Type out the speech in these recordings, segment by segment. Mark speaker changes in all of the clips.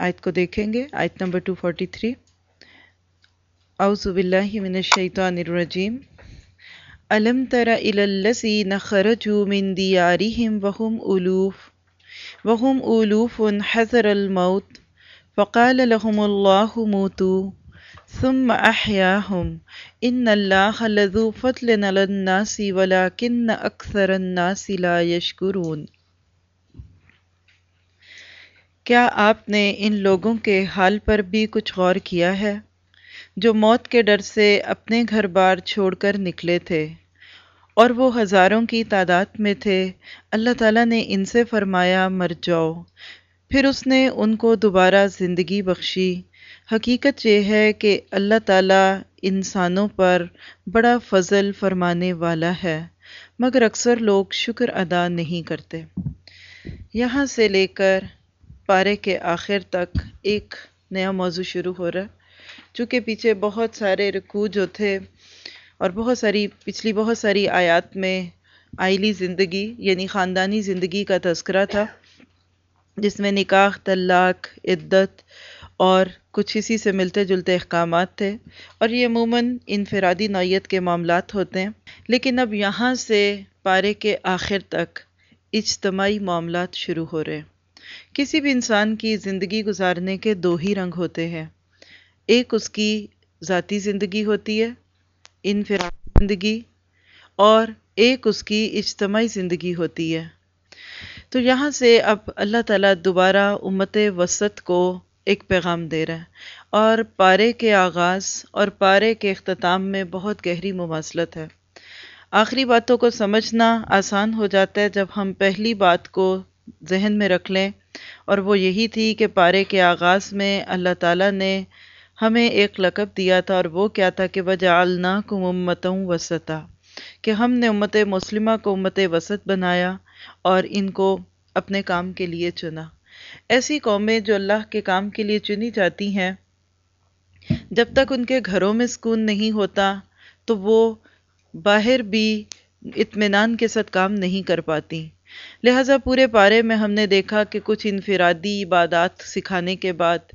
Speaker 1: آیت کو دیکھیں گے، آیت نمبر 243 اعوذ باللہ من الشیطان الرجیم۔ علم تر الى الذین خرجوا من دیارہم وهم الوف وهم الوف حذر الموت، فقال لهم اللہ موتوا ثم احیاہم ان اللہ لذو فضل علی الناس، ولکن اکثر الناس لا یشکرون۔ کیا آپ نے ان لوگوں کے حال پر بھی کچھ غور کیا ہے جو موت کے ڈر سے اپنے گھر بار چھوڑ کر نکلے تھے اور وہ ہزاروں کی تعداد میں تھے؟ اللہ تعالیٰ نے ان سے فرمایا، مر جاؤ۔ پھر اس نے ان کو دوبارہ زندگی بخشی۔ حقیقت یہ ہے کہ اللہ تعالیٰ انسانوں پر بڑا فضل فرمانے والا ہے، مگر اکثر لوگ شکر ادا نہیں کرتے۔ یہاں سے لے کر پارے کے آخر تک ایک نیا موضوع شروع ہو رہا ہے۔ چونکہ پیچھے بہت سارے رکوع جو تھے اور بہت ساری، پچھلی بہت ساری آیات میں آئلی زندگی یعنی خاندانی زندگی کا تذکرہ تھا، جس میں نکاح، طلاق، عدت اور کچھ اسی سے ملتے جلتے احکامات تھے۔ اور یہ عموماً انفرادی نوعیت کے معاملات ہوتے ہیں۔ لیکن اب یہاں سے پارے کے آخر تک اجتماعی معاملات شروع ہو رہے ہیں۔ کسی بھی انسان کی زندگی گزارنے کے دو ہی رنگ ہوتے ہیں۔ ایک اس کی ذاتی زندگی ہوتی ہے، انفرادی زندگی، اور ایک اس کی اجتماعی زندگی ہوتی ہے۔ تو یہاں سے اب اللہ تعالیٰ دوبارہ امت وسط کو ایک پیغام دے رہا ہے۔ اور پارے کے آغاز اور پارے کے اختتام میں بہت گہری مماثلت ہے۔ آخری باتوں کو سمجھنا آسان ہو جاتا ہے جب ہم پہلی بات کو ذہن میں رکھ لیں۔ اور وہ یہی تھی کہ پارے کے آغاز میں اللہ تعالیٰ نے ہمیں ایک لقب دیا تھا اور وہ کیا تھا کہ وَجَعَلْنَاكُمْ أُمَّتًا وَسَطًا، کہ ہم نے امت مسلمہ کو امت وسط بنایا اور ان کو اپنے کام کے لیے چنا۔ ایسی قومیں جو اللہ کے کام کے لیے چنی جاتی ہیں، جب تک ان کے گھروں میں سکون نہیں ہوتا تو وہ باہر بھی اطمینان کے ساتھ کام نہیں کر پاتی۔ لہٰذا پورے پارے میں ہم نے دیکھا کہ کچھ انفرادی عبادات سکھانے کے بعد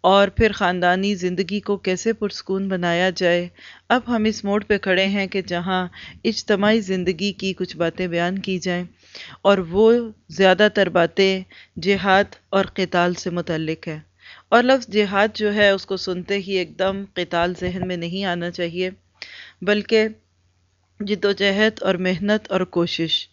Speaker 1: اور پھر خاندانی زندگی کو کیسے پرسکون بنایا جائے، اب ہم اس موڑ پہ کھڑے ہیں کہ جہاں اجتماعی زندگی کی کچھ باتیں بیان کی جائیں اور وہ زیادہ تر باتیں جہاد اور قتال سے متعلق ہے اور لفظ جہاد جو ہے، اس کو سنتے ہی ایک دم قتال ذہن میں نہیں آنا چاہیے، بلکہ جد و جہد اور محنت اور کوشش۔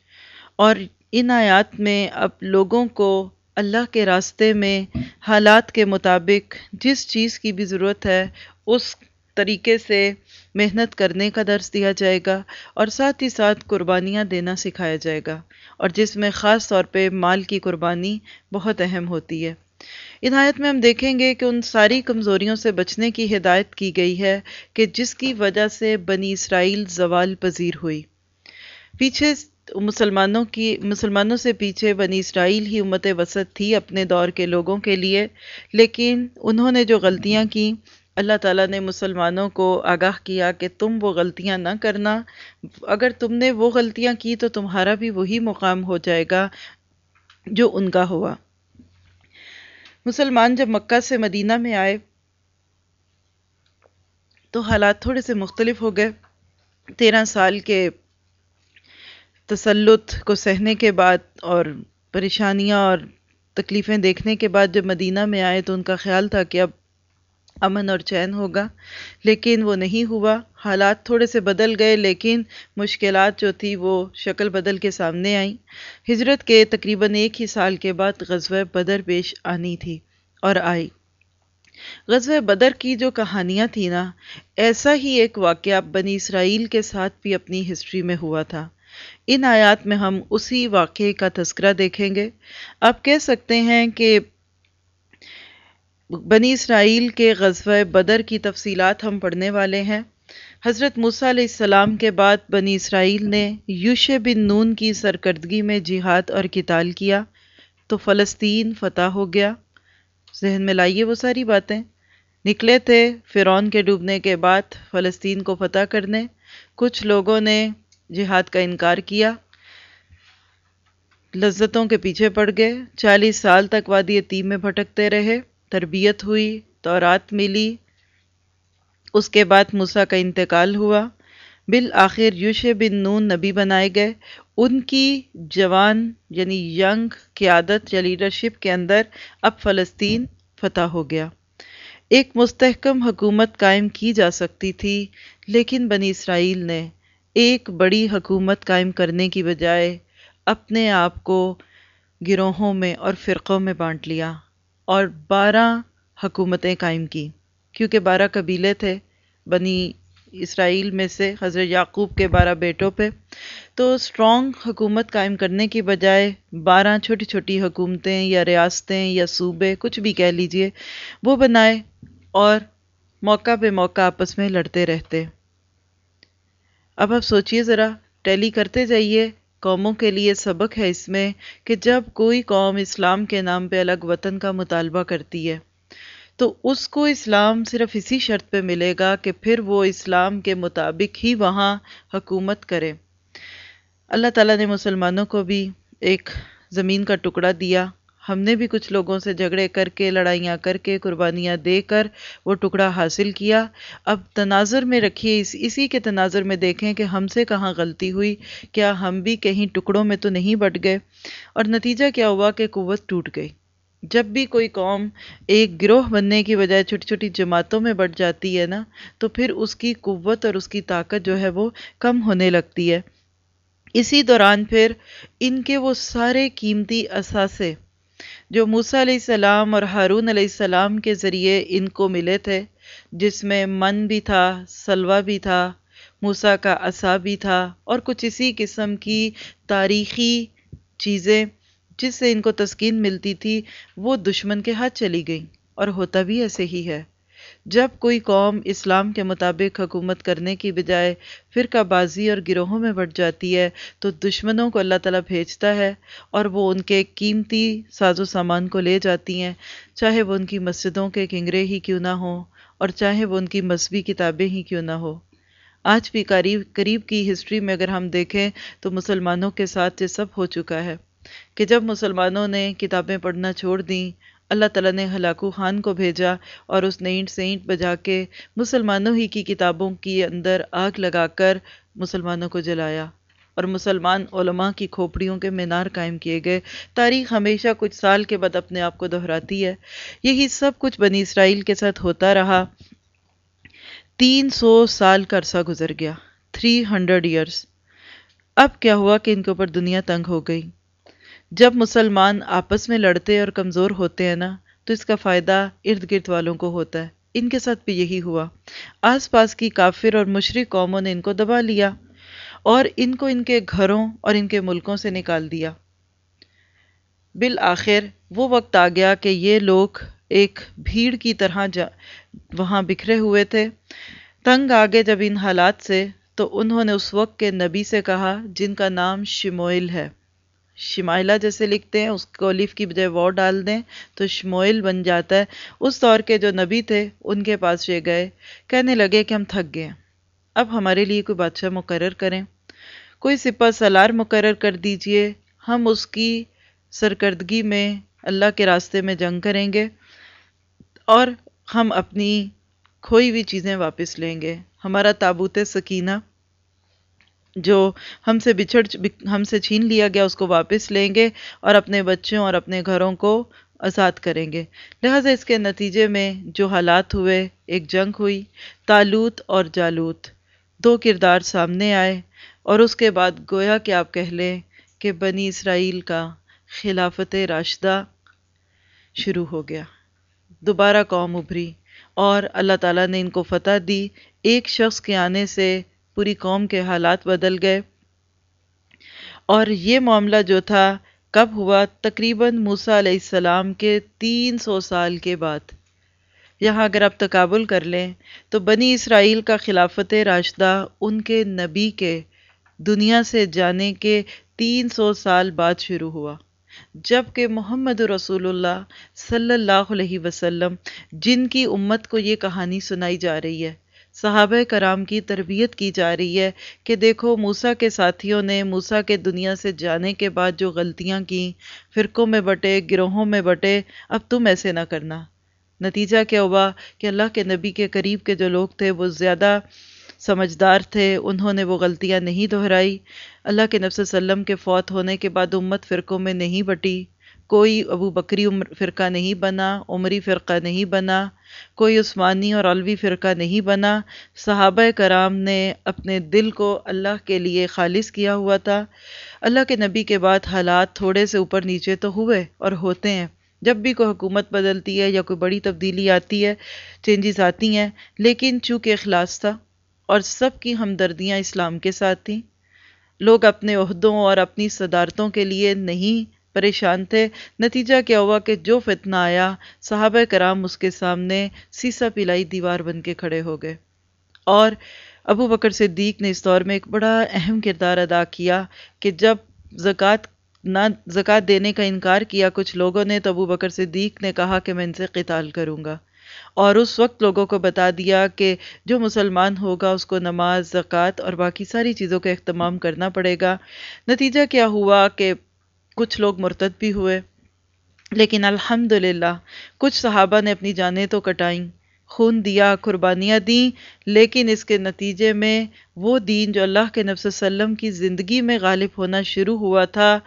Speaker 1: اور ان آیات میں اب لوگوں کو اللہ کے راستے میں حالات کے مطابق جس چیز کی بھی ضرورت ہے، اس طریقے سے محنت کرنے کا درس دیا جائے گا اور ساتھ ہی ساتھ قربانیاں دینا سکھایا جائے گا اور جس میں خاص طور پہ مال کی قربانی بہت اہم ہوتی ہے۔ ان آیت میں ہم دیکھیں گے کہ ان ساری کمزوریوں سے بچنے کی ہدایت کی گئی ہے کہ جس کی وجہ سے بنی اسرائیل زوال پذیر ہوئی۔ پیچھے مسلمانوں کی، مسلمانوں سے پیچھے بنی اسرائیل ہی امت وسط تھی اپنے دور کے لوگوں کے لیے۔ لیکن انہوں نے جو غلطیاں کی، اللہ تعالیٰ نے مسلمانوں کو آگاہ کیا کہ تم وہ غلطیاں نہ کرنا۔ اگر تم نے وہ غلطیاں کی تو تمہارا بھی وہی مقام ہو جائے گا جو ان کا ہوا۔ مسلمان جب مکہ سے مدینہ میں آئے تو حالات تھوڑے سے مختلف ہو گئے۔ تیرہ سال کے تسلط کو سہنے کے بعد اور پریشانیاں اور تکلیفیں دیکھنے کے بعد جب مدینہ میں آئے تو ان کا خیال تھا کہ اب امن اور چین ہوگا، لیکن وہ نہیں ہوا۔ حالات تھوڑے سے بدل گئے، لیکن مشکلات جو تھی وہ شکل بدل کے سامنے آئیں۔ ہجرت کے تقریباً ایک ہی سال کے بعد غزوہ بدر پیش آنی تھی اور آئی۔ غزوہ بدر کی جو کہانیاں تھیں نا، ایسا ہی ایک واقعہ بنی اسرائیل کے ساتھ بھی اپنی ہسٹری میں ہوا تھا۔ ان آیات میں ہم اسی واقعے کا تذکرہ دیکھیں گے۔ آپ کہہ سکتے ہیں کہ بنی اسرائیل کے غزوہ بدر کی تفصیلات ہم پڑھنے والے ہیں۔ حضرت موسیٰ علیہ السلام کے بعد بنی اسرائیل نے یوش بن نون کی سرکردگی میں جہاد اور قتال کیا تو فلسطین فتح ہو گیا۔ ذہن میں لائیے وہ ساری باتیں۔ نکلے تھے فرعون کے ڈوبنے کے بعد فلسطین کو فتح کرنے۔ کچھ لوگوں نے جہاد کا انکار کیا۔ لذتوں کے پیچھے پڑ گئے۔ چالیس سال تک وادی یتیم میں بھٹکتے رہے۔ تربیت ہوئی، تورات ملی۔ اس کے بعد موسیٰ کا انتقال ہوا۔ بالآخر یوش بن نون نبی بنائے گئے۔ ان کی جوان یعنی ینگ قیادت یا لیڈرشپ کے اندر اب فلسطین فتح ہو گیا۔ ایک مستحکم حکومت قائم کی جا سکتی تھی، لیکن بنی اسرائیل نے ایک بڑی حکومت قائم کرنے کی بجائے اپنے آپ کو گروہوں میں اور فرقوں میں بانٹ لیا اور بارہ حکومتیں قائم کی۔ کیونکہ بارہ قبیلے تھے، بنی اسرائیل میں سے حضرت یعقوب کے بارہ بیٹوں پہ، تو اسٹرانگ حکومت قائم کرنے کی بجائے بارہ چھوٹی چھوٹی حکومتیں یا ریاستیں یا صوبے، کچھ بھی کہہ لیجیے، وہ بنائے اور موقع پہ موقع آپس میں لڑتے رہتے۔ اب آپ سوچئے ذرا، ٹیلی کرتے جائیے۔ قوموں کے لیے سبق ہے اس میں کہ جب کوئی قوم اسلام کے نام پہ الگ وطن کا مطالبہ کرتی ہے، تو اس کو اسلام صرف اسی شرط پہ ملے گا کہ پھر وہ اسلام کے مطابق ہی وہاں حکومت کرے۔ اللہ تعالیٰ نے مسلمانوں کو بھی ایک زمین کا ٹکڑا دیا۔ ہم نے بھی کچھ لوگوں سے جھگڑے کر کے، لڑائیاں کر کے، قربانیاں دے کر وہ ٹکڑا حاصل کیا۔ اب تناظر میں رکھیے، اس، اسی کے تناظر میں دیکھیں کہ ہم سے کہاں غلطی ہوئی۔ کیا ہم بھی کہیں ٹکڑوں میں تو نہیں بٹ گئے؟ اور نتیجہ کیا ہوا کہ قوت ٹوٹ گئی۔ جب بھی کوئی قوم ایک گروہ بننے کی بجائے چھوٹی چھوٹی جماعتوں میں بٹ جاتی ہے نا، تو پھر اس کی قوت اور اس کی طاقت جو ہے وہ کم ہونے لگتی ہے۔ اسی دوران پھر ان کے وہ سارے قیمتی اثاثے جو موسیٰ علیہ السلام اور ہارون علیہ السلام کے ذریعے ان کو ملے تھے، جس میں من بھی تھا، سلوہ بھی تھا، موسیٰ کا عصا بھی تھا، اور کچھ اسی قسم کی تاریخی چیزیں جس سے ان کو تسکین ملتی تھی، وہ دشمن کے ہاتھ چلی گئیں، اور ہوتا بھی ایسے ہی ہے۔ جب کوئی قوم اسلام کے مطابق حکومت کرنے کی بجائے فرقہ بازی اور گروہوں میں بٹ جاتی ہے، تو دشمنوں کو اللہ تعالیٰ بھیجتا ہے اور وہ ان کے قیمتی ساز و سامان کو لے جاتی ہیں۔ چاہے وہ ان کی مسجدوں کے کنگرے ہی کیوں نہ ہوں اور چاہے وہ ان کی مذہبی کتابیں ہی کیوں نہ ہو آج بھی قریب قریب کی ہسٹری میں اگر ہم دیکھیں تو مسلمانوں کے ساتھ یہ سب ہو چکا ہے کہ جب مسلمانوں نے کتابیں پڑھنا چھوڑ دیں اللہ تعالیٰ نے ہلاکو خان کو بھیجا اور اس نے اینٹ سے اینٹ بجا کے مسلمانوں ہی کی کتابوں کی اندر آگ لگا کر مسلمانوں کو جلایا اور مسلمان علماء کی کھوپڑیوں کے مینار قائم کیے گئے۔ تاریخ ہمیشہ کچھ سال کے بعد اپنے آپ کو دہراتی ہے۔ یہی سب کچھ بنی اسرائیل کے ساتھ ہوتا رہا۔ تین سو سال کا عرصہ گزر گیا۔ تھری ہنڈریڈ ایئرس اب کیا ہوا کہ ان کے اوپر دنیا تنگ ہو گئی؟ جب مسلمان آپس میں لڑتے اور کمزور ہوتے ہیں نا، تو اس کا فائدہ ارد گرد والوں کو ہوتا ہے۔ ان کے ساتھ بھی یہی ہوا۔ آس پاس کی کافر اور مشرق قوموں نے ان کو دبا لیا اور ان کو ان کے گھروں اور ان کے ملکوں سے نکال دیا۔ بالآخر وہ وقت آ گیا کہ یہ لوگ ایک بھیڑ کی طرح جا، وہاں بکھرے ہوئے تھے۔ تنگ آگے جب ان حالات سے، تو انہوں نے اس وقت کے نبی سے کہا جن کا نام شموئل ہے۔ شمائلہ جیسے لکھتے ہیں، اس کو الف کی بجائے وہ ڈال دیں تو شموئل بن جاتا ہے۔ اس دور کے جو نبی تھے، ان کے پاس یہ گئے۔ کہنے لگے کہ ہم تھک گئے اب ہمارے لیے کوئی بادشاہ مقرر کریں۔ کوئی سپہ سلار مقرر کر دیجیے۔ ہم اس کی سرکردگی میں، اللہ کے راستے میں جنگ کریں گے۔ اور ہم اپنی کھوئی ہوئی چیزیں واپس لیں گے۔ ہمارا تابوت سکینہ جو ہم سے بچھڑ ہم سے چھین لیا گیا، اس کو واپس لیں گے اور اپنے بچوں اور اپنے گھروں کو آزاد کریں گے۔ لہٰذا اس کے نتیجے میں جو حالات ہوئے، ایک جنگ ہوئی، تالوت اور جالوت۔ دو کردار سامنے آئے اور اس کے بعد گویا کہ آپ کہہ لیں کہ بنی اسرائیل کا خلافت راشدہ شروع ہو گیا۔ دوبارہ قوم ابھری اور اللہ تعالیٰ نے ان کو فتح دی۔ ایک شخص کے آنے سے پوری قوم کے حالات بدل گئے۔ اور یہ معاملہ جو تھا، کب ہوا؟ تقریباً موسیٰ علیہ السلام کے تین سو سال کے بعد۔ یہاں اگر آپ تقابل کر لیں، تو بنی اسرائیل کا خلافت راشدہ، ان کے نبی کے دنیا سے جانے کے تین سو سال بعد شروع ہوا۔ جبکہ محمد رسول اللہ صلی اللہ علیہ وسلم، جن کی امت کو یہ کہانی سنائی جا رہی ہے صحابہ کرام کی تربیت کی جا رہی ہے کہ دیکھو موسیٰ کے ساتھیوں نے موسیٰ کے دنیا سے جانے کے بعد جو غلطیاں کیں فرقوں میں بٹے، گروہوں میں بٹے، اب تم ایسے نہ کرنا۔ نتیجہ کیا ہوا کہ اللہ کے نبی کے قریب کے جو لوگ تھے وہ زیادہ سمجھدار تھے، انہوں نے وہ غلطیاں نہیں دہرائی۔ اللہ کے نفس وسلم کے فوت ہونے کے بعد امت فرقوں میں نہیں بٹی۔ کوئی ابو بکری عمر فرقہ نہیں بنا، عمری فرقہ نہیں بنا۔ کوئی عثمانی اور علوی فرقہ نہیں بنا۔ صحابہ کرام نے اپنے دل کو اللہ کے لیے خالص کیا ہوا تھا۔ اللہ کے نبی کے بعد حالات تھوڑے سے اوپر نیچے تو ہوئے اور ہوتے ہیں۔ جب بھی کوئی حکومت بدلتی ہے یا کوئی بڑی تبدیلی آتی ہے، چینجز آتی ہیں۔ لیکن چونکہ اخلاص تھا اور سب کی ہمدردیاں اسلام کے ساتھ تھیں، لوگ اپنے عہدوں اور اپنی صدارتوں کے لیے نہیں پریشان تھے۔ نتیجہ کیا ہوا کہ جو فتنہ آیا، صحابہ کرام اس کے سامنے سیسا پلائی دیوار بن کے کھڑے ہو گئے۔ اور ابو بکر صدیق نے اس دور میں ایک بڑا اہم کردار ادا کیا کہ جب زکوٰۃ نہ، زکوٰۃ دینے کا انکار کیا کچھ لوگوں نے، تو ابو بکر صدیق نے کہا کہ میں ان سے قتال کروں گا۔ اور اس وقت لوگوں کو بتا دیا کہ جو مسلمان ہوگا، اس کو نماز، زکوٰۃ اور باقی ساری چیزوں کا اہتمام کرنا پڑے گا۔ نتیجہ کیا ہوا کہ کچھ لوگ مرتد بھی ہوئے۔ لیکن الحمدللہ، کچھ صحابہ نے اپنی جانیں تو کٹائیں، خون دیا، قربانیاں دیں، لیکن اس کے نتیجے میں وہ دین جو اللہ کے نفس وسلم کی زندگی میں غالب ہونا شروع ہوا تھا،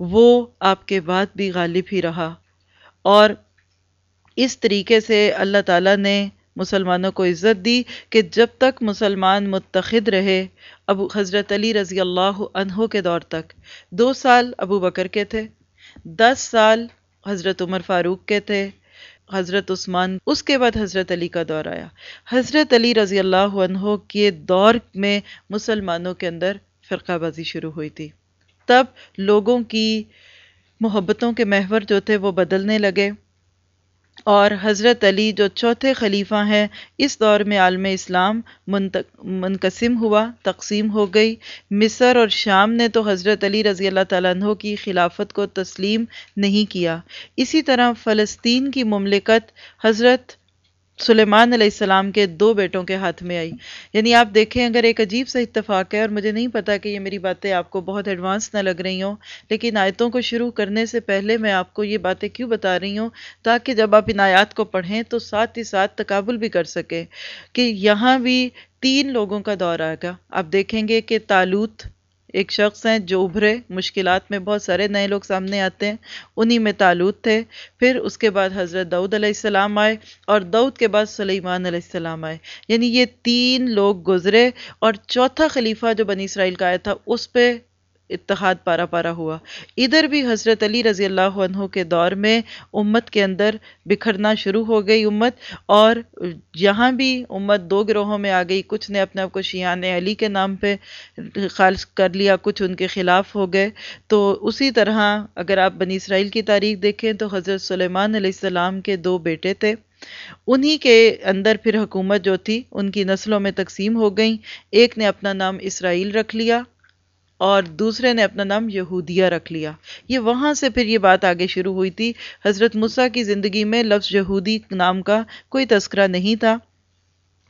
Speaker 1: وہ آپ کے بعد بھی غالب ہی رہا۔ اور اس طریقے سے اللہ تعالیٰ نے مسلمانوں کو عزت دی کہ جب تک مسلمان متخد رہے، ابو حضرت علی رضی اللہ عنہ کے دور تک۔ دو سال ابو بکر کے تھے، دس سال حضرت عمر فاروق کے تھے، حضرت عثمان، اس کے بعد حضرت علی کا دور آیا۔ حضرت علی رضی اللہ عنہ کے دور میں مسلمانوں کے اندر فرقہ بازی شروع ہوئی تھی۔ تب لوگوں کی محبتوں کے محور جو تھے وہ بدلنے لگے۔ اور حضرت علی جو چوتھے خلیفہ ہیں، اس دور میں عالم اسلام منقسم ہوا، تقسیم ہو گئی۔ مصر اور شام نے تو حضرت علی رضی اللہ تعالیٰ عنہ کی خلافت کو تسلیم نہیں کیا۔ اسی طرح فلسطین کی مملکت حضرت سلیمان علیہ السلام کے دو بیٹوں کے ہاتھ میں آئی۔ یعنی آپ دیکھیں اگر ایک عجیب سا اتفاق ہے اور مجھے نہیں پتا کہ یہ میری باتیں آپ کو بہت ایڈوانس نہ لگ رہی ہوں، لیکن آیتوں کو شروع کرنے سے پہلے میں آپ کو یہ باتیں کیوں بتا رہی ہوں؟ تاکہ جب آپ ان آیات کو پڑھیں تو ساتھ ہی ساتھ تقابل بھی کر سکیں کہ یہاں بھی تین لوگوں کا دور آئے گا۔ آپ دیکھیں گے کہ تالوت ایک شخص ہیں جو ابھرے، مشکلات میں بہت سارے نئے لوگ سامنے آتے ہیں، انہی میں تعلق تھے۔ پھر اس کے بعد حضرت دعود علیہ السلام آئے اور دعود کے بعد سلیمان علیہ السلام آئے۔ یعنی یہ تین لوگ گزرے اور چوتھا خلیفہ جو بنی اسرائیل کا آیا تھا، اس پہ اتحاد پارا پارا ہوا۔ ادھر بھی حضرت علی رضی اللہ عنہ کے دور میں امت کے اندر بکھرنا شروع ہو گئی امت، اور یہاں بھی امت دو گروہوں میں آ گئی۔ کچھ نے اپنے آپ کو شیان علی کے نام پہ خالص کر لیا، کچھ ان کے خلاف ہو گئے۔ تو اسی طرح اگر آپ بنی اسرائیل کی تاریخ دیکھیں تو حضرت سلیمان علیہ السلام کے دو بیٹے تھے۔ انہی کے اندر پھر حکومت جو تھی، ان کی نسلوں میں تقسیم ہو گئیں۔ ایک نے اپنا نام اسرائیل رکھ لیا۔ اور دوسرے نے اپنا نام یہودیہ رکھ لیا۔ یہ وہاں سے پھر یہ بات آگے شروع ہوئی تھی۔ حضرت مسا کی زندگی میں لفظ یہودی نام کا کوئی تذکرہ نہیں تھا۔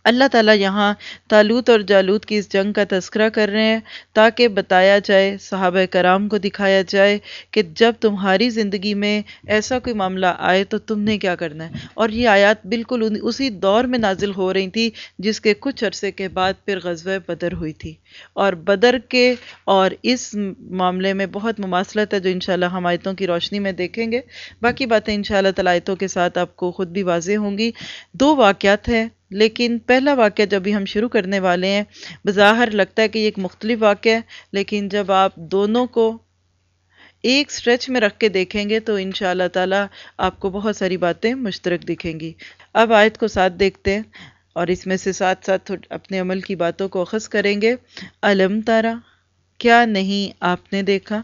Speaker 1: اللہ تعالیٰ یہاں تالوت اور جالوت کی اس جنگ کا تذکرہ کر رہے ہیں تاکہ بتایا جائے، صحابہ کرام کو دکھایا جائے کہ جب تمہاری زندگی میں ایسا کوئی معاملہ آئے تو تم نے کیا کرنا ہے۔ اور یہ آیات بالکل اسی دور میں نازل ہو رہی تھی، جس کے کچھ عرصے کے بعد پھر غزوہ بدر ہوئی تھی۔ اور بدر کے اور اس معاملے میں بہت مماثلت ہے جو انشاءاللہ ہم آیتوں کی روشنی میں دیکھیں گے۔ باقی باتیں انشاءاللہ تعالیٰ آیتوں کے ساتھ آپ کو خود بھی واضح ہوں گی۔ دو واقعات ہیں۔ لیکن پہلا واقعہ جب بھی ہم شروع کرنے والے ہیں، بظاہر لگتا ہے کہ یہ ایک مختلف واقعہ ہے، لیکن جب آپ دونوں کو ایک سٹریچ میں رکھ کے دیکھیں گے تو انشاءاللہ تعالی آپ کو بہت ساری باتیں مشترک دکھیں گی۔ اب آیت کو ساتھ دیکھتے ہیں اور اس میں سے ساتھ ساتھ اپنے عمل کی باتوں کو اخذ کریں گے۔ علم تارا، کیا نہیں آپ نے دیکھا؟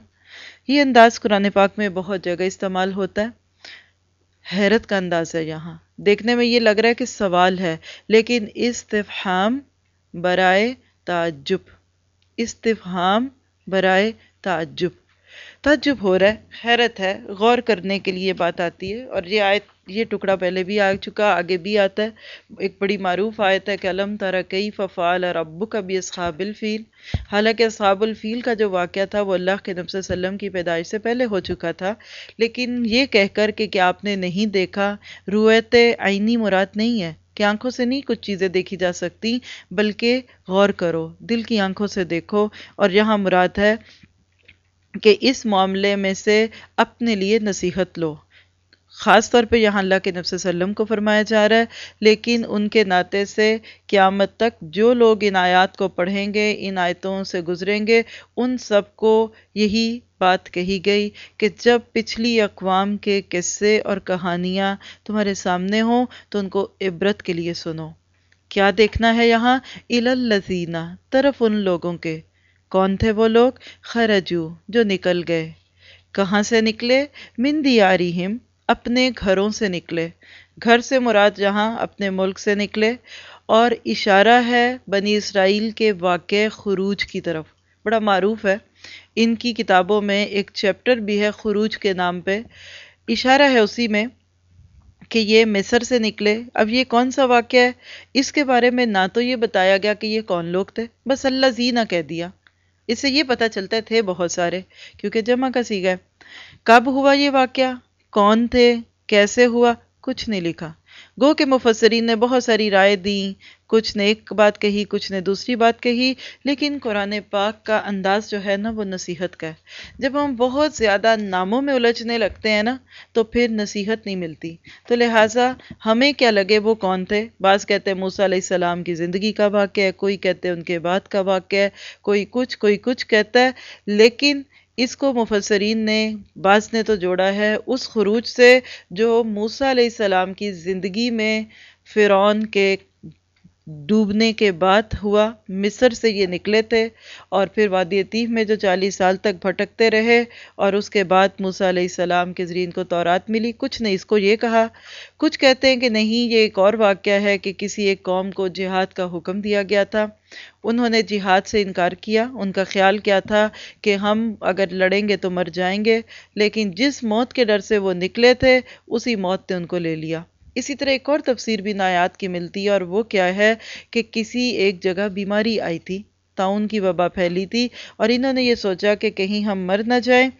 Speaker 1: یہ انداز قرآن پاک میں بہت جگہ استعمال ہوتا ہے۔ حیرت کا انداز ہے یہاں۔ دیکھنے میں یہ لگ رہا ہے کہ سوال ہے، لیکن استفہام برائے تعجب۔ استفہام برائے تعجب۔ تعجب ہو رہا ہے، حیرت ہے، غور کرنے کے لیے بات آتی ہے اور یہ آیت، یہ ٹکڑا پہلے بھی آ چکا، آگے بھی آتا ہے۔ ایک بڑی معروف آیت ہے کہ علم تارا کئی ففال اور ابو کا بھی اصحاب الفیل۔ حالانکہ اصحاب الفیل کا جو واقعہ تھا، وہ اللہ کے نب وسلم کی پیدائش سے پہلے ہو چکا تھا۔ لیکن یہ کہہ کر کہ کیا آپ نے نہیں دیکھا رویت آئینی مراد نہیں ہے۔ کہ آنکھوں سے نہیں کچھ چیزیں دیکھی جا سکتی بلکہ غور کرو، دل کی آنکھوں سے دیکھو۔ اور یہاں مراد ہے کہ اس معاملے میں سے اپنے لیے نصیحت لو۔ خاص طور پہ یہاں اللہ کے نبی صلی اللہ علیہ وسلم کو فرمایا جا رہا ہے، لیکن ان کے ناطے سے قیامت تک جو لوگ ان آیات کو پڑھیں گے، ان آیتوں سے گزریں گے، ان سب کو یہی بات کہی گئی کہ جب پچھلی اقوام کے قصے اور کہانیاں تمہارے سامنے ہوں تو ان کو عبرت کے لیے سنو۔ کیا دیکھنا ہے یہاں؟ الزینہ طرف ان لوگوں کے۔ کون تھے وہ لوگ؟ خرجو، جو نکل گئے۔ کہاں سے نکلے؟ من دیارہم اپنے گھروں سے نکلے۔ گھر سے مراد جہاں، اپنے ملک سے نکلے۔ اور اشارہ ہے بنی اسرائیل کے واقع خروج کی طرف۔ بڑا معروف ہے۔ ان کی کتابوں میں ایک چیپٹر بھی ہے خروج کے نام پہ۔ اشارہ ہے اسی میں کہ یہ مصر سے نکلے۔ اب یہ کون سا واقعہ ہے؟ اس کے بارے میں نہ تو یہ بتایا گیا کہ یہ کون لوگ تھے۔ بس اللہ زی نہ کہہ دیا۔ اس سے یہ پتہ چلتا تھے بہت سارے، کیونکہ جمع کا سی گئے کب ہوا یہ واقعہ؟ کون تھے؟ کیسے ہوا؟ کچھ نہیں لکھا۔ گو کہ مفسرین نے بہت ساری رائے دیں کچھ نے ایک بات کہی، کچھ نے دوسری بات کہی، لیکن قرآن پاک کا انداز جو ہے نا وہ نصیحت کا ہے۔ جب ہم بہت زیادہ ناموں میں الجھنے لگتے ہیں نا، تو پھر نصیحت نہیں ملتی۔ تو لہٰذا ہمیں کیا لگے وہ کون تھے؟ بعض کہتے ہیں موسیٰ علیہ السلام کی زندگی کا واقعہ ہے، کوئی کہتے ہیں ان کے بعد کا واقعہ ہے، کوئی کچھ کوئی کچھ کہتا ہے۔ لیکن اس کو مفسرین نے، بعض نے تو جوڑا ہے، اس خروج سے جو موسیٰ علیہ السلام کی زندگی میں فرعون کے ڈوبنے کے بعد ہوا، مصر سے یہ نکلے تھے اور پھر وادی عطیف میں جو چالیس سال تک بھٹکتے رہے اور اس کے بعد موسیٰ علیہ السلام کے ذریعے کو تورات ملی۔ کچھ نے اس کو یہ کہا، کچھ کہتے ہیں کہ نہیں، یہ ایک اور واقعہ ہے کہ کسی ایک قوم کو جہاد کا حکم دیا گیا تھا۔ انہوں نے جہاد سے انکار کیا۔ ان کا خیال کیا تھا کہ ہم اگر لڑیں گے تو مر جائیں گے، لیکن جس موت کے ڈر سے وہ نکلے تھے، اسی موت نے ان کو لے لیا۔ اسی طرح ایک اور تفسیر بھی نایات کی ملتی ہے اور وہ کیا ہے کہ کسی ایک جگہ بیماری آئی تھی، تعاون کی وبا پھیلی تھی اور انہوں نے یہ سوچا کہ کہیں ہم مر نہ جائیں۔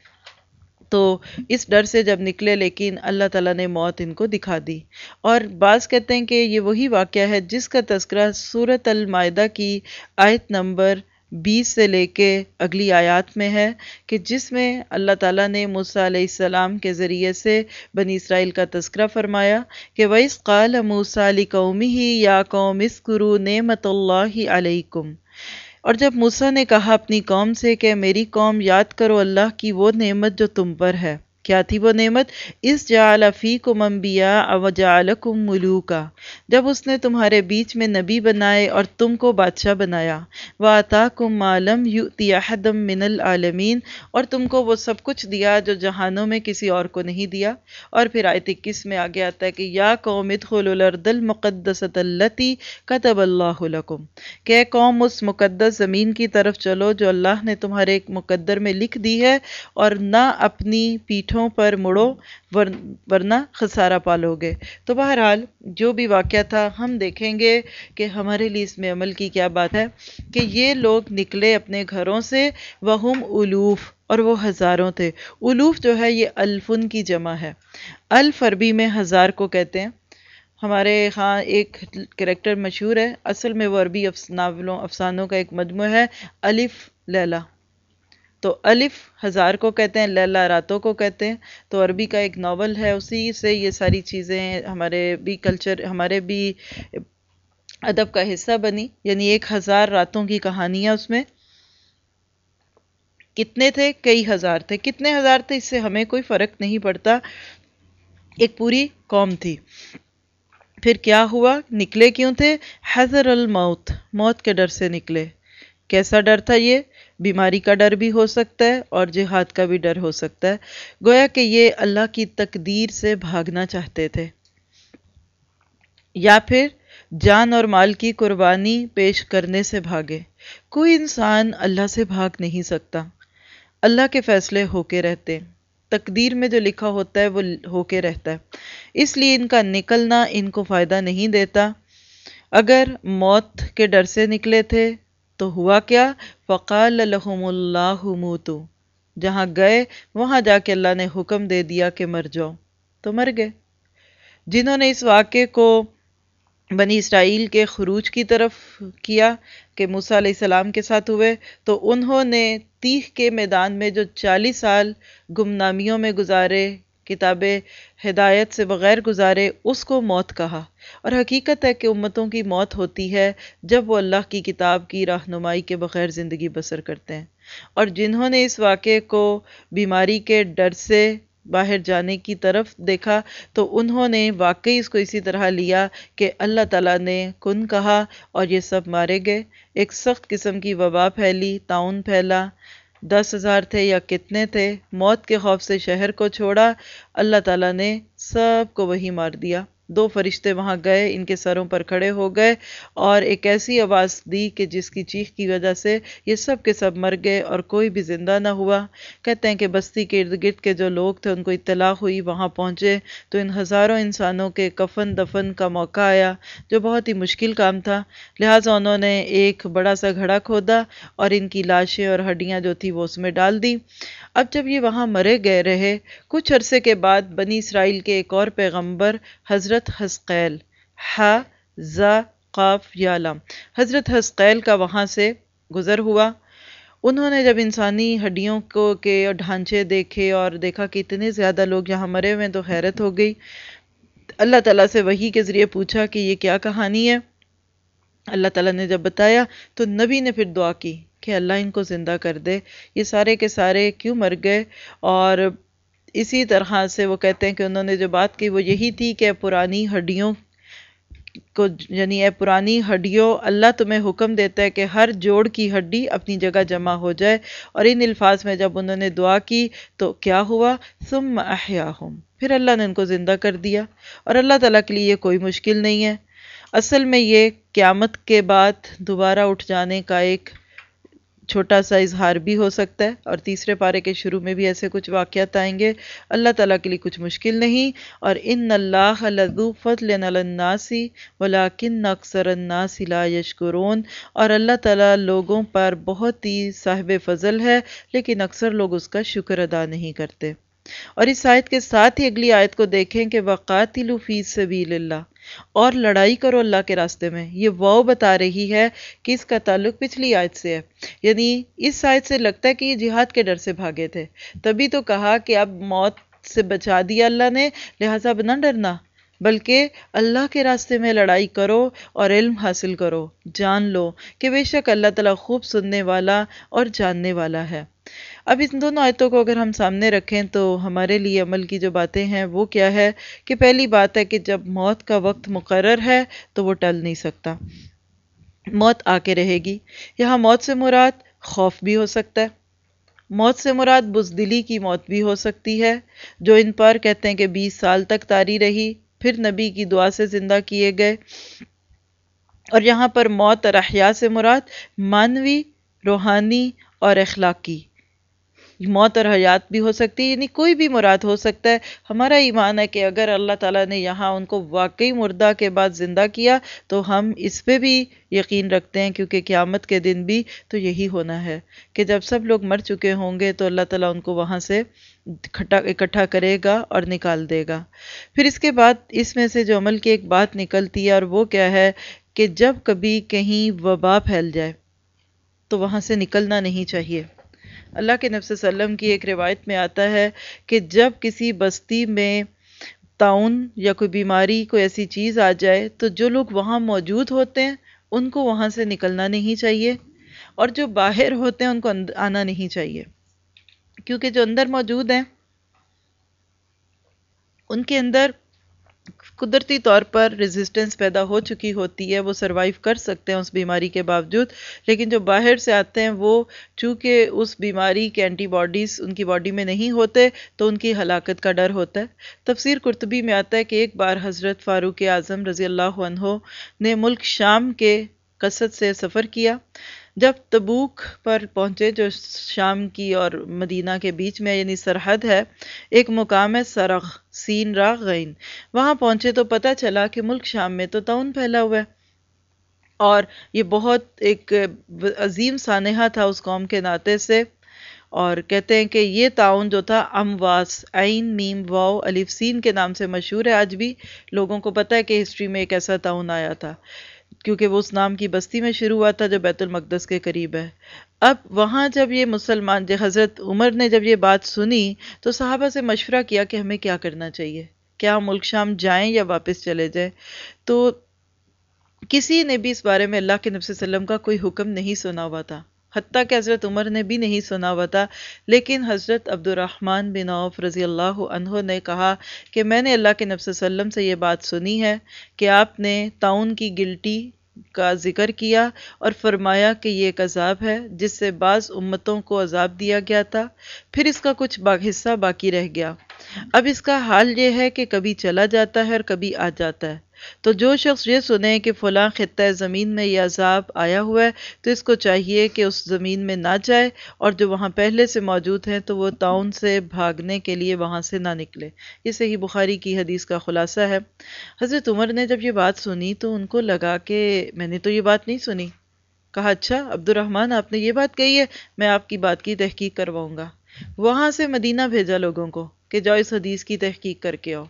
Speaker 1: تو اس ڈر سے جب نکلے، لیکن اللہ تعالیٰ نے موت ان کو دکھا دی۔ اور بعض کہتے ہیں کہ یہ وہی واقعہ ہے جس کا تذکرہ صورت المائدہ کی آیت نمبر بیس سے لے کے اگلی آیات میں ہے کہ جس میں اللہ تعالیٰ نے موسیٰ علیہ السلام کے ذریعے سے بنی اسرائیل کا تذکرہ فرمایا کہ وَإِسْ قَالَ مُوسَى لِقَوْمِهِ يَا قَوْمِ اسْكُرُوا نِعْمَةَ اللَّهِ عَلَيْكُمْ۔ اور جب موسیٰ نے کہا اپنی قوم سے کہ میری قوم یاد کرو اللہ کی وہ نعمت جو تم پر ہے۔ کیا تھی وہ نعمت؟ اس جعل فیکم انبیاء و جعلکم ملوکا جب اس نے تمہارے بیچ میں نبی بنائے اور تم کو بادشاہ بنایا۔ وَآتَاكُمْ مَا لَمْ يُؤْتِ أَحَدًا مِّنَ اور تم کو وہ سب کچھ دیا جو جہانوں میں کسی اور کو نہیں دیا۔ اور پھر آیت اکیس میں آگے آتا ہے کہ یا قوم ادخلوا الارض المقدسة التي كتب اللہ لکم کہ قوم، اس مقدس زمین کی طرف چلو جو اللہ نے تمہارے ایک مقدر میں لکھ دی ہے اور نہ اپنی پیٹھ پیٹھوں پر مڑو ورنہ خسارہ پالو گے تو بہرحال جو بھی واقعہ تھا، ہم دیکھیں گے کہ ہمارے لیے اس میں عمل کی کیا بات ہے، کہ یہ لوگ نکلے اپنے گھروں سے، وہم الوف اور وہ ہزاروں تھے۔ الوف جو ہے، یہ الفن کی جمع ہے۔ الف عربی میں ہزار کو کہتے ہیں۔ ہمارے ہاں ایک کریکٹر مشہور ہے، اصل میں وہ عربی ناولوں، افسانوں کا ایک مجموعہ ہے، الف لیلہ۔ تو الف ہزار کو کہتے ہیں لیلا راتوں کو کہتے ہیں۔ تو عربی کا ایک ناول ہے، اسی سے یہ ساری چیزیں ہمارے بھی کلچر، ہمارے بھی ادب کا حصہ بنی۔ یعنی ایک ہزار راتوں کی کہانیاں اس میں۔ کتنے تھے؟ کئی ہزار تھے۔ کتنے ہزار تھے؟ اس سے ہمیں کوئی فرق نہیں پڑتا۔ ایک پوری قوم تھی۔ پھر کیا ہوا؟ نکلے کیوں تھے؟ حضر الموت۔ موت کے ڈر سے نکلے۔ کیسا ڈر تھا یہ؟ بیماری کا ڈر بھی ہو سکتا ہے اور جہاد کا بھی ڈر ہو سکتا ہے۔ گویا کہ یہ اللہ کی تقدیر سے بھاگنا چاہتے تھے۔ یا پھر جان اور مال کی قربانی پیش کرنے سے بھاگے۔ کوئی انسان اللہ سے بھاگ نہیں سکتا۔ اللہ کے فیصلے ہو کے رہتے۔ ہیں تقدیر میں جو لکھا ہوتا ہے وہ ہو کے رہتا ہے۔ اس لیے ان کا نکلنا ان کو فائدہ نہیں دیتا۔ اگر موت کے ڈر سے نکلے تھے تو ہوا کیا؟ فقال لهم اللہ موتو جہاں گئے، وہاں جا کے اللہ نے حکم دے دیا کہ مر جاؤ۔ تو مر گئے۔ جنہوں نے اس واقعے کو بنی اسرائیل کے خروج کی طرف کیا کہ موسیٰ علیہ السلام کے ساتھ ہوئے، تو انہوں نے تیخ کے میدان میں جو چالیس سال گمنامیوں میں گزارے کتاب ہدایت سے بغیر گزارے اس کو موت کہا۔ اور حقیقت ہے کہ امتوں کی موت ہوتی ہے جب وہ اللہ کی کتاب کی رہنمائی کے بغیر زندگی بسر کرتے ہیں۔ اور جنہوں نے اس واقعے کو بیماری کے ڈر سے باہر جانے کی طرف دیکھا، تو انہوں نے واقعی اس کو اسی طرح لیا کہ اللہ تعالیٰ نے کن کہا اور یہ سب مارے گئے۔ ایک سخت قسم کی وبا پھیلی، تعاون پھیلا۔ دس ہزار تھے یا کتنے تھے، موت کے خوف سے شہر کو چھوڑا، اللہ تعالیٰ نے سب کو وہی مار دیا۔ دو فرشتے وہاں گئے، ان کے سروں پر کھڑے ہو گئے اور ایک ایسی آواز دی کہ جس کی چیخ کی وجہ سے یہ سب کے سب مر گئے اور کوئی بھی زندہ نہ ہوا۔ کہتے ہیں کہ بستی کے ارد گرد کے جو لوگ تھے، ان کو اطلاع ہوئی، وہاں پہنچے تو ان ہزاروں انسانوں کے کفن دفن کا موقع آیا، جو بہت ہی مشکل کام تھا۔ لہٰذا انہوں نے ایک بڑا سا گھڑا کھودا اور ان کی لاشیں اور ہڈیاں جو تھی وہ اس میں ڈال دی اب جب یہ وہاں مرے گئے رہے، کچھ عرصے کے بعد بنی اسرائیل کے ایک اور پیغمبر حضرت حضرت حسقیل ہا زا قاف یا یالم حضرت حسقیل کا وہاں سے گزر ہوا۔ انہوں نے جب انسانی ہڈیوں کو کے اور ڈھانچے دیکھے اور دیکھا کہ اتنے زیادہ لوگ یہاں مرے ہوئے تو حیرت ہو گئی۔ اللہ تعالیٰ سے وہی کے ذریعے پوچھا کہ یہ کیا کہانی ہے۔ اللہ تعالیٰ نے جب بتایا تو نبی نے پھر دعا کی کہ اللہ ان کو زندہ کر دے۔ یہ سارے کے سارے کیوں مر گئے اور اسی طرح سے وہ کہتے ہیں کہ انہوں نے جو بات کی وہ یہی تھی کہ پرانی ہڈیوں کو یعنی اے پرانی ہڈیوں اللہ تمہیں حکم دیتا ہے کہ ہر جوڑ کی ہڈی اپنی جگہ جمع ہو جائے۔ اور ان الفاظ میں جب انہوں نے دعا کی تو کیا ہوا؟ ثم احیاہم پھر اللہ نے ان کو زندہ کر دیا۔ اور اللہ تعالیٰ کے لیے یہ کوئی مشکل نہیں ہے۔ اصل میں یہ قیامت کے بعد دوبارہ اٹھ جانے کا ایک چھوٹا سا اظہار بھی ہو سکتا ہے اور تیسرے پارے کے شروع میں بھی ایسے کچھ واقعات آئیں گے۔ اللہ تعالیٰ کے لیے کچھ مشکل نہیں۔ اور ان اللہ لذو فضل الناسی ولاکن اکثر الناس لا یشکرون۔ اور اللہ تعالیٰ لوگوں پر بہت ہی صاحب فضل ہے، لیکن اکثر لوگ اس کا شکر ادا نہیں کرتے۔ اور اس آیت کے ساتھ ہی اگلی آیت کو دیکھیں کہ وقاتلو فی سبیل اللہ اور لڑائی کرو اللہ کے راستے میں۔ یہ وہ بتا رہی ہے کہ اس کا تعلق پچھلی آیت سے ہے۔ یعنی اس آیت سے لگتا ہے کہ یہ جہاد کے ڈر سے بھاگے تھے۔ تبھی تو کہا کہ اب موت سے بچا دیا اللہ نے، لہٰذا نہ ڈرنا۔ بلکہ اللہ کے راستے میں لڑائی کرو اور علم حاصل کرو۔ جان لو کہ بے شک اللہ تعالیٰ خوب سننے والا اور جاننے والا ہے۔ اب ان دونوں آیتوں کو اگر ہم سامنے رکھیں تو ہمارے لیے عمل کی جو باتیں ہیں وہ کیا ہے کہ پہلی بات ہے کہ جب موت کا وقت مقرر ہے تو وہ ٹل نہیں سکتا۔ موت آ کے رہے گی۔ یہاں موت سے مراد خوف بھی ہو سکتا ہے۔ موت سے مراد بزدلی کی موت بھی ہو سکتی ہے۔ جو ان پر کہتے ہیں کہ بیس سال تک تاری رہی پھر نبی کی دعا سے زندہ کیے گئے۔ اور یہاں پر موت اور احیاء سے مراد مانوی روحانی اور اخلاقی۔ موت اور حیات بھی ہو سکتی ہے یعنی کوئی بھی مراد ہو سکتا ہے۔ ہمارا ایمان ہے کہ اگر اللہ تعالیٰ نے یہاں ان کو واقعی مردہ کے بعد زندہ کیا، تو ہم اس پہ بھی یقین رکھتے ہیں، کیونکہ قیامت کے دن بھی تو یہی ہونا ہے کہ جب سب لوگ مر چکے ہوں گے تو اللہ تعالیٰ ان کو وہاں سے اکٹھا کرے گا اور نکال دے گا۔ پھر اس کے بعد اس میں سے جو عمل کی ایک بات نکلتی ہے اور وہ کیا ہے کہ جب کبھی کہیں وبا پھیل جائے، تو وہاں سے نکلنا نہیں چاہیے۔ اللہ کے نفس وسلم کی ایک روایت میں آتا ہے کہ جب کسی بستی میں تعاون یا کوئی بیماری، کوئی ایسی چیز آ جائے تو جو لوگ وہاں موجود ہوتے ہیں، ان کو وہاں سے نکلنا نہیں چاہیے اور جو باہر ہوتے ہیں، ان کو آنا نہیں چاہیے۔ کیونکہ جو اندر موجود ہیں، ان کے اندر قدرتی طور پر ریزسٹنس پیدا ہو چکی ہوتی ہے، وہ سروائیو کر سکتے ہیں اس بیماری کے باوجود۔ لیکن جو باہر سے آتے ہیں، وہ چونکہ اس بیماری کے اینٹی باڈیز ان کی باڈی میں نہیں ہوتے، تو ان کی ہلاکت کا ڈر ہوتا ہے۔ تفسیر کرتبی میں آتا ہے کہ ایک بار حضرت فاروق اعظم رضی اللہ عنہ نے ملک شام کے قصد سے سفر کیا۔ جب تبوک پر پہنچے جو شام کی اور مدینہ کے بیچ میں یعنی سرحد ہے، ایک مقام ہے سرغ، سین راغ غین۔ وہاں پہنچے تو پتہ چلا کہ ملک شام میں تو تعاون پھیلا ہوا ہے۔ اور یہ بہت ایک عظیم سانحہ تھا اس قوم کے ناطے سے۔ اور کہتے ہیں کہ یہ تعاون جو تھا امواس عین، میم، واؤ، الف، سین کے نام سے مشہور ہے۔ آج بھی لوگوں کو پتہ ہے کہ ہسٹری میں ایک ایسا تعاون آیا تھا۔ کیونکہ وہ اس نام کی بستی میں شروع ہوا تھا جو بیت المقدس کے قریب ہے۔ اب وہاں جب یہ مسلمان جو حضرت عمر نے جب یہ بات سنی تو صحابہ سے مشورہ کیا کہ ہمیں کیا کرنا چاہیے؟ کیا ملک شام جائیں یا واپس چلے جائیں؟ تو کسی نے بھی اس بارے میں اللہ کے نبی صلی اللہ علیہ وسلم کا کوئی حکم نہیں سنا ہوا تھا۔ حتیٰ کہ حضرت عمر نے بھی نہیں سنا ہوا تھا۔ لیکن حضرت عبد الرحمن بن عوف رضی اللہ عنہ نے کہا کہ میں نے اللہ کے نبی صلی اللہ علیہ وسلم سے یہ بات سنی ہے کہ آپ نے تعاون کی گلٹی کا ذکر کیا اور فرمایا کہ یہ ایک عذاب ہے، جس سے بعض امتوں کو عذاب دیا گیا تھا۔ پھر اس کا کچھ حصہ باقی رہ گیا۔ اب اس کا حال یہ ہے کہ کبھی چلا جاتا ہے اور کبھی آ جاتا ہے۔ تو جو شخص یہ سنے کہ فلاں خطہ زمین میں یہ عذاب آیا ہوا ہے، تو اس کو چاہیے کہ اس زمین میں نہ جائے اور جو وہاں پہلے سے موجود ہیں، تو وہ تاؤن سے بھاگنے کے لیے وہاں سے نہ نکلے۔ یہ صحیح بخاری کی حدیث کا خلاصہ ہے۔ حضرت عمر نے جب یہ بات سنی، تو ان کو لگا کہ میں نے تو یہ بات نہیں سنی۔ کہا اچھا عبد الرحمن آپ نے یہ بات کہی ہے، میں آپ کی بات کی تحقیق کرواؤں گا۔ وہاں سے مدینہ بھیجا لوگوں کو کہ جاؤ اس حدیث کی تحقیق کر کے آؤ۔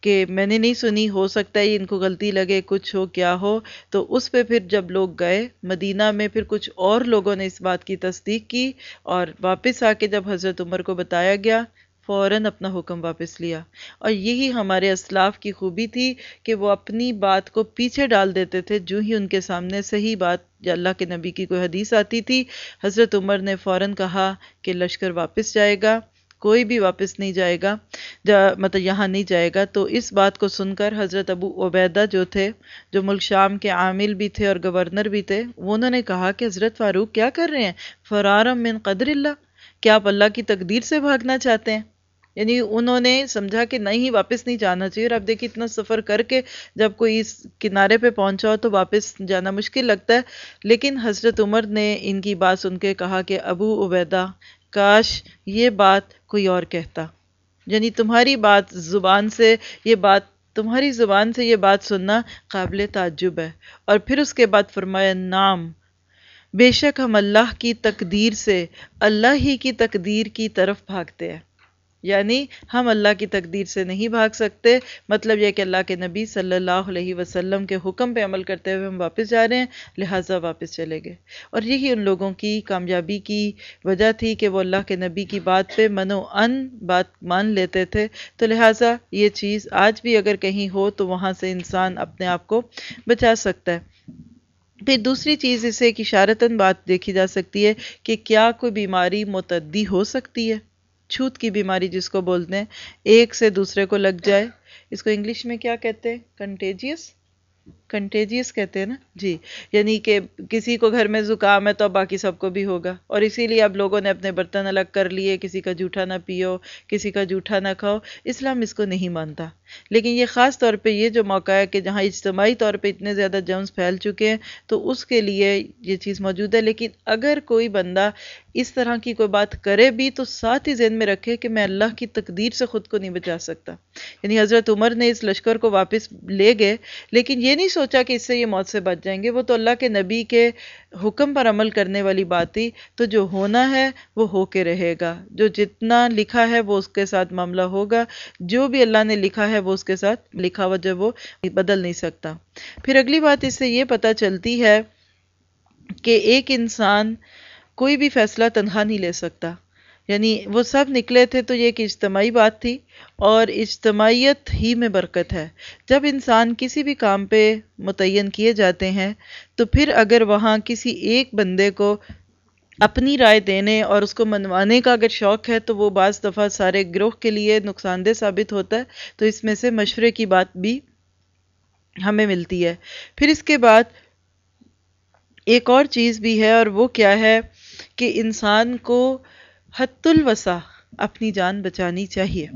Speaker 1: کہ میں نے نہیں سنی، ہو سکتا ہے ان کو غلطی لگے، کچھ ہو، کیا ہو؟ تو اس پہ پھر جب لوگ گئے، مدینہ میں پھر کچھ اور لوگوں نے اس بات کی تصدیق کی اور واپس آ کے جب حضرت عمر کو بتایا گیا، فوراً اپنا حکم واپس لیا۔ اور یہی ہمارے اسلاف کی خوبی تھی کہ وہ اپنی بات کو پیچھے ڈال دیتے تھے۔ جو ہی ان کے سامنے صحیح بات یا اللہ کے نبی کی کوئی حدیث آتی تھی، حضرت عمر نے فوراً کہا کہ لشکر واپس جائے گا۔ کوئی بھی واپس نہیں جائے گا مطلب یہاں نہیں جائے گا۔ تو اس بات کو سن کر حضرت ابو عبیدہ جو تھے، جو ملک شام کے عامل بھی تھے اور گورنر بھی تھے، وہ انہوں نے کہا کہ حضرت فاروق کیا کر رہے ہیں؟ فرارم من قدر اللہ۔ کیا آپ اللہ کی تقدیر سے بھاگنا چاہتے ہیں؟ یعنی انہوں نے سمجھا کہ نہیں، واپس نہیں جانا چاہیے۔ اور اب دیکھیں اتنا سفر کر کے جب کوئی اس کنارے پہ پہنچا ہو تو واپس جانا مشکل لگتا ہے۔ لیکن حضرت عمر نے ان کی بات سن کے کہا کہ ابو عبیدہ، کاش یہ بات کوئی اور کہتا۔ یعنی تمہاری بات زبان سے یہ بات، تمہاری زبان سے یہ بات سننا قابل تعجب ہے۔ اور پھر اس کے بعد فرمایا نام بے شک ہم اللہ کی تقدیر سے، اللہ ہی کی تقدیر کی طرف بھاگتے ہیں۔ یعنی ہم اللہ کی تقدیر سے نہیں بھاگ سکتے۔ مطلب یہ کہ اللہ کے نبی صلی اللہ علیہ وسلم کے حکم پہ عمل کرتے ہوئے ہم واپس جا رہے ہیں، لہٰذا واپس چلے گئے۔ اور یہی ان لوگوں کی کامیابی کی وجہ تھی کہ وہ اللہ کے نبی کی بات پہ من و ان بات مان لیتے تھے۔ تو لہٰذا یہ چیز آج بھی اگر کہیں ہو تو وہاں سے انسان اپنے آپ کو بچا سکتا ہے۔ پھر دوسری چیز اسے ایک اشارتاً بات دیکھی جا سکتی ہے کہ کیا کوئی بیماری متعدی ہو سکتی ہے۔ چھوت کی بیماری جس کو بولتے ہیں، ایک سے دوسرے کو لگ جائے۔ اس کو انگلش میں کیا کہتے ہیں؟ کنٹیجیس کنٹیجیس کہتے ہیں نا؟ جی۔ یعنی کہ کسی کو گھر میں زکام ہے تو باقی سب کو بھی ہوگا۔ اور اسی لیے اب لوگوں نے اپنے برتن الگ کر لیے، کسی کا جھوٹا نہ پیو، کسی کا جھوٹا نہ کھاؤ۔ اسلام اس کو نہیں مانتا۔ لیکن یہ خاص طور پہ یہ جو موقع ہے کہ جہاں اجتماعی طور پہ اتنے زیادہ جرمز پھیل چکے ہیں، تو اس کے لیے یہ چیز موجود ہے۔ لیکن اگر کوئی بندہ اس طرح کی کوئی بات کرے بھی تو ساتھ ہی ذہن میں رکھے کہ میں اللہ کی تقدیر سے خود کو نہیں بچا سکتا۔ یعنی حضرت عمر نے اس لشکر کو واپس لے گئے، لیکن یہ نہیں سوچا کہ اس سے یہ موت سے بچ جائیں گے۔ وہ تو اللہ کے نبی کے حکم پر عمل کرنے والی بات تھی۔ تو جو ہونا ہے وہ ہو کے رہے گا۔ جو جتنا لکھا ہے وہ اس کے ساتھ معاملہ ہوگا۔ جو بھی اللہ نے لکھا ہے وہ اس کے ساتھ لکھا ہوا وہ بدل نہیں سکتا۔ پھر اگلی بات اس سے یہ پتہ چلتی ہے کہ ایک انسان کوئی بھی فیصلہ تنہا نہیں لے سکتا۔ یعنی وہ سب نکلے تھے تو یہ ایک اجتماعی بات تھی اور اجتماعیت ہی میں برکت ہے۔ جب انسان کسی بھی کام پہ متعین کیے جاتے ہیں تو پھر اگر وہاں کسی ایک بندے کو اپنی رائے دینے اور اس کو منوانے کا اگر شوق ہے تو وہ بعض دفعہ سارے گروہ کے لیے نقصان دہ ثابت ہوتا ہے، تو اس میں سے مشورے کی بات بھی ہمیں ملتی ہے۔ پھر اس کے بعد ایک اور چیز بھی ہے اور وہ کیا ہے؟ کہ انسان کو حت الوسع اپنی جان بچانی چاہیے۔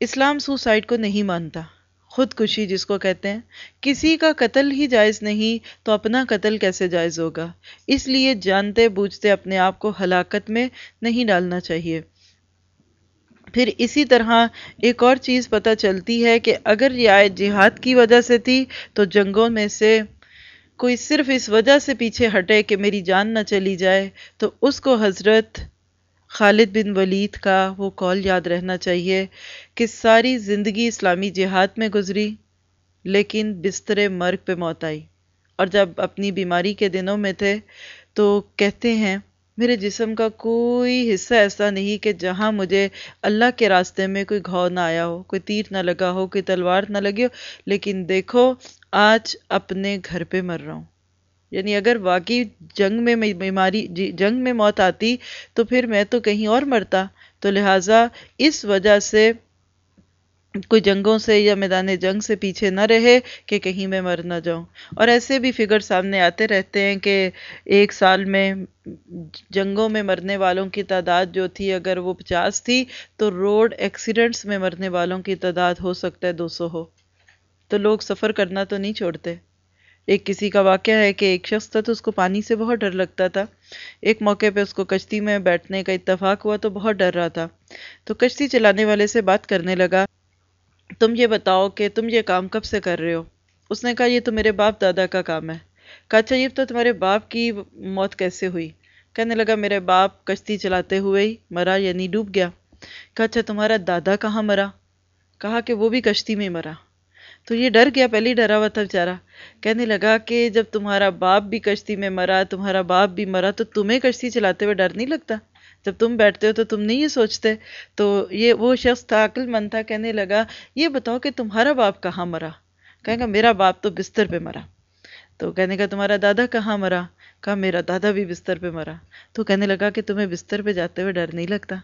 Speaker 1: اسلام سوسائڈ کو نہیں مانتا، خودکشی جس کو کہتے ہیں۔ کسی کا قتل ہی جائز نہیں تو اپنا قتل کیسے جائز ہوگا؟ اس لیے جانتے بوجھتے اپنے آپ کو ہلاکت میں نہیں ڈالنا چاہیے۔ پھر اسی طرح ایک اور چیز پتہ چلتی ہے کہ اگر رعایت جہاد کی وجہ سے تھی تو جنگوں میں سے کوئی صرف اس وجہ سے پیچھے ہٹے کہ میری جان نہ چلی جائے، تو اس کو حضرت خالد بن ولید کا وہ کال یاد رہنا چاہیے کہ ساری زندگی اسلامی جہاد میں گزری، لیکن بستر مرگ پہ موت آئی۔ اور جب اپنی بیماری کے دنوں میں تھے تو کہتے ہیں میرے جسم کا کوئی حصہ ایسا نہیں کہ جہاں مجھے اللہ کے راستے میں کوئی گھاؤ نہ آیا ہو، کوئی تیر نہ لگا ہو، کوئی تلوار نہ لگی ہو، لیکن دیکھو، آج اپنے گھر پہ مر رہا ہوں۔ یعنی اگر واقعی جنگ میں بیماری جی، جنگ میں موت آتی تو پھر میں تو کہیں اور مرتا۔ تو لہٰذا اس وجہ سے کوئی جنگوں سے یا میدان جنگ سے پیچھے نہ رہے کہ کہیں میں مر نہ جاؤں۔ اور ایسے بھی فگر سامنے آتے رہتے ہیں کہ ایک سال میں جنگوں میں مرنے والوں کی تعداد جو تھی، اگر وہ پچاس تھی، تو روڈ ایکسیڈنٹس میں مرنے والوں کی تعداد ہو سکتا ہے دو سو ہو۔ تو لوگ سفر کرنا تو نہیں چھوڑتے۔ ایک کسی کا واقعہ ہے کہ ایک شخص تھا تو اس کو پانی سے بہت ڈر لگتا تھا۔ ایک موقع پہ اس کو کشتی میں بیٹھنے کا اتفاق ہوا تو بہت ڈر رہا تھا۔ تو کشتی چلانے والے سے بات کرنے لگا۔ تم یہ بتاؤ کہ تم یہ کام کب سے کر رہے ہو؟ اس نے کہا، یہ تو میرے باپ دادا کا کام ہے۔ کہا اچھا یہ تو تمہارے باپ کی موت کیسے ہوئی؟ کہنے لگا، میرے باپ کشتی چلاتے ہوئے ہی مرا یعنی ڈوب گیا۔ کہا اچھا تمہارا دادا کہاں مرا؟ کہا کہ وہ بھی کشتی میں مرا۔ تو یہ ڈر گیا، پہلے ڈرا ہوا تھا بیچارہ۔ کہنے لگا کہ جب تمہارا باپ بھی کشتی میں مرا، تمہارا باپ بھی مرا، تو تمہیں کشتی چلاتے ہوئے ڈر نہیں لگتا؟ جب تم بیٹھتے ہو تو تم نہیں یہ سوچتے؟ تو یہ وہ شخص تھا، عقل مند تھا، کہنے لگا، یہ بتاؤ کہ تمہارا باپ کہاں مرا؟ کہیں گا میرا باپ تو بستر پہ مرا۔ تو کہنے کا تمہارا دادا کہاں مرا؟ کہا، میرا دادا بھی بستر پہ مرا۔ تو کہنے لگا کہ تمہیں بستر پہ جاتے ہوئے ڈر نہیں لگتا؟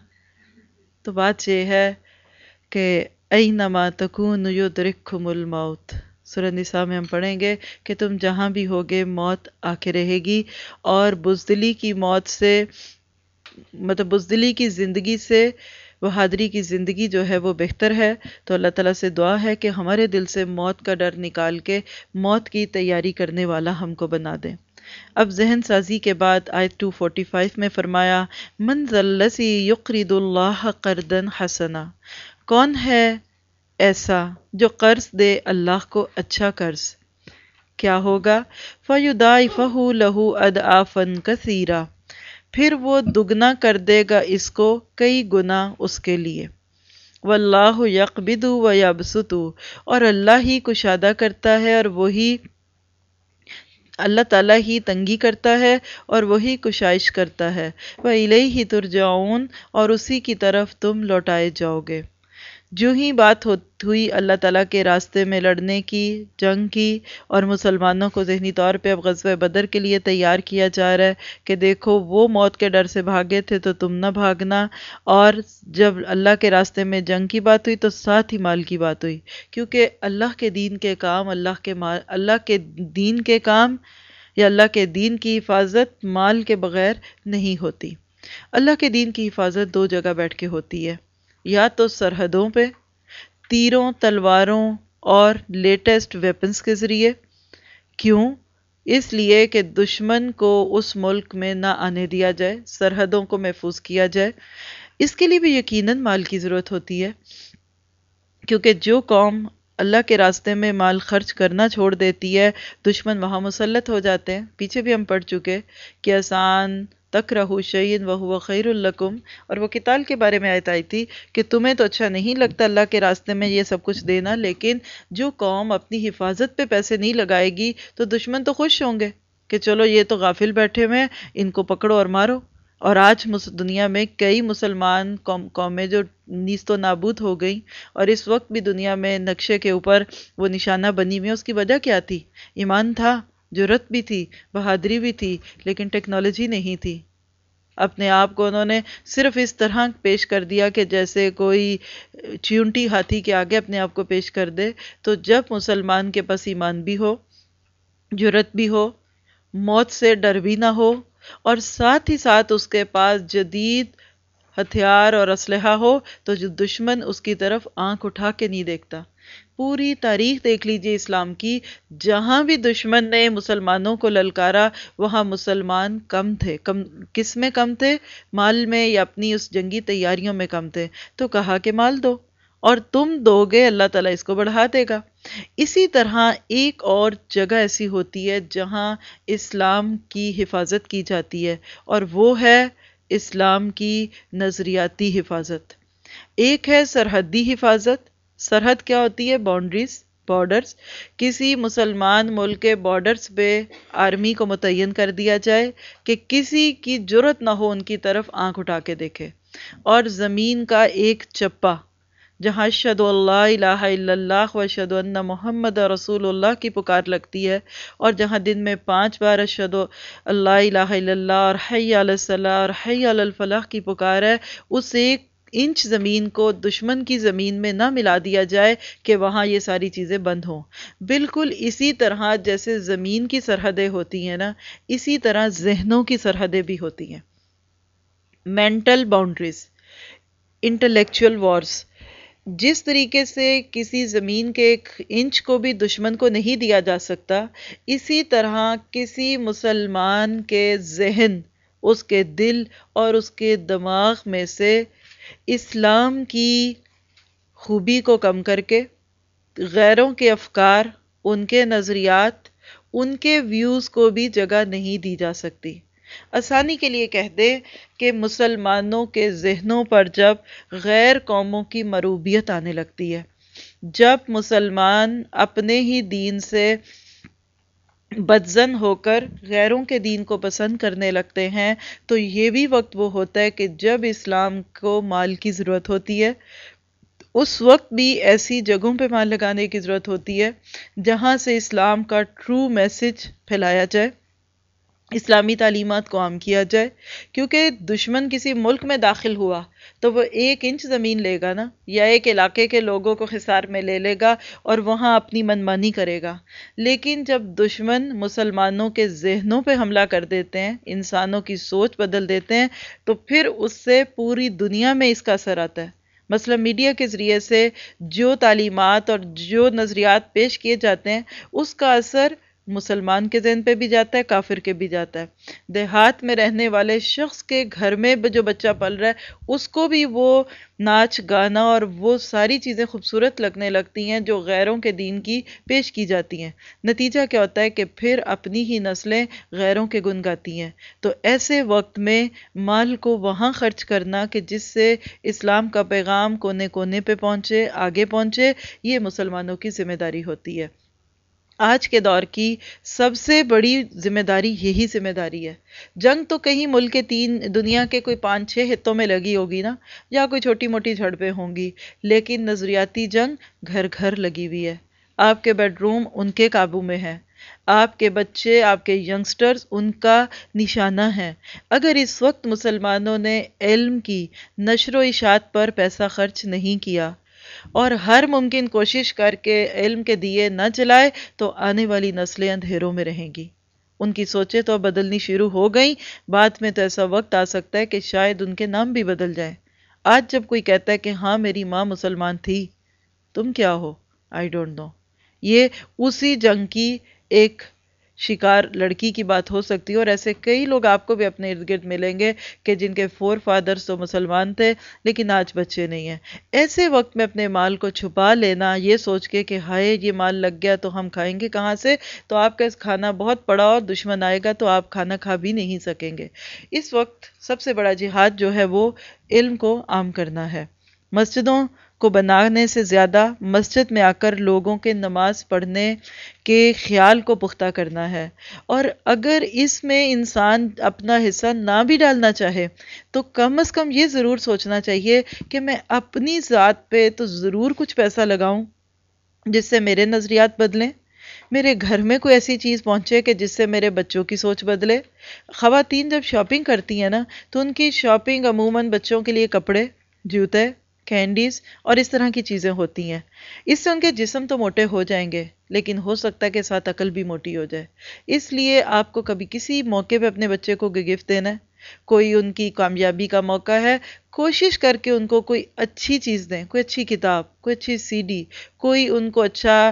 Speaker 1: تو بات یہ ہے کہ اینما تکون یدرککم الموت۔ سورہ نساء میں ہم پڑھیں گے کہ تم جہاں بھی ہوگے، موت آ کے رہے گی اور بزدلی کی موت سے مطلب بزدلی کی زندگی سے بہادری کی زندگی جو ہے وہ بہتر ہے۔ تو اللہ تعالیٰ سے دعا ہے کہ ہمارے دل سے موت کا ڈر نکال کے موت کی تیاری کرنے والا ہم کو بنا دیں اب ذہن سازی کے بعد آیت 245 میں فرمایا منزل لسی یقرد اللہ قردن حسنا کون ہے ایسا جو قرض دے اللہ کو اچھا قرض؟ کیا ہوگا؟ فَيُدَائِفَهُ لَهُ أَدْعَافًا كَثِيرًا پھر وہ دگنا کر دے گا اس کو کئی گنا اس کے لیے۔ واللہ یقبد و یبسطو اور اللہ ہی کشادہ کرتا ہے اور وہی اللہ تعالیٰ ہی تنگی کرتا ہے اور وہی کشائش کرتا ہے۔ وہ الہی ترجعون، اور اسی کی طرف تم لوٹائے جاؤ گے۔ جو ہی بات ہوئی اللہ تعالیٰ کے راستے میں لڑنے کی، جنگ کی اور مسلمانوں کو ذہنی طور پہ اب غزوہ بدر کے لیے تیار کیا جا رہا ہے کہ دیکھو وہ موت کے ڈر سے بھاگے تھے تو تم نہ بھاگنا۔ اور جب اللہ کے راستے میں جنگ کی بات ہوئی تو ساتھ ہی مال کی بات ہوئی۔ کیونکہ اللہ کے دین کے کام، اللہ کے مال اللہ کے دین کے کام یا اللہ کے دین کی حفاظت مال کے بغیر نہیں ہوتی۔ اللہ کے دین کی حفاظت دو جگہ بیٹھ کے ہوتی ہے۔ یا تو سرحدوں پہ، تیروں، تلواروں اور لیٹسٹ ویپنز کے ذریعے۔ کیوں؟ اس لیے کہ دشمن کو اس ملک میں نہ آنے دیا جائے، سرحدوں کو محفوظ کیا جائے۔ اس کے لیے بھی یقیناً مال کی ضرورت ہوتی ہے، کیونکہ جو قوم اللہ کے راستے میں مال خرچ کرنا چھوڑ دیتی ہے، دشمن وہاں مسلط ہو جاتے ہیں۔ پیچھے بھی ہم پڑھ چکے کہ آسان تک رہو شعین وہ خیر القم اور وہ کتال کے بارے میں آیت آئی تھی کہ تمہیں تو اچھا نہیں لگتا اللہ کے راستے میں یہ سب کچھ دینا، لیکن جو قوم اپنی حفاظت پہ پیسے نہیں لگائے گی تو دشمن تو خوش ہوں گے کہ چلو یہ تو غافل بیٹھے ہوئے ہیں، ان کو پکڑو اور مارو۔ اور آج دنیا میں کئی مسلمان قوم قومیں جو نیست و نابود ہو گئیں۔ اور اس وقت بھی دنیا میں نقشے کے اوپر وہ نشانہ بنی ہوئی اس کی وجہ کیا تھی؟ ایمان تھا جرت بھی تھی، بہادری بھی تھی، لیکن ٹیکنالوجی نہیں تھی۔ اپنے آپ کو انہوں نے صرف اس طرح پیش کر دیا کہ جیسے کوئی چیونٹی ہاتھی کے آگے اپنے آپ کو پیش کر دے، تو جب مسلمان کے پاس ایمان بھی ہو جرت بھی ہو، موت سے ڈر بھی نہ ہو، اور ساتھ ہی ساتھ اس کے پاس جدید ہتھیار اور اسلحہ ہو تو جو دشمن اس کی طرف آنکھ اٹھا کے نہیں دیکھتا۔ پوری تاریخ دیکھ لیجیے اسلام کی، جہاں بھی دشمن نے مسلمانوں کو للکارا، وہاں مسلمان کم تھے۔ کم، کس میں کم تھے؟ مال میں یا اپنی اس جنگی تیاریوں میں کم تھے۔ تو کہا کہ مال دو۔ اور تم دو گے اللہ تعالیٰ اس کو بڑھا دے گا۔ اسی طرح ایک اور جگہ ایسی ہوتی ہے جہاں اسلام کی حفاظت کی جاتی ہے۔ اور وہ ہے اسلام کی نظریاتی حفاظت۔ ایک ہے سرحدی حفاظت۔ سرحد کیا ہوتی ہے؟ باؤنڈریز بارڈرز کسی مسلمان ملک کے بارڈرز پہ آرمی کو متعین کر دیا جائے کہ کسی کی جرت نہ ہو ان کی طرف آنکھ اٹھا کے دیکھے۔ اور زمین کا ایک چپا۔ جہاں شد اللہ الہ الا اللہ و شد ان محمد رسول اللہ کی پکار لگتی ہے اور جہاں دن میں پانچ بار اشد اللہ الہ الا اللہ اور حی علی الصلاح اور حی علی الفلاح کی پکار ہے اس ایک انچ زمین کو، دشمن کی زمین میں نہ ملا دیا جائے کہ وہاں یہ ساری چیزیں بند ہوں۔ بالکل اسی طرح جیسے زمین کی سرحدیں ہوتی ہیں نا، اسی طرح ذہنوں کی سرحدیں بھی ہوتی ہیں۔ مینٹل باؤنڈریز انٹلیکچول وارز جس طریقے سے کسی زمین کے ایک انچ کو بھی دشمن کو نہیں دیا جا سکتا، اسی طرح کسی مسلمان کے ذہن، اس کے دل اور اس کے دماغ میں سے اسلام کی خوبی کو کم کر کے، غیروں کے افکار، ان کے نظریات، ان کے ویوز کو بھی جگہ نہیں دی جا سکتی۔ آسانی کے لیے کہہ دے کہ مسلمانوں کے ذہنوں پر جب غیر قوموں کی مروبیت آنے لگتی ہے، جب مسلمان اپنے ہی دین سے بدزن ہو کر غیروں کے دین کو پسند کرنے لگتے ہیں، تو یہ بھی وقت وہ ہوتا ہے کہ جب اسلام کو مال کی ضرورت ہوتی ہے، اس وقت بھی ایسی جگہوں پہ مال لگانے کی ضرورت ہوتی ہے جہاں سے اسلام کا ٹرو میسج پھیلایا جائے۔ اسلامی تعلیمات کو عام کیا جائے، کیونکہ دشمن کسی ملک میں داخل ہوا تو وہ ایک انچ زمین لے گا نا، یا ایک علاقے کے لوگوں کو خسار میں لے لے گا اور وہاں اپنی منمانی کرے گا۔ لیکن جب دشمن مسلمانوں کے ذہنوں پہ حملہ کر دیتے ہیں، انسانوں کی سوچ بدل دیتے ہیں، تو پھر اس سے پوری دنیا میں اس کا اثر آتا ہے۔ مثلا میڈیا کے ذریعے سے جو تعلیمات اور جو نظریات پیش کیے جاتے ہیں، اس کا اثر مسلمان کے ذہن پہ بھی جاتا ہے، کافر کے بھی جاتا ہے۔ دیہات میں رہنے والے شخص کے گھر میں جو بچہ پل رہا ہے، اس کو بھی وہ ناچ، گانا اور وہ ساری چیزیں خوبصورت لگنے لگتی ہیں جو غیروں کے دین کی پیش کی جاتی ہیں۔ نتیجہ کیا ہوتا ہے کہ پھر اپنی ہی نسلیں غیروں کے گن گاتی ہیں۔ تو ایسے وقت میں مال کو وہاں خرچ کرنا کہ جس سے اسلام کا پیغام کونے کونے پہ پہنچے، آگے پہنچے، یہ مسلمانوں کی ذمہ داری ہوتی ہے۔ آج کے دور کی سب سے بڑی ذمہ داری یہی ذمہ داری ہے۔ جنگ تو کہیں ملک کے تین دنیا کے کوئی پانچ چھ حصوں میں لگی ہوگی نا، یا کوئی چھوٹی موٹی جھڑپیں ہوں گی، لیکن نظریاتی جنگ گھر گھر لگی ہوئی ہے۔ آپ کے بیڈ روم ان کے قابو میں ہے آپ کے بچے، آپ کے ینگسٹرز ان کا نشانہ ہیں۔ اگر اس وقت مسلمانوں نے علم کی نشر و اشاعت پر پیسہ خرچ نہیں کیا اور ہر ممکن کوشش کر کے علم کے دیے نہ چلائے تو آنے والی نسلیں اندھیروں میں رہیں گی۔ ان کی سوچیں تو بدلنی شروع ہو گئیں۔ بعد میں تو ایسا وقت آ سکتا ہے کہ شاید ان کے نام بھی بدل جائیں۔ آج جب کوئی کہتا ہے کہ ہاں میری ماں مسلمان تھی، تم کیا ہو؟ آئی ڈونٹ نو یہ اسی جنگ کی ایک شکار لڑکی کی بات ہو سکتی ہے اور ایسے کئی لوگ آپ کو بھی اپنے ارد گرد ملیں گے کہ جن کے فور فادرز تو مسلمان تھے لیکن آج بچے نہیں ہیں۔ ایسے وقت میں اپنے مال کو چھپا لینا، یہ سوچ کے کہ ہائے، یہ مال لگ گیا تو ہم کھائیں گے کہاں سے؟ تو آپ کا اس کھانا بہت پڑا اور دشمن آئے گا تو آپ کھانا کھا بھی نہیں سکیں گے۔ اس وقت سب سے بڑا جہاد جو ہے وہ علم کو عام کرنا ہے۔ مسجدوں کو بنانے سے زیادہ مسجد میں آ کر لوگوں کے نماز پڑھنے کے خیال کو پختہ کرنا ہے۔ اور اگر اس میں انسان اپنا حصہ نہ بھی ڈالنا چاہے، تو کم از کم یہ ضرور سوچنا چاہیے کہ میں اپنی ذات پہ تو ضرور کچھ پیسہ لگاؤں جس سے میرے نظریات بدلیں، میرے گھر میں کوئی ایسی چیز پہنچے کہ جس سے میرے بچوں کی سوچ بدلے۔ خواتین جب شاپنگ کرتی ہیں نا، تو ان کی شاپنگ عموماً بچوں کے لیے کپڑے، جوتے کینڈیز اور اس طرح کی چیزیں ہوتی ہیں۔ اس سے ان کے جسم تو موٹے ہو جائیں گے، لیکن ہو سکتا ہے کہ ساتھ عقل بھی موٹی ہو جائے۔ اس لیے آپ کو کبھی کسی موقع پہ اپنے بچے کو گفٹ دینا ہے۔ کوئی ان کی کامیابی کا موقع ہے، کوشش کر کے ان کو کوئی اچھی چیز دیں، کوئی اچھی کتاب، کوئی اچھی سی ڈی کوئی ان کو اچھا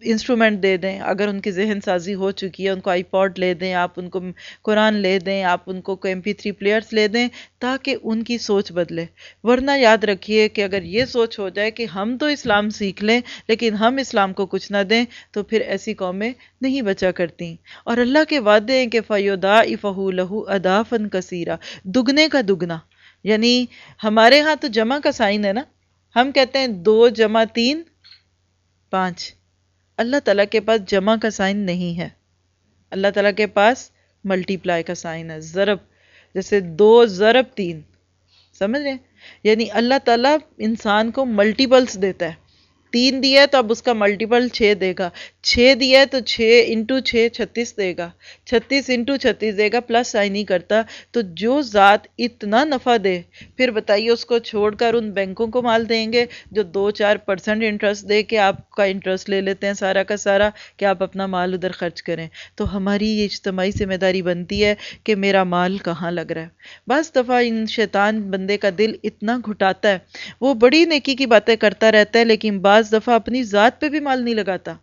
Speaker 1: انسٹرومنٹ دے دیں، اگر ان کی ذہن سازی ہو چکی ہے، ان کو آئی پوڈ لے دیں، آپ ان کو قرآن لے دیں، آپ ان کو کوئی ایم پی تھری پلیئرس لے دیں تاکہ ان کی سوچ بدلے۔ ورنہ یاد رکھیے کہ اگر یہ سوچ ہو جائے کہ ہم تو اسلام سیکھ لیں لیکن ہم اسلام کو کچھ نہ دیں تو پھر ایسی قومیں نہیں بچا کرتی اور اللہ کے وعدے ہیں کہ فیودا افہو لہو ادا فن کثیرہ دگنے کا دگنا۔ یعنی ہمارے ہاں تو جمع کا سائن ہے نا؟ ہم کہتے ہیں دو جمع تین، پانچ۔ اللہ تعالیٰ کے پاس جمع کا سائن نہیں ہے۔ اللہ تعالیٰ کے پاس ملٹی پلائی کا سائن ہے، ضرب۔ جیسے دو ضرب تین، سمجھ رہے ہیں؟ یعنی اللہ تعالیٰ انسان کو ملٹیپلس دیتا ہے۔ تین دیا ہے تو اب اس کا ملٹیپل چھ دے گا۔ چھ دیا ہے تو چھ انٹو چھ چھتیس دے گا۔ چھتیس انٹو چھتیس دے گا پلس سائن نہیں کرتا۔ تو جو ذات اتنا نفع دے، پھر بتائیے اس کو چھوڑ کر ان بینکوں کو مال دیں گے جو دو چار پرسنٹ انٹرسٹ دے کے آپ کا انٹرسٹ لے لیتے ہیں سارا کا سارا کہ آپ اپنا مال ادھر خرچ کریں۔ تو ہماری یہ اجتماعی ذمہ داری بنتی ہے کہ میرا مال کہاں لگ رہا ہے۔ بعض دفعہ ان شیطان بندے کا دل اتنا گھٹاتا ہے۔ وہ بڑی نیکی کی باتیں کرتا رہتا ہے، لیکن بعض بعض دفعہ اپنی ذات پہ بھی مال نہیں لگاتا۔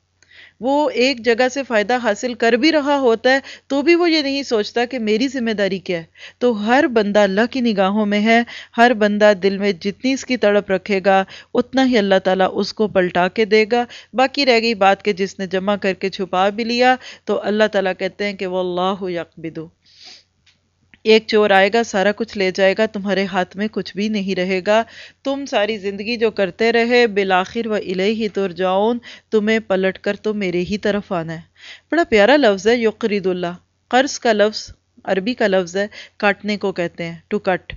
Speaker 1: وہ ایک جگہ سے فائدہ حاصل کر بھی رہا ہوتا ہے تو بھی وہ یہ نہیں سوچتا کہ میری ذمہ داری کیا ہے۔ تو ہر بندہ اللہ کی نگاہوں میں ہے، ہر بندہ دل میں جتنی اس کی تڑپ رکھے گا، اتنا ہی اللہ تعالیٰ اس کو پلٹا کے دے گا۔ باقی رہ گئی بات کہ جس نے جمع کر کے چھپا بھی لیا تو اللہ تعالیٰ کہتے ہیں کہ وہ اللہ یقبدو ایک چور آئے گا، سارا کچھ لے جائے گا، تمہارے ہاتھ میں کچھ بھی نہیں رہے گا۔ تم ساری زندگی جو کرتے رہے، بالآخر و الہی ترجعون، تمہیں پلٹ کر تو میرے ہی طرف آنا ہے۔ بڑا پیارا لفظ ہے یقرید اللہ۔ قرض کا لفظ، عربی کا لفظ ہے، کاٹنے کو کہتے ہیں ٹو کٹ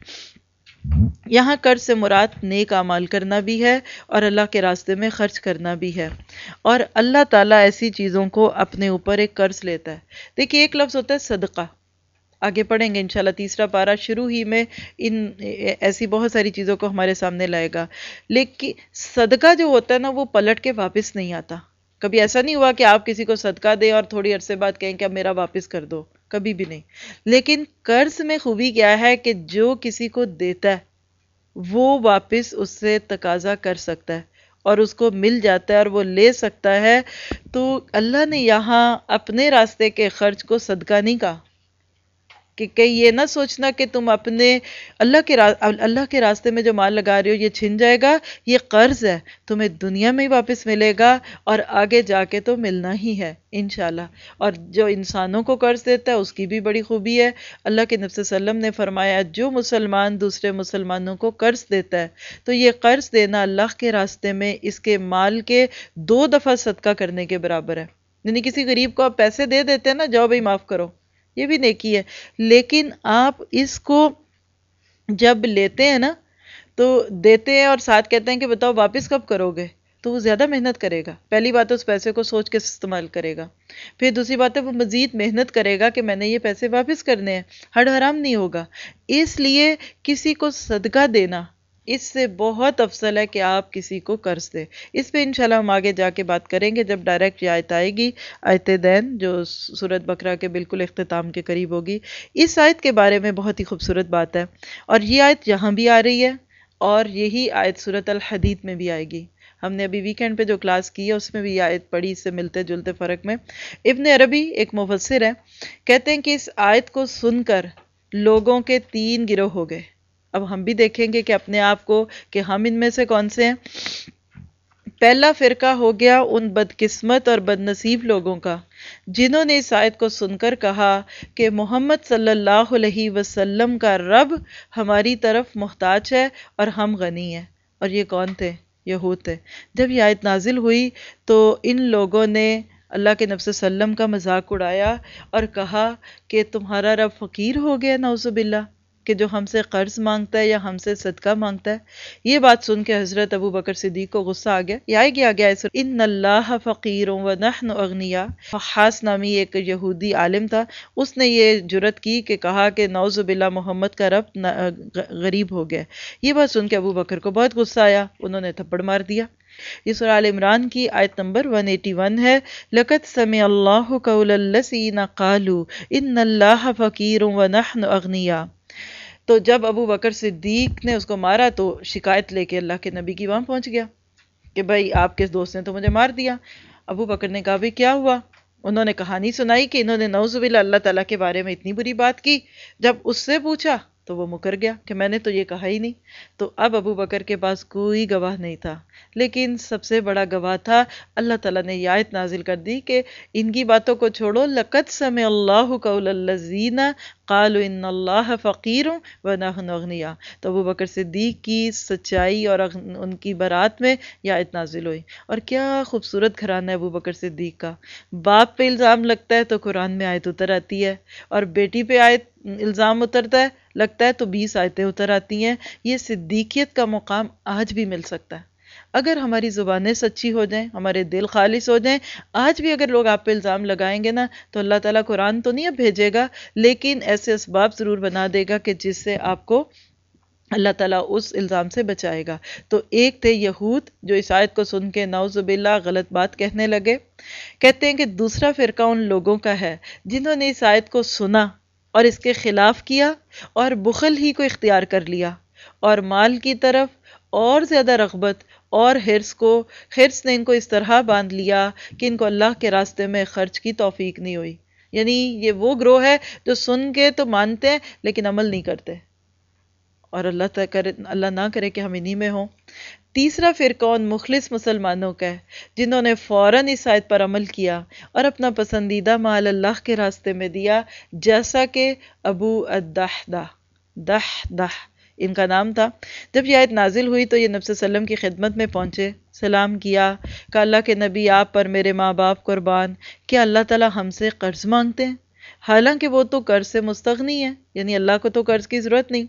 Speaker 1: یہاں قرض سے مراد نیک عمال کرنا بھی ہے اور اللہ کے راستے میں خرچ کرنا بھی ہے۔ اور اللہ تعالیٰ ایسی چیزوں کو اپنے اوپر ایک قرض لیتا ہے۔ دیکھیے، ایک لفظ ہوتا ہے صدقہ۔ آگے پڑھیں گے، انشاءاللہ تیسرا پارہ شروع ہی میں ان ایسی بہت ساری چیزوں کو ہمارے سامنے لائے گا۔ لیکن صدقہ جو ہوتا ہے نا، وہ پلٹ کے واپس نہیں آتا۔ کبھی ایسا نہیں ہوا کہ آپ کسی کو صدقہ دیں اور تھوڑی عرصے بعد کہیں کہ اب میرا واپس کر دو۔ کبھی بھی نہیں۔ لیکن قرض میں خوبی کیا ہے کہ جو کسی کو دیتا ہے، وہ واپس اس سے تقاضا کر سکتا ہے اور اس کو مل جاتا ہے اور وہ لے سکتا ہے۔ تو اللہ نے یہاں اپنے راستے کے خرچ کو صدقہ نہیں کہا۔ کہ کہیں یہ نہ سوچنا کہ تم اپنے اللہ کے اللہ کے راستے میں جو مال لگا رہے ہو یہ چھن جائے گا، یہ قرض ہے، تمہیں دنیا میں ہی واپس ملے گا اور آگے جا کے تو ملنا ہی ہے، انشاءاللہ۔ اور جو انسانوں کو قرض دیتا ہے، اس کی بھی بڑی خوبی ہے۔ اللہ کے نفس وسلم نے فرمایا، جو مسلمان دوسرے مسلمانوں کو قرض دیتا ہے، تو یہ قرض دینا اللہ کے راستے میں اس کے مال کے دو دفعہ صدقہ کرنے کے برابر ہے۔ یعنی کسی غریب کو آپ پیسے دے دیتے ہیں نا، جاؤ بھائی معاف کرو۔ یہ بھی نیکی ہے۔ لیکن آپ اس کو جب لیتے ہیں نا، تو دیتے ہیں اور ساتھ کہتے ہیں کہ بتاؤ واپس کب کرو گے؟ تو وہ زیادہ محنت کرے گا۔ پہلی بات اس پیسے کو سوچ کے استعمال کرے گا۔ پھر دوسری بات ہے، وہ مزید محنت کرے گا کہ میں نے یہ پیسے واپس کرنے ہیں۔ ہر حرام نہیں ہوگا۔ اس لیے کسی کو صدقہ دینا اس سے بہت افضل ہے کہ آپ کسی کو قرض دیں۔ اس پہ انشاءاللہ ہم آگے جا کے بات کریں گے۔ جب ڈائریکٹ یہ آیت آئے گی، آیت دین، جو صورت بکرا کے بالکل اختتام کے قریب ہوگی، اس آیت کے بارے میں بہت ہی خوبصورت بات ہے۔ اور یہ آیت یہاں بھی آ رہی ہے اور یہی آیت صورت الحدید میں بھی آئے گی۔ ہم نے ابھی ویکینڈ پہ جو کلاس کی ہے، اس میں بھی یہ آیت پڑھی، اس سے ملتے جلتے فرق میں۔ ابن عربی ایک مفسر ہے، کہتے ہیں کہ اس آیت کو سن کر لوگوں کے تین گروہ ہو گئے۔ اب ہم بھی دیکھیں گے کہ اپنے آپ کو کہ ہم ان میں سے کون سے ہیں۔ پہلا فرقہ ہو گیا ان بدقسمت اور بد نصیب لوگوں کا، جنہوں نے اس آیت کو سن کر کہا کہ محمد صلی اللہ علیہ وسلم کا رب ہماری طرف محتاج ہے اور ہم غنی ہیں۔ اور یہ کون تھے؟ یہود تھے۔ جب یہ آیت نازل ہوئی تو ان لوگوں نے اللہ کے نفس وسلم کا مذاق اڑایا اور کہا کہ تمہارا رب فقیر ہو گیا، نعوذ باللہ۔ کہ جو ہم سے قرض مانگتا ہے یا ہم سے صدقہ مانگتا ہے، یہ بات سن کے حضرت ابو بکر صدیق کو غصہ آ گیا۔ یہ آئے گیا گیا اس ان اللہ فقیر و نحن اغنیا خاص نامی ایک یہودی عالم تھا۔ اس نے یہ جرت کی کہ کہا کہ نوز باللہ محمد کا رب غریب ہو گیا۔ یہ بات سن کے ابو بکر کو بہت غصہ آیا۔ انہوں نے تھپڑ مار دیا۔ یہ سورہ آل عمران کی آیت نمبر 181 ہے۔ لَقَدْ سَمِعَ اللَّهُ قَوْلَ الَّسِينَ قَالُوا اِنَّ اللَّهَ فَقِيرٌ وَنَحْنُ اغنیا تو جب ابو بکر صدیق نے اس کو مارا تو شکایت لے کے اللہ کے نبی کی وہاں پہنچ گیا کہ بھائی آپ کے دوست نے تو مجھے مار دیا۔ ابو بکر نے کہا بھی کیا ہوا؟ انہوں نے کہانی سنائی کہ انہوں نے نوز باللہ اللہ تعالیٰ کے بارے میں اتنی بری بات کی۔ جب اس سے پوچھا تو وہ مکر گیا کہ میں نے تو یہ کہا ہی نہیں۔ تو اب ابو بکر کے پاس کوئی گواہ نہیں تھا۔ لیکن سب سے بڑا گواہ تھا، اللہ تعالیٰ نے یہ آیت نازل کر دی کہ ان کی باتوں کو چھوڑو لقت سمع اللہ قول الذین قالوا ان اللہ فقیر و نحن اغنیا تو ابو بکر صدیق کی سچائی اور ان کی برات میں یہ آیت نازل ہوئی۔ اور کیا خوبصورت گھرانہ ہے ابو بکر صدیق کا۔ باپ پہ الزام لگتا ہے تو قرآن میں آیت اتر آتی ہے۔ اور بیٹی پہ آیت الزام اترتا ہے، لگتا ہے تو بیس آیتیں اتر آتی ہیں۔ یہ صدیقیت کا مقام آج بھی مل سکتا ہے۔ اگر ہماری زبانیں سچی ہو جائیں، ہمارے دل خالص ہو جائیں، آج بھی اگر لوگ آپ پہ الزام لگائیں گے نا، تو اللہ تعالیٰ قرآن تو نہیں اب بھیجے گا، لیکن ایسے اسباب ضرور بنا دے گا کہ جس سے آپ کو اللہ تعالیٰ اس الزام سے بچائے گا۔ تو ایک تھے یہود، جو اس آیت کو سن کے نعوذ باللہ غلط بات کہنے لگے۔ کہتے ہیں کہ دوسرا فرقہ ان لوگوں کا ہے، جنہوں نے اس آیت کو سنا اور اس کے خلاف کیا اور بخل ہی کو اختیار کر لیا۔ اور مال کی طرف اور زیادہ رغبت اور حرص کو حرص نے ان کو اس طرح باندھ لیا کہ ان کو اللہ کے راستے میں خرچ کی توفیق نہیں ہوئی۔ یعنی یہ وہ گروہ ہے جو سن کے تو مانتے ہیں لیکن عمل نہیں کرتے۔ اور اللہ کرے اللہ نہ کرے کہ ہم انہی میں ہوں۔ تیسرا فرقہ ان مخلص مسلمانوں کا ہے، جنہوں نے فوراً اس آیت پر عمل کیا اور اپنا پسندیدہ مال اللہ کے راستے میں دیا، جیسا کہ ابو الدحدہ۔ دہ دہ ان کا نام تھا۔ جب یہ آیت نازل ہوئی تو یہ نبی وسلم کی خدمت میں پہنچے۔ سلام کیا، کہ اللہ کے نبی آپ پر میرے ماں باپ قربان، کیا اللہ تعالیٰ ہم سے قرض مانگتے ہیں؟ حالانکہ وہ تو قرض سے مستغنی ہے یعنی اللہ کو تو قرض کی ضرورت نہیں۔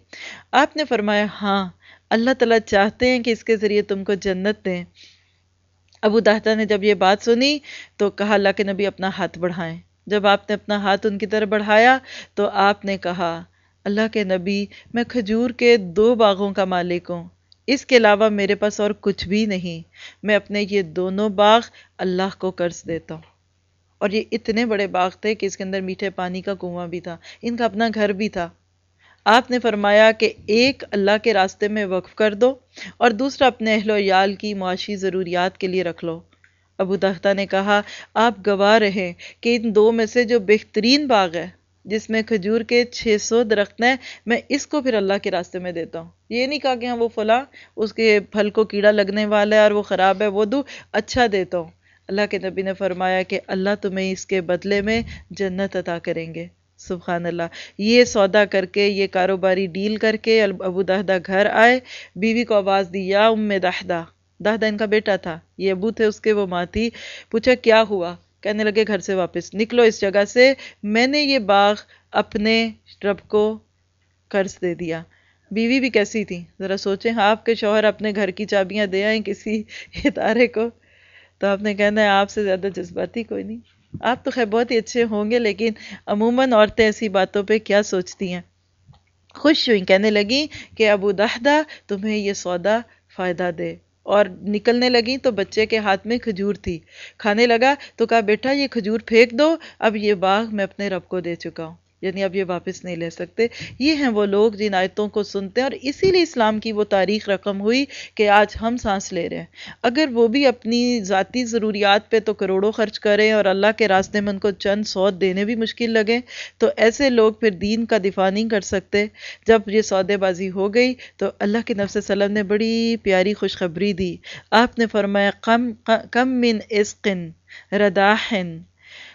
Speaker 1: آپ نے فرمایا ہاں اللہ تعالیٰ چاہتے ہیں کہ اس کے ذریعے تم کو جنت دیں۔ ابو دہتا نے جب یہ بات سنی تو کہا، اللہ کے نبی اپنا ہاتھ بڑھائیں۔ جب آپ نے اپنا ہاتھ ان کی طرف بڑھایا تو آپ نے کہا اللہ کے نبی، میں کھجور کے دو باغوں کا مالک ہوں۔ اس کے علاوہ میرے پاس اور کچھ بھی نہیں۔ میں اپنے یہ دونوں باغ اللہ کو قرض دیتا ہوں۔ اور یہ اتنے بڑے باغ تھے کہ اس کے اندر میٹھے پانی کا کنواں بھی تھا۔ ان کا اپنا گھر بھی تھا۔ آپ نے فرمایا کہ ایک اللہ کے راستے میں وقف کر دو اور دوسرا اپنے اہل و یال کی معاشی ضروریات کے لیے رکھ لو۔ ابو دختہ نے کہا، آپ گواہ رہے کہ ان دو میں سے جو بہترین باغ ہے جس میں کھجور کے چھ سو درخت ہیں، میں اس کو پھر اللہ کے راستے میں دیتا ہوں۔ یہ نہیں کہا کہ ہاں وہ فلاں، اس کے پھل کو کیڑا لگنے والا ہے اور وہ خراب ہے، وہ دو اچھا دیتا ہوں۔ اللہ کے نبی نے فرمایا کہ اللہ تمہیں اس کے بدلے میں جنت عطا کریں گے۔ سبحان اللہ۔ یہ سودا کر کے، یہ کاروباری ڈیل کر کے ابو دہدہ گھر آئے، بیوی کو آواز دی، یا ام دہدہ۔ دہدہ ان کا بیٹا تھا، یہ ابو تھے، اس کے وہ ماں تھی۔ پوچھا، کیا ہوا؟ کہنے لگے گھر سے واپس نکلو اس جگہ سے۔ میں نے یہ باغ اپنے رب کو قرض دے دیا۔ بیوی بھی کیسی تھی؟ ذرا سوچیں۔ آپ کے شوہر اپنے گھر کی چابیاں دے آئیں کسی ادارے کو؟ تو آپ نے کہنا ہے آپ سے زیادہ جذباتی کوئی نہیں۔ آپ تو خیر بہت ہی اچھے ہوں گے، لیکن عموماً عورتیں ایسی باتوں پہ کیا سوچتی ہیں؟ خوش ہوئیں۔ کہنے لگیں کہ ابو دہدہ تمہیں یہ سودا فائدہ دے۔ اور نکلنے لگیں تو بچے کے ہاتھ میں کھجور تھی۔ کھانے لگا تو کہا، بیٹا، یہ کھجور پھینک دو، اب یہ باغ میں اپنے رب کو دے چکا ہوں۔ یعنی اب یہ واپس نہیں لے سکتے۔ یہ ہیں وہ لوگ جن آیتوں کو سنتے ہیں اور اسی لیے اسلام کی وہ تاریخ رقم ہوئی کہ آج ہم سانس لے رہے ہیں۔ اگر وہ بھی اپنی ذاتی ضروریات پہ تو کروڑوں خرچ کریں اور اللہ کے راستے میں ان کو چند سود دینے بھی مشکل لگیں، تو ایسے لوگ پھر دین کا دفاع نہیں کر سکتے۔ جب یہ سودے بازی ہو گئی تو اللہ کے نفس وسلم نے بڑی پیاری خوشخبری دی۔ آپ نے فرمایا کم کم من اسقن رداحن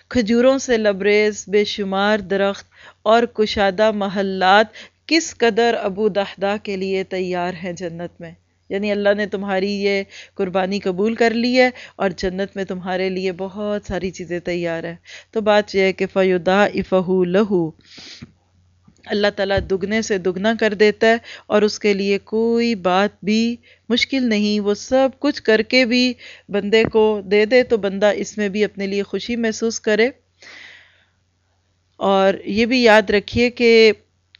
Speaker 1: کھجوروں سے لبریز، بے شمار درخت اور کشادہ محلات کس قدر ابو دہدہ کے لیے تیار ہیں جنت میں؟ یعنی اللہ نے تمہاری یہ قربانی قبول کر لی ہے اور جنت میں تمہارے لیے بہت ساری چیزیں تیار ہیں۔ تو بات یہ ہے کہ فیدا افہو لہو۔ اللہ تعالیٰ دگنے سے دگنا کر دیتا ہے اور اس کے لیے کوئی بات بھی مشکل نہیں، وہ سب کچھ کر کے بھی بندے کو دے دے تو بندہ اس میں بھی اپنے لیے خوشی محسوس کرے۔ اور یہ بھی یاد رکھیے کہ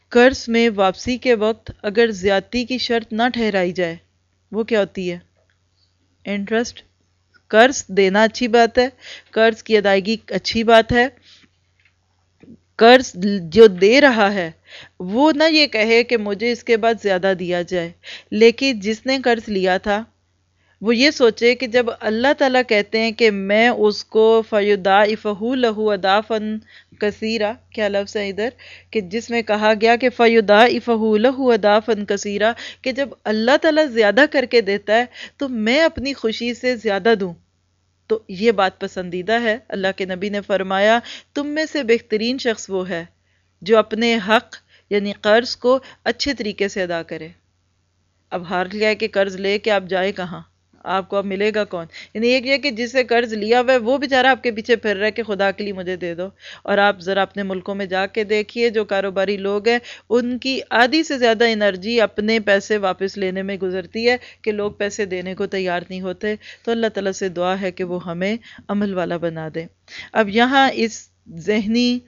Speaker 1: قرض میں واپسی کے وقت اگر زیادتی کی شرط نہ ٹھہرائی جائے، وہ کیا ہوتی ہے؟ انٹرسٹ، قرض دینا اچھی بات ہے، قرض کی ادائیگی اچھی بات ہے۔ قرض جو دے رہا ہے، وہ نہ یہ کہے کہ مجھے اس کے بعد زیادہ دیا جائے۔ لیکن جس نے قرض لیا تھا، وہ یہ سوچے کہ جب اللہ تعالیٰ کہتے ہیں کہ میں اس کو فیدا افہو لہو ادا فن کثیرہ، کیا لفظ ہے ادھر؟ کہ جس میں کہا گیا کہ فیدا افہو لہو ادا فن کثیرہ، کہ جب اللہ تعالیٰ زیادہ کر کے دیتا ہے، تو میں اپنی خوشی سے زیادہ دوں۔ تو یہ بات پسندیدہ ہے۔ اللہ کے نبی نے فرمایا، تم میں سے بہترین شخص وہ ہے جو اپنے حق یعنی قرض کو اچھے طریقے سے ادا کرے۔ اب ہار لیا کہ قرض لے کے آپ جائیں کہاں؟ آپ کو اب ملے گا کون؟ یعنی ایک یہ کہ جس سے قرض لیا ہوا ہے، وہ بیچارہ آپ کے پیچھے پھر رہا ہے کہ خدا کے لیے مجھے دے دو۔ اور آپ ذرا اپنے ملکوں میں جا کے دیکھیے، جو کاروباری لوگ ہیں، ان کی آدھی سے زیادہ انرجی اپنے پیسے واپس لینے میں گزرتی ہے کہ لوگ پیسے دینے کو تیار نہیں ہوتے۔ تو اللہ تعالیٰ سے دعا ہے کہ وہ ہمیں عمل والا بنا دے۔ اب یہاں اس ذہنی،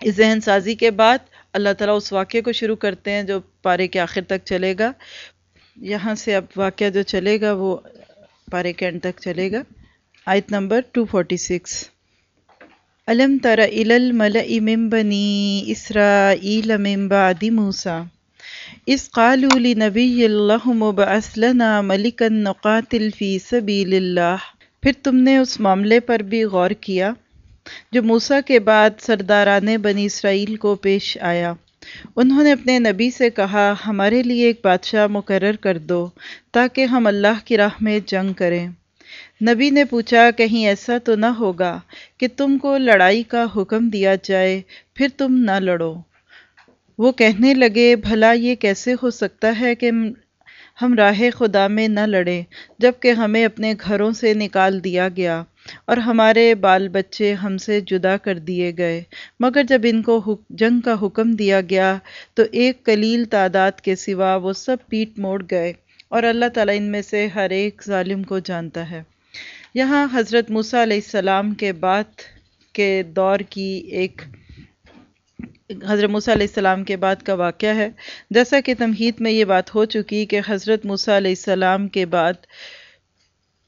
Speaker 1: اس ذہن سازی کے بعد اللہ تعالیٰ اس واقعے کو شروع کرتے ہیں جو پارے کے آخر تک چلے گا۔ یہاں سے اب واقعہ جو چلے گا وہ پارے کے انڈ تک چلے گا۔ آیت نمبر 246 علم تر الملئی من بنی اسرائیل من بعد موسیٰ۔ اس قالوا لنبی اللہ مبعث لنا ملکا نقاتل فی سبیل اللہ۔ پھر تم نے اس معاملے پر بھی غور کیا جو موسیٰ کے بعد سرداران بنی اسرائیل کو پیش آیا۔ انہوں نے اپنے نبی سے کہا، ہمارے لیے ایک بادشاہ مقرر کر دو تاکہ ہم اللہ کی راہ میں جنگ کریں۔ نبی نے پوچھا، کہیں ایسا تو نہ ہوگا کہ تم کو لڑائی کا حکم دیا جائے، پھر تم نہ لڑو۔ وہ کہنے لگے، بھلا یہ کیسے ہو سکتا ہے کہ ہم راہ خدا میں نہ لڑیں، جبکہ ہمیں اپنے گھروں سے نکال دیا گیا۔ اور ہمارے بال بچے ہم سے جدا کر دیے گئے۔ مگر جب ان کو جنگ کا حکم دیا گیا، تو ایک قلیل تعداد کے سوا وہ سب پیٹ موڑ گئے اور اللہ تعالیٰ ان میں سے ہر ایک ظالم کو جانتا ہے۔ یہاں حضرت موسیٰ علیہ السلام کے بعد کے دور کی ایک، حضرت موسیٰ علیہ السلام کے بعد کا واقعہ ہے۔ جیسا کہ تمہید میں یہ بات ہو چکی کہ حضرت موسیٰ علیہ السلام کے بعد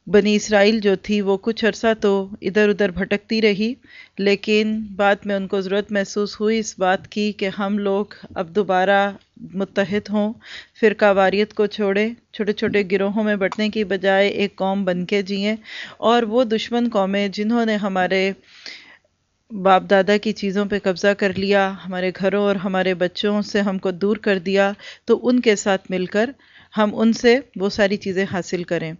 Speaker 1: بنی اسرائیل جو تھی وہ کچھ عرصہ تو ادھر ادھر بھٹکتی رہی، لیکن بعد میں ان کو ضرورت محسوس ہوئی اس بات کی کہ ہم لوگ اب دوبارہ متحد ہوں، فرقہ واریت کو چھوڑیں چھوٹے چھوٹے گروہوں میں بٹنے کی بجائے ایک قوم بن کے جئیں۔ اور وہ دشمن قومیں جنہوں نے ہمارے باپ دادا کی چیزوں پہ قبضہ کر لیا، ہمارے گھروں اور ہمارے بچوں سے ہم کو دور کر دیا، تو ان کے ساتھ مل کر ہم ان سے وہ ساری چیزیں حاصل کریں۔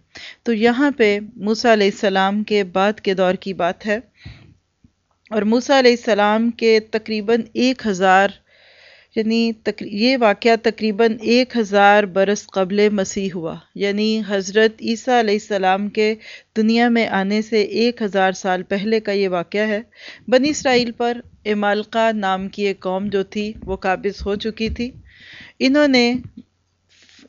Speaker 1: تو یہاں پہ موسیٰ علیہ السلام کے بعد کے دور کی بات ہے۔ اور موسیٰ علیہ السلام کے تقریباً ایک ہزار یعنی یہ واقعہ تقریباً ایک ہزار برس قبل مسیح ہوا۔ یعنی حضرت عیسیٰ علیہ السلام کے دنیا میں آنے سے ایک ہزار سال پہلے کا یہ واقعہ ہے۔ بنی اسرائیل پر امالقہ نام کی ایک قوم جو تھی وہ قابض ہو چکی تھی۔ انہوں نے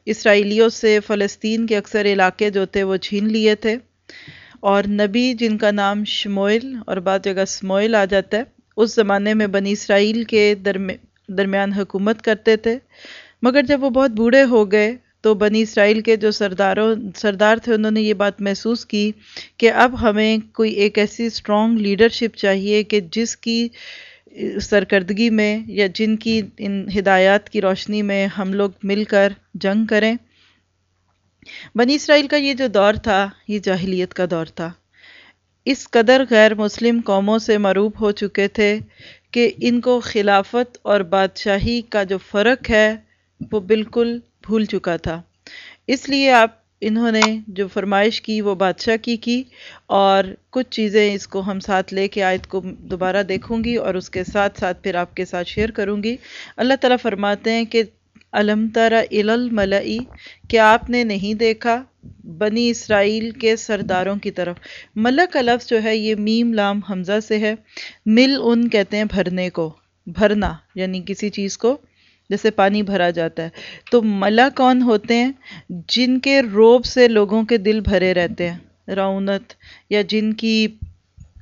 Speaker 1: اسرائیلیوں سے فلسطین کے اکثر علاقے جو تھے وہ چھین لیے تھے۔ اور نبی جن کا نام شموئل اور بعض جگہ سموئل آ جاتا ہے، اس زمانے میں بنی اسرائیل کے درمیان حکومت کرتے تھے۔ مگر جب وہ بہت بوڑھے ہو گئے تو بنی اسرائیل کے جو سرداروں، سردار تھے، انہوں نے یہ بات محسوس کی کہ اب ہمیں کوئی ایک ایسی اسٹرانگ لیڈرشپ چاہیے کہ جس کی سرکردگی میں یا جن کی ان ہدایات کی روشنی میں ہم لوگ مل کر جنگ کریں۔ بنی اسرائیل کا یہ جو دور تھا، یہ جاہلیت کا دور تھا۔ اس قدر غیر مسلم قوموں سے معروف ہو چکے تھے کہ ان کو خلافت اور بادشاہی کا جو فرق ہے، وہ بالکل بھول چکا تھا۔ اس لیے آپ انہوں نے جو فرمائش کی وہ بادشاہ کی کی اور کچھ چیزیں اس کو ہم ساتھ لے کے آیت کو دوبارہ دیکھوں گی اور اس کے ساتھ ساتھ پھر آپ کے ساتھ شیئر کروں گی۔ اللہ تعالیٰ فرماتے ہیں کہ علم تر الملئی کیا آپ نے نہیں دیکھا بنی اسرائیل کے سرداروں کی طرف؟ ملک کا لفظ جو ہے یہ میم لام حمزہ سے ہے۔ مل ان کہتے ہیں بھرنے کو، بھرنا یعنی کسی چیز کو۔ جیسے پانی بھرا جاتا ہے۔ تو ملا کون ہوتے ہیں؟ جن کے روب سے لوگوں کے دل بھرے رہتے ہیں۔ رونت، یا جن کی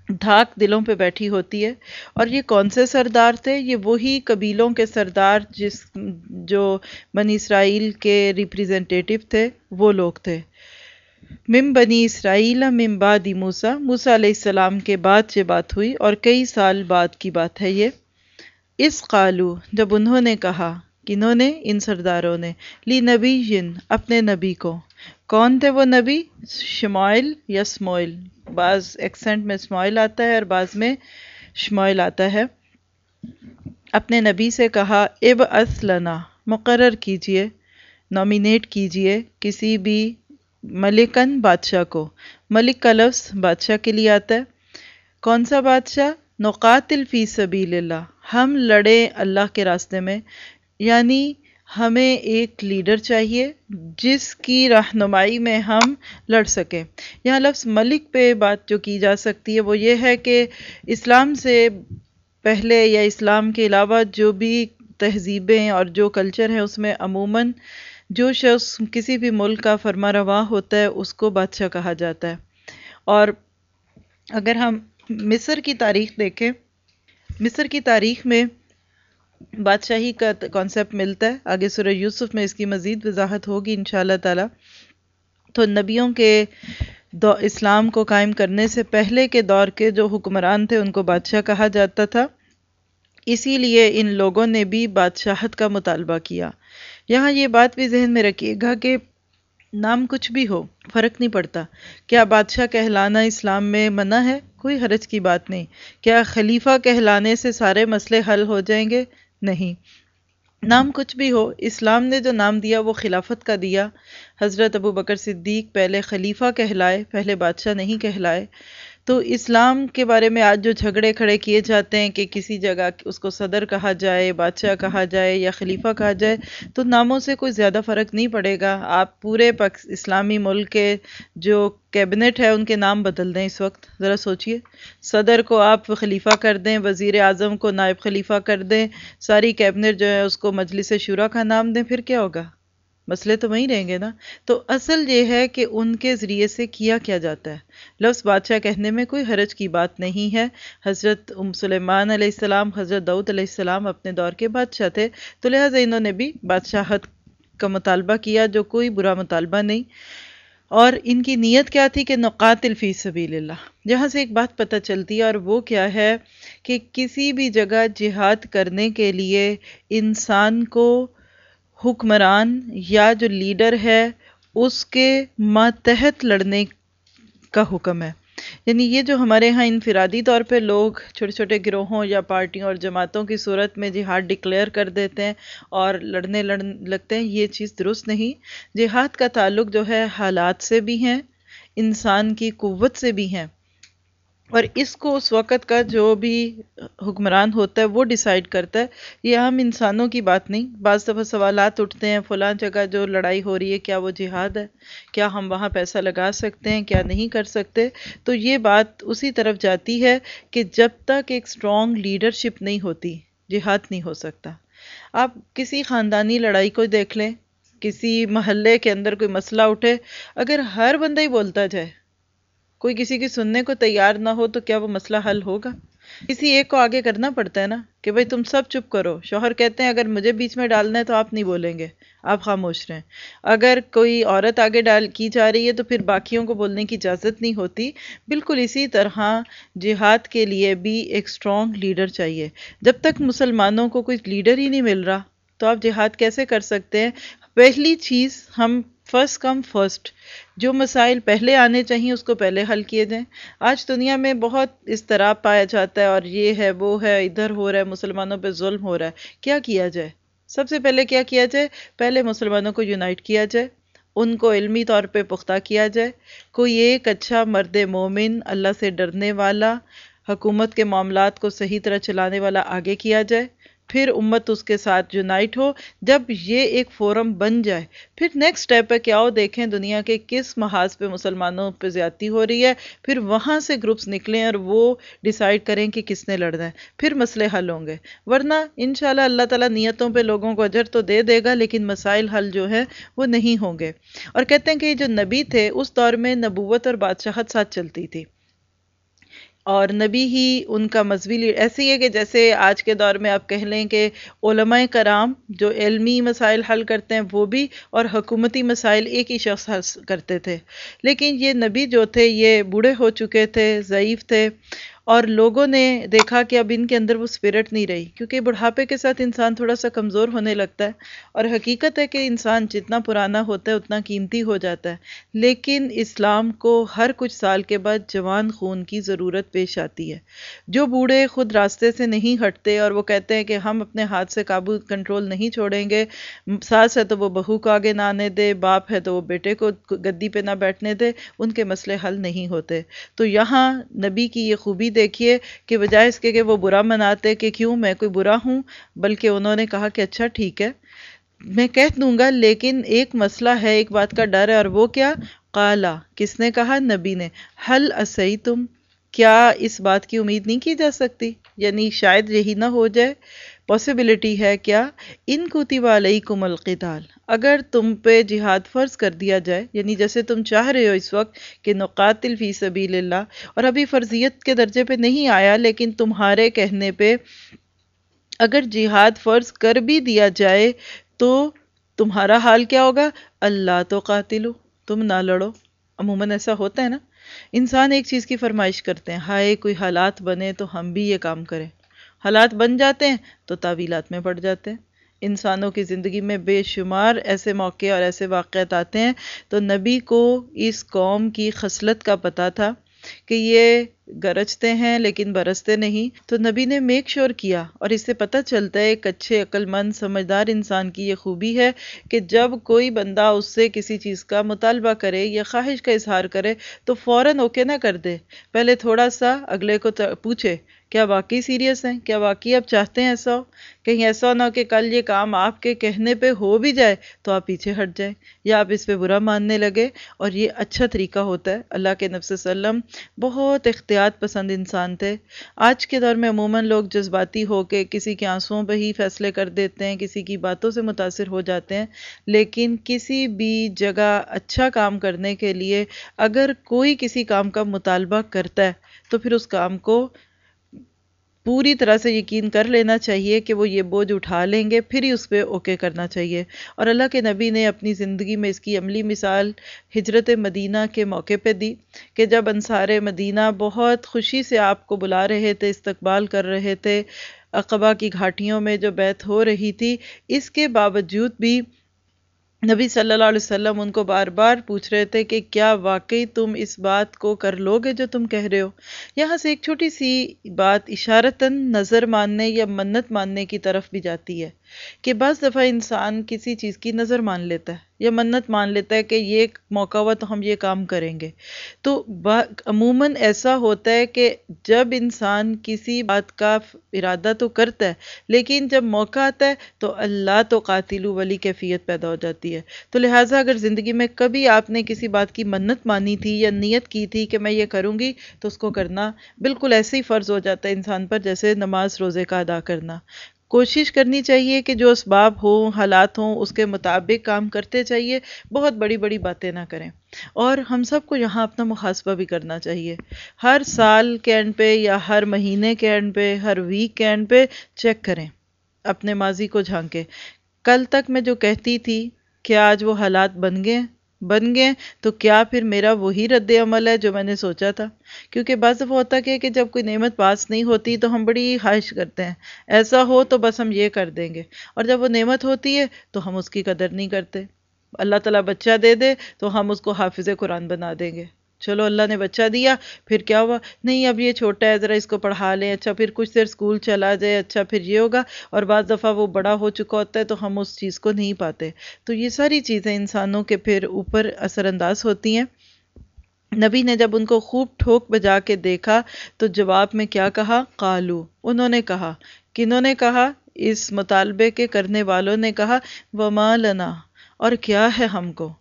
Speaker 1: دھاک دلوں پہ بیٹھی ہوتی ہے۔ اور یہ کون سے سردار تھے؟ یہ وہی قبیلوں کے سردار جس، جو بنی اسرائیل کے ریپریزنٹیٹیو تھے، وہ لوگ تھے۔ مم بنی اسرائیل مم بعد موسا موسا علیہ السلام کے بعد یہ بات ہوئی اور کئی سال بعد کی بات ہے یہ۔ اس قالو، جب انہوں نے کہا کنہوں نے ان سرداروں نے لی نبی جن اپنے نبی کو۔ کون تھے وہ نبی؟ شمائل یا سموئل بعض ایکسنٹ میں سموئل آتا ہے اور بعض میں شمائل آتا ہے۔ اپنے نبی سے کہا، اب اسلنا مقرر کیجیے نومینیٹ کیجیے کسی بھی ملکن بادشاہ کو۔ ملک کا لفظ بادشاہ کے لیے آتا ہے۔ کون سا بادشاہ؟ نقاتل فی سبیل اللہ ہم لڑے اللہ کے راستے میں یعنی ہمیں ایک لیڈر چاہیے جس کی رہنمائی میں ہم لڑ سکیں۔ یہاں لفظ ملک پہ بات جو کی جا سکتی ہے وہ یہ ہے کہ اسلام سے پہلے یا اسلام کے علاوہ جو بھی تہذیبیں اور جو کلچر ہے اس میں عموماً جو شخص کسی بھی ملک کا فرما رواں ہوتا ہے اس کو بادشاہ کہا جاتا ہے۔ اور اگر ہم مصر کی تاریخ دیکھیں۔ مصر کی تاریخ میں بادشاہی کا کانسیپٹ ملتا ہے۔ آگے سورہ یوسف میں اس کی مزید وضاحت ہوگی ان شاء اللہ تعالیٰ۔ تو نبیوں کے دو، اسلام کو قائم کرنے سے پہلے کے دور کے جو حکمران تھے، ان کو بادشاہ کہا جاتا تھا۔ اسی لیے ان لوگوں نے بھی بادشاہت کا مطالبہ کیا۔ یہاں یہ بات بھی ذہن میں رکھیے گا کہ نام کچھ بھی ہو، فرق نہیں پڑتا۔ کیا بادشاہ کہلانا اسلام میں منع ہے؟ کوئی حرج کی بات نہیں۔ کیا خلیفہ کہلانے سے سارے مسئلے حل ہو جائیں گے؟ نہیں۔ نام کچھ بھی ہو، اسلام نے جو نام دیا وہ خلافت کا دیا۔ حضرت ابو بکر صدیق پہلے خلیفہ کہلائے، پہلے بادشاہ نہیں کہلائے۔ تو اسلام کے بارے میں آج جو جھگڑے کھڑے کیے جاتے ہیں کہ کسی جگہ اس کو صدر کہا جائے، بادشاہ کہا جائے یا خلیفہ کہا جائے، تو ناموں سے کوئی زیادہ فرق نہیں پڑے گا۔ آپ پورے اسلامی ملک کے جو کیبنٹ ہے، ان کے نام بدل دیں اس وقت۔ ذرا سوچئے۔ صدر کو آپ خلیفہ کر دیں، وزیر اعظم کو نائب خلیفہ کر دیں، ساری کیبنٹ جو ہے اس کو مجلس شورا کا نام دیں، پھر کیا ہوگا؟ مسئلے تو وہیں رہیں گے نا۔ تو اصل یہ ہے کہ ان کے ذریعے سے کیا کیا جاتا ہے۔ لفظ بادشاہ کہنے میں کوئی حرج کی بات نہیں ہے۔ حضرت ام سلیمان علیہ السلام، حضرت دعوت علیہ السلام اپنے دور کے بادشاہ تھے۔ تو لہٰذا انہوں نے بھی بادشاہت کا مطالبہ کیا جو کوئی برا مطالبہ نہیں۔ اور ان کی نیت کیا تھی کہ نقاتل فی سبیل اللہ۔ جہاں سے ایک بات پتہ چلتی ہے اور وہ کیا ہے کہ کسی بھی جگہ جہاد کرنے کے لیے انسان کو حکمران یا جو لیڈر ہے، اس کے ماتحت لڑنے کا حکم ہے۔ یعنی یہ جو ہمارے ہاں انفرادی طور پہ لوگ چھوٹے چھوٹے گروہوں یا پارٹیوں اور جماعتوں کی صورت میں جہاد ڈکلیئر کر دیتے ہیں اور لڑنے لڑ لگتے ہیں، یہ چیز درست نہیں۔ جہاد کا تعلق جو ہے، حالات سے بھی ہیں، انسان کی قوت سے بھی ہیں۔ اور اس کو اس وقت کا جو بھی حکمران ہوتا ہے وہ ڈیسائیڈ کرتا ہے یہ ہم انسانوں کی بات نہیں، بعض دفعہ سوالات اٹھتے ہیں فلاں جگہ جو لڑائی ہو رہی ہے، کیا وہ جہاد ہے؟ کیا ہم وہاں پیسہ لگا سکتے ہیں؟ کیا نہیں کر سکتے؟ تو یہ بات اسی طرف جاتی ہے کہ جب تک ایک اسٹرانگ لیڈرشپ نہیں ہوتی، جہاد نہیں ہو سکتا۔ آپ کسی خاندانی لڑائی کو دیکھ لیں، کسی محلے کے اندر کوئی مسئلہ اٹھے، اگر ہر بندہ ہی بولتا جائے کوئی کسی کی سننے کو تیار نہ ہو تو کیا وہ مسئلہ حل ہوگا؟ کسی ایک کو آگے کرنا پڑتا ہے نا کہ بھائی تم سب چپ کرو۔ شوہر کہتے ہیں، اگر مجھے بیچ میں ڈالنا ہے تو آپ نہیں بولیں گے، آپ خاموش رہیں۔ اگر کوئی عورت آگے ڈال کی جا رہی ہے تو پھر باقیوں کو بولنے کی اجازت نہیں ہوتی۔ بالکل اسی طرح جہاد کے لیے بھی ایک اسٹرانگ لیڈر چاہیے۔ جب تک مسلمانوں کو کوئی لیڈر ہی نہیں مل رہا، تو آپ جہاد کیسے کر سکتے ہیں؟ پہلی چیز ہم فرسٹ کم فرسٹ جو مسائل پہلے آنے چاہیے، اس کو پہلے حل کیے جائیں۔ آج دنیا میں بہت اضطراب پایا جاتا ہے اور یہ ہے، وہ ہے، ادھر ہو رہا ہے، مسلمانوں پہ ظلم ہو رہا ہے۔ کیا کیا جائے؟ سب سے پہلے کیا کیا جائے؟ پہلے مسلمانوں کو یونائٹ کیا جائے۔ ان کو علمی طور پہ پختہ کیا جائے۔ کوئی ایک اچھا مرد مومن اللہ سے ڈرنے والا، حکومت کے معاملات کو صحیح طرح چلانے والا آگے کیا جائے۔ پھر امت اس کے ساتھ یونائٹ ہو۔ جب یہ ایک فورم بن جائے، پھر نیکسٹ سٹیپ ہے کہ آؤ دیکھیں دنیا کے کس محاذ پہ مسلمانوں پہ زیادتی ہو رہی ہے۔ پھر وہاں سے گروپس نکلیں اور وہ ڈیسائیڈ کریں کہ کس نے لڑنا ہے۔ پھر مسئلے حل ہوں گے۔ ورنہ انشاءاللہ اللہ تعالیٰ نیتوں پہ لوگوں کو اجر تو دے دے گا، لیکن مسائل حل جو ہے وہ نہیں ہوں گے۔ اور کہتے ہیں کہ یہ جو نبی تھے، اس دور میں نبوت اور بادشاہت ساتھ چلتی تھی۔ اور نبی ہی ان کا مذہبی لیڈر، ایسے ہی ہے کہ جیسے آج کے دور میں آپ کہہ لیں کہ علماء کرام جو علمی مسائل حل کرتے ہیں وہ بھی اور حکومتی مسائل ایک ہی شخص حل کرتے تھے۔ لیکن یہ نبی جو تھے، یہ بوڑھے ہو چکے تھے، ضعیف تھے۔ اور لوگوں نے دیکھا کہ اب ان کے اندر وہ سپیرٹ نہیں رہی، کیونکہ بڑھاپے کے ساتھ انسان تھوڑا سا کمزور ہونے لگتا ہے اور حقیقت ہے کہ انسان جتنا پرانا ہوتا ہے اتنا قیمتی ہو جاتا ہے۔ لیکن اسلام کو ہر کچھ سال کے بعد جوان خون کی ضرورت پیش آتی ہے۔ جو بوڑھے خود راستے سے نہیں ہٹتے اور وہ کہتے ہیں کہ ہم اپنے ہاتھ سے قابو کنٹرول نہیں چھوڑیں گے، ساس ہے تو وہ بہو کو آگے نہ آنے دے، باپ ہے تو وہ بیٹے کو گدی پہ نہ بیٹھنے دے، ان کے مسئلے حل نہیں ہوتے۔ تو یہاں نبی کی یہ خوبی دیکھیے کہ بجائے اس کے کہ وہ برا مناتے کہ کیوں میں کوئی برا ہوں، بلکہ انہوں نے کہا کہ اچھا ٹھیک ہے۔ میں کہہ دوں گا، لیکن ایک مسئلہ ہے، ایک بات کا ڈر ہے، اور وہ کیا؟ قالا، کس نے کہا؟ نبی نے۔ حل اسی تم کیا اس بات کی امید نہیں کی جا سکتی؟ یعنی شاید یہی نہ ہو جائے۔ پاسبلٹی ہے کیا ان کتب علیکم القتال؟ اگر تم پہ جہاد فرض کر دیا جائے یعنی جیسے تم چاہ رہے ہو اس وقت کہ نقاتل فی سبیل اللہ، اور ابھی فرضیت کے درجے پہ نہیں آیا، لیکن تمہارے کہنے پہ اگر جہاد فرض کر بھی دیا جائے تو تمہارا حال کیا ہوگا؟ اللہ تو قاتلو تم نہ لڑو۔ عموماً ایسا ہوتا ہے نا؟ انسان ایک چیز کی فرمائش کرتے ہیں، ہائے کوئی حالات بنے تو ہم بھی یہ کام کریں۔ حالات بن جاتے ہیں تو تعویلات میں پڑ جاتے ہیں۔ انسانوں کی زندگی میں بے شمار ایسے موقع اور ایسے واقعات آتے ہیں۔ تو نبی کو اس قوم کی خصلت کا پتہ تھا کہ یہ گرجتے ہیں لیکن برستے نہیں۔ تو نبی نے میک شور کیا اور اس سے پتہ چلتا ہے ایک اچھے عقل مند سمجھدار انسان کی یہ خوبی ہے کہ جب کوئی بندہ اس سے کسی چیز کا مطالبہ کرے یا خواہش کا اظہار کرے تو فوراً اوکے نہ کر دے۔ پہلے تھوڑا سا اگلے کو پوچھے کیا واقعی سیریس ہیں؟ کیا واقعی آپ چاہتے ہیں ایسا ہو؟ کہیں ایسا نہ ہو کہ کل یہ کام آپ کے کہنے پہ ہو بھی جائے تو آپ پیچھے ہٹ جائیں یا آپ اس پہ برا ماننے لگے اور یہ اچھا طریقہ ہوتا ہے۔ اللہ کے نفس وسلم بہت اختیار پسند انسان تھے۔ آج کے دور میں عموماً لوگ جذباتی ہو کے کسی کے آنسوؤں پہ ہی فیصلے کر دیتے ہیں، کسی کی باتوں سے متاثر ہو جاتے ہیں۔ لیکن کسی بھی جگہ اچھا کام کرنے کے لیے اگر کوئی کسی کام کا مطالبہ کرتا ہے تو پھر اس کام کو پوری طرح سے یقین کر لینا چاہیے کہ وہ یہ بوجھ اٹھا لیں گے، پھر ہی اس پہ اوکے کرنا چاہیے۔ اور اللہ کے نبی نے اپنی زندگی میں اس کی عملی مثال ہجرت مدینہ کے موقع پہ دی کہ جب انصار مدینہ بہت خوشی سے آپ کو بلا رہے تھے، استقبال کر رہے تھے، اقبا کی گھاٹیوں میں جو بیت ہو رہی تھی، اس کے باوجود بھی نبی صلی اللہ علیہ وسلم ان کو بار بار پوچھ رہے تھے کہ کیا واقعی تم اس بات کو کر لو گے جو تم کہہ رہے ہو؟ یہاں سے ایک چھوٹی سی بات اشارتاً نظر ماننے یا منت ماننے کی طرف بھی جاتی ہے۔ کہ بعض دفعہ انسان کسی چیز کی نظر مان لیتا ہے یا منت مان لیتا ہے کہ یہ موقع ہوا تو ہم یہ کام کریں گے۔ تو عموماً ایسا ہوتا ہے کہ جب انسان کسی بات کا ارادہ تو کرتا ہے، لیکن جب موقع آتا ہے تو اللہ تو قاتل ولی کیفیت پیدا ہو جاتی ہے۔ تو لہٰذا اگر زندگی میں کبھی آپ نے کسی بات کی منت مانی تھی یا نیت کی تھی کہ میں یہ کروں گی تو اس کو کرنا بالکل ایسے ہی فرض ہو جاتا ہے انسان پر، جیسے نماز روزے کا ادا کرنا۔ کوشش کرنی چاہیے کہ جو اسباب ہوں، حالات ہوں، اس کے مطابق کام کرتے چاہیے، بہت بڑی بڑی باتیں نہ کریں۔ اور ہم سب کو یہاں اپنا محاسبہ بھی کرنا چاہیے۔ ہر سال کے اینڈ پہ یا ہر مہینے کے اینڈ پہ، ہر ویک کے اینڈ پہ چیک کریں، اپنے ماضی کو جھانکیں۔ کل تک میں جو کہتی تھی کہ آج وہ حالات بن گئے بن گئے، تو کیا پھر میرا وہی رد عمل ہے جو میں نے سوچا تھا؟ کیونکہ بعض دفعہ ہوتا کہ کہ جب کوئی نعمت پاس نہیں ہوتی تو ہم بڑی خواہش کرتے ہیں۔ ایسا ہو تو بس ہم یہ کر دیں گے۔ اور جب وہ نعمت ہوتی ہے تو ہم اس کی قدر نہیں کرتے۔ اللہ تعالیٰ بچہ دے دے تو ہم اس کو حافظ قرآن بنا دیں گے۔ چلو اللہ نے بچہ دیا، پھر کیا ہوا؟ نہیں، اب یہ چھوٹا ہے، ذرا اس کو پڑھا لیں۔ اچھا پھر کچھ دیر اسکول چلا جائے اچھا پھر یہ ہوگا۔ اور بعض دفعہ وہ بڑا ہو چکا ہوتا ہے تو ہم اس چیز کو نہیں پاتے۔ تو یہ ساری چیزیں انسانوں کے پھر اوپر اثر انداز ہوتی ہیں۔ نبی نے جب ان کو خوب ٹھوک بجا کے دیکھا تو جواب میں کیا کہا؟ قالو، انہوں نے کہا۔ کنہوں نے کہا؟ اس مطالبے کے کرنے والوں نے کہا، وما لنا، اور کیا ہے ہم کو؟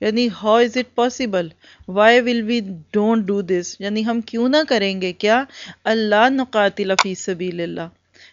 Speaker 1: یعنی how is it possible why will we don't do this یعنی ہم کیوں نہ کریں گے کیا؟ اللہ نقاتل فی سبیل اللہ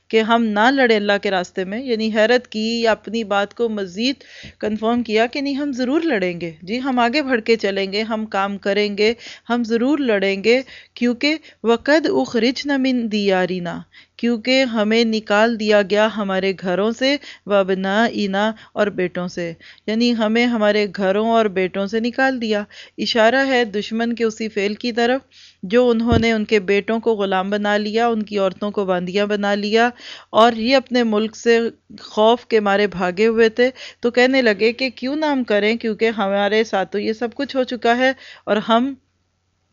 Speaker 1: کہ ہم نہ لڑے اللہ کے راستے میں یعنی حیرت کی یا اپنی بات کو مزید کنفرم کیا کہ نہیں، ہم ضرور لڑیں گے۔ جی ہم آگے بڑھ کے چلیں گے، ہم کام کریں گے، ہم ضرور لڑیں گے، کیونکہ وقد اخرجنا من دیارنا کیونکہ ہمیں نکال دیا گیا ہمارے گھروں سے وبنا اینا اور بیٹوں سے۔ یعنی ہمیں ہمارے گھروں اور بیٹوں سے نکال دیا۔ اشارہ ہے دشمن کے اسی فعل کی طرف، جو انہوں نے ان کے بیٹوں کو غلام بنا لیا، ان کی عورتوں کو باندیاں بنا لیا اور یہ اپنے ملک سے خوف کے مارے بھاگے ہوئے تھے۔ تو کہنے لگے کہ کیوں نہ ہم کریں، کیونکہ ہمارے ساتھ تو یہ سب کچھ ہو چکا ہے اور ہم